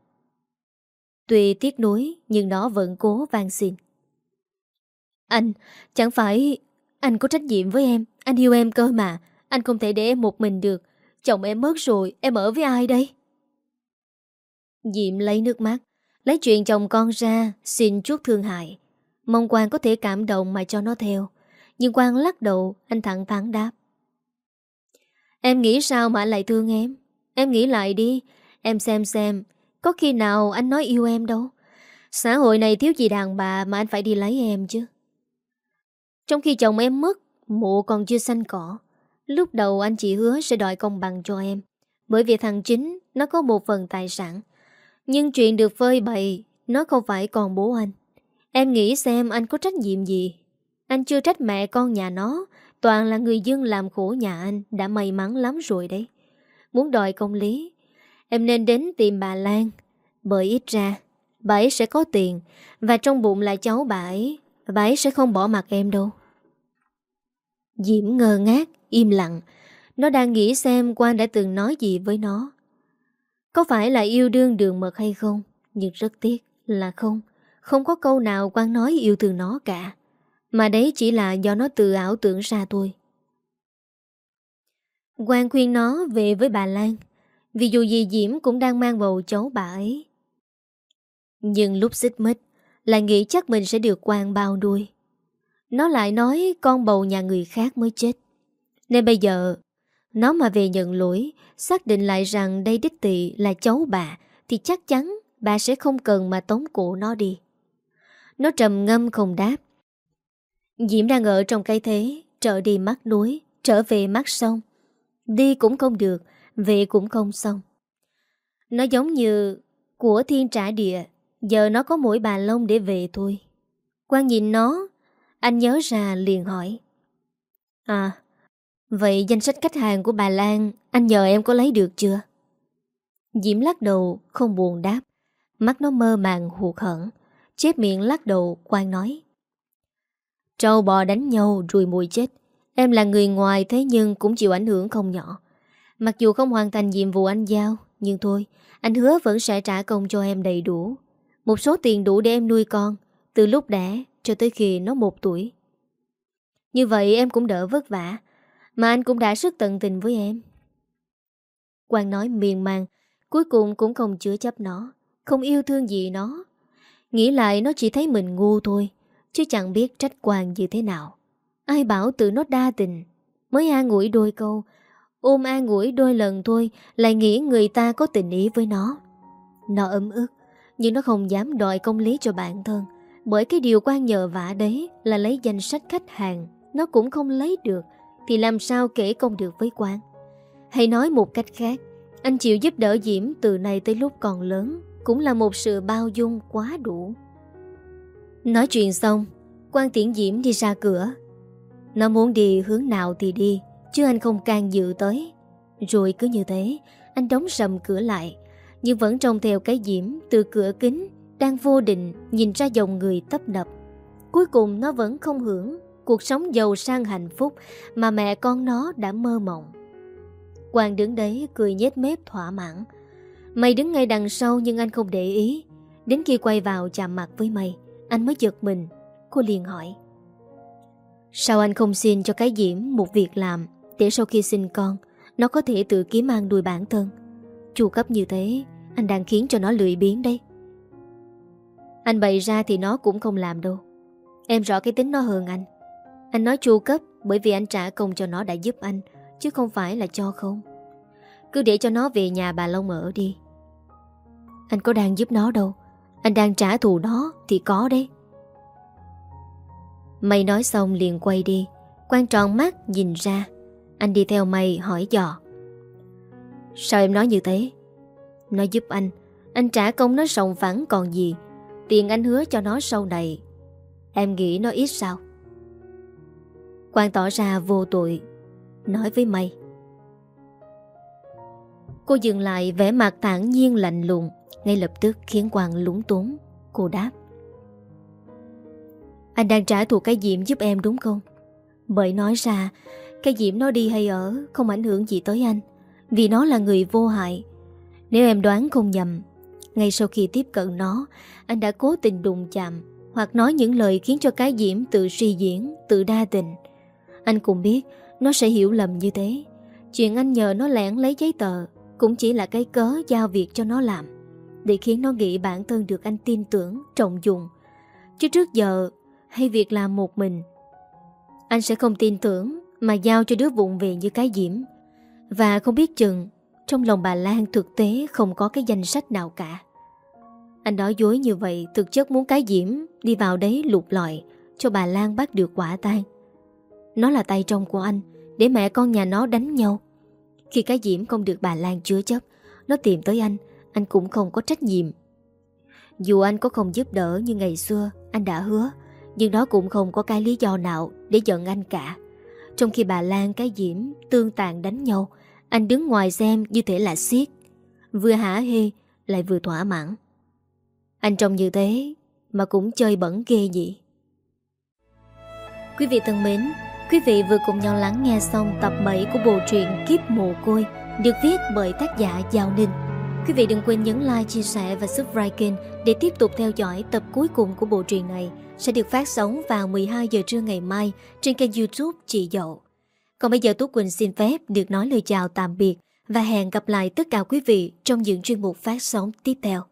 Tuy tiếc nuối, Nhưng nó vẫn cố van xin. Anh, Chẳng phải Anh có trách nhiệm với em. Anh yêu em cơ mà. Anh không thể để em một mình được. Chồng em mất rồi, Em ở với ai đây? Diệm lấy nước mắt, Lấy chuyện chồng con ra, Xin chút thương hại. Mong Quang có thể cảm động mà cho nó theo. Nhưng Quang lắc đầu, Anh thẳng thắn đáp. Em nghĩ sao mà anh lại thương em? Em nghĩ lại đi, Em xem xem, Có khi nào anh nói yêu em đâu? Xã hội này thiếu gì đàn bà Mà anh phải đi lấy em chứ? Trong khi chồng em mất, Mộ còn chưa xanh cỏ Lúc đầu anh chỉ hứa sẽ đòi công bằng cho em. Bởi vì thằng chính, Nó có một phần tài sản. Nhưng chuyện được phơi bày, Nó không phải còn bố anh. Em nghĩ xem anh có trách nhiệm gì. Anh chưa trách mẹ con nhà nó. Toàn là người dân làm khổ nhà anh Đã may mắn lắm rồi đấy. Muốn đòi công lý, Em nên đến tìm bà Lan. Bởi ít ra, Bà ấy sẽ có tiền. Và trong bụng là cháu bà ấy Bà ấy sẽ không bỏ mặt em đâu. Diễm ngơ ngác, Im lặng. Nó đang nghĩ xem Quang đã từng nói gì với nó. Có phải là yêu đương đường mật hay không? Nhưng rất tiếc là không. Không có câu nào Quang nói yêu thương nó cả. Mà đấy chỉ là do nó tự ảo tưởng ra thôi. Quang khuyên nó về với bà Lan. Vì dù gì Diễm cũng đang mang bầu cháu bà ấy. Nhưng lúc xích mít Lại nghĩ chắc mình sẽ được Quang bao đuôi nó lại nói con bầu nhà người khác mới chết. Nên bây giờ, Nó mà về nhận lỗi, Xác định lại rằng đây đích tị là cháu bà, Thì chắc chắn bà sẽ không cần mà tống cổ nó đi. Nó trầm ngâm không đáp. Diễm đang ở trong cây thế, Trở đi mắt núi, Trở về mắt sông. Đi cũng không được, Về cũng không xong. Nó giống như Của thiên trả địa, Giờ nó có mỗi bà lông để về thôi. Quang nhìn nó anh nhớ ra liền hỏi. À Vậy danh sách khách hàng của bà Lan, Anh nhờ em có lấy được chưa? Diễm lắc đầu, không buồn đáp. Mắt nó mơ màng hụt hẳn Chép miệng lắc đầu quan nói. Trâu bò đánh nhau rồi mùi chết. Em là người ngoài thế nhưng cũng chịu ảnh hưởng không nhỏ. Mặc dù không hoàn thành nhiệm vụ anh giao, Nhưng thôi, Anh hứa vẫn sẽ trả công cho em đầy đủ. Một số tiền đủ để em nuôi con. Từ lúc đẻ cho tới khi nó một tuổi. Như vậy em cũng đỡ vất vả, mà anh cũng đã rất tận tình với em. Quang nói miền màng, Cuối cùng cũng không chứa chấp nó, Không yêu thương gì nó. Nghĩ lại nó chỉ thấy mình ngu thôi, Chứ chẳng biết trách Quang như thế nào. Ai bảo tự nó đa tình, Mới an ủi đôi câu, Ôm an ủi đôi lần thôi, Lại nghĩ người ta có tình ý với nó. Nó ấm ức, Nhưng nó không dám đòi công lý cho bản thân. Bởi cái điều quan nhờ vả đấy Là lấy danh sách khách hàng, Nó cũng không lấy được, thì làm sao kể công được với quan Hay nói một cách khác, Anh chịu giúp đỡ Diễm từ nay tới lúc còn lớn Cũng là một sự bao dung quá đủ. Nói chuyện xong, quan tiễn Diễm đi ra cửa. Nó muốn đi hướng nào thì đi, Chứ anh không can dự tới. Rồi cứ như thế, Anh đóng sầm cửa lại, Nhưng vẫn trông theo cái Diễm từ cửa kính đang vô định nhìn ra dòng người tấp nập Cuối cùng nó vẫn không hưởng cuộc sống giàu sang hạnh phúc mà mẹ con nó đã mơ mộng. Quang đứng đấy cười nhếch mép thỏa mãn. Mày đứng ngay đằng sau nhưng anh không để ý. Đến khi quay vào chạm mặt với mày, anh mới giật mình. Cô liền hỏi. Sao anh không xin cho cái Diễm một việc làm để sau khi sinh con, nó có thể tự kiếm ăn đuôi bản thân? Chu cấp như thế, anh đang khiến cho nó lười biếng đấy. Anh bày ra thì nó cũng không làm đâu. Em rõ cái tính nó hơn anh. Anh nói chu cấp bởi vì anh trả công cho nó đã giúp anh, Chứ không phải là cho không. Cứ để cho nó về nhà bà Long ở đi. Anh có đang giúp nó đâu. Anh đang trả thù nó Thì có đấy. Mày nói xong liền quay đi. Quan tròn mắt nhìn ra. Anh đi theo mày hỏi dò. Sao em nói như thế? Nó giúp anh. Anh trả công nó sòng phẳng còn gì? Tiền anh hứa cho nó sau này. Em nghĩ nó ít sao? Quang tỏ ra vô tội, Nói với mày Cô dừng lại, vẻ mặt thản nhiên lạnh lùng, Ngay lập tức khiến Quang lúng túng. Cô đáp. Anh đang trả thù cái Diệm giúp em đúng không? Bởi nói ra, Cái Diệm nó đi hay ở Không ảnh hưởng gì tới anh, Vì nó là người vô hại. Nếu em đoán không nhầm ngay sau khi tiếp cận nó, Anh đã cố tình đụng chạm Hoặc nói những lời khiến cho cái Diễm tự suy diễn, Tự đa tình. Anh cũng biết Nó sẽ hiểu lầm như thế. Chuyện anh nhờ nó lẻn lấy giấy tờ cũng chỉ là cái cớ giao việc cho nó làm, Để khiến nó nghĩ bản thân được anh tin tưởng, Trọng dụng. Chứ trước giờ, hay việc làm một mình, Anh sẽ không tin tưởng Mà giao cho đứa vụng về như cái diễm. Và không biết chừng trong lòng bà Lan thực tế Không có cái danh sách nào cả. Anh nói dối như vậy, Thực chất muốn cái diễm đi vào đấy lục lọi, Cho bà Lan bắt được quả tan Nó là tay trong của anh, Để mẹ con nhà nó đánh nhau. Khi cái Diễm không được bà Lan chứa chấp, Nó tìm tới anh Anh cũng không có trách nhiệm. Dù anh có không giúp đỡ như ngày xưa, Anh đã hứa, Nhưng đó cũng không có cái lý do nào Để giận anh cả. Trong khi bà Lan, cái Diễm, tương tàn đánh nhau anh đứng ngoài xem như thể là siết Vừa hả hê Lại vừa thỏa mãn Anh trông như thế Mà cũng chơi bẩn ghê gì Quý vị thân mến Quý vị vừa cùng nhau lắng nghe xong tập 7 của bộ truyện Kiếp Mồ Côi được viết bởi tác giả Giao Ninh. Quý vị đừng quên nhấn like, chia sẻ và subscribe kênh để tiếp tục theo dõi tập cuối cùng của bộ truyện này sẽ được phát sóng vào 12 giờ trưa ngày mai trên kênh youtube Chị Dậu. Còn bây giờ Tú Quỳnh xin phép được nói lời chào tạm biệt và hẹn gặp lại tất cả quý vị trong những chuyên mục phát sóng tiếp theo.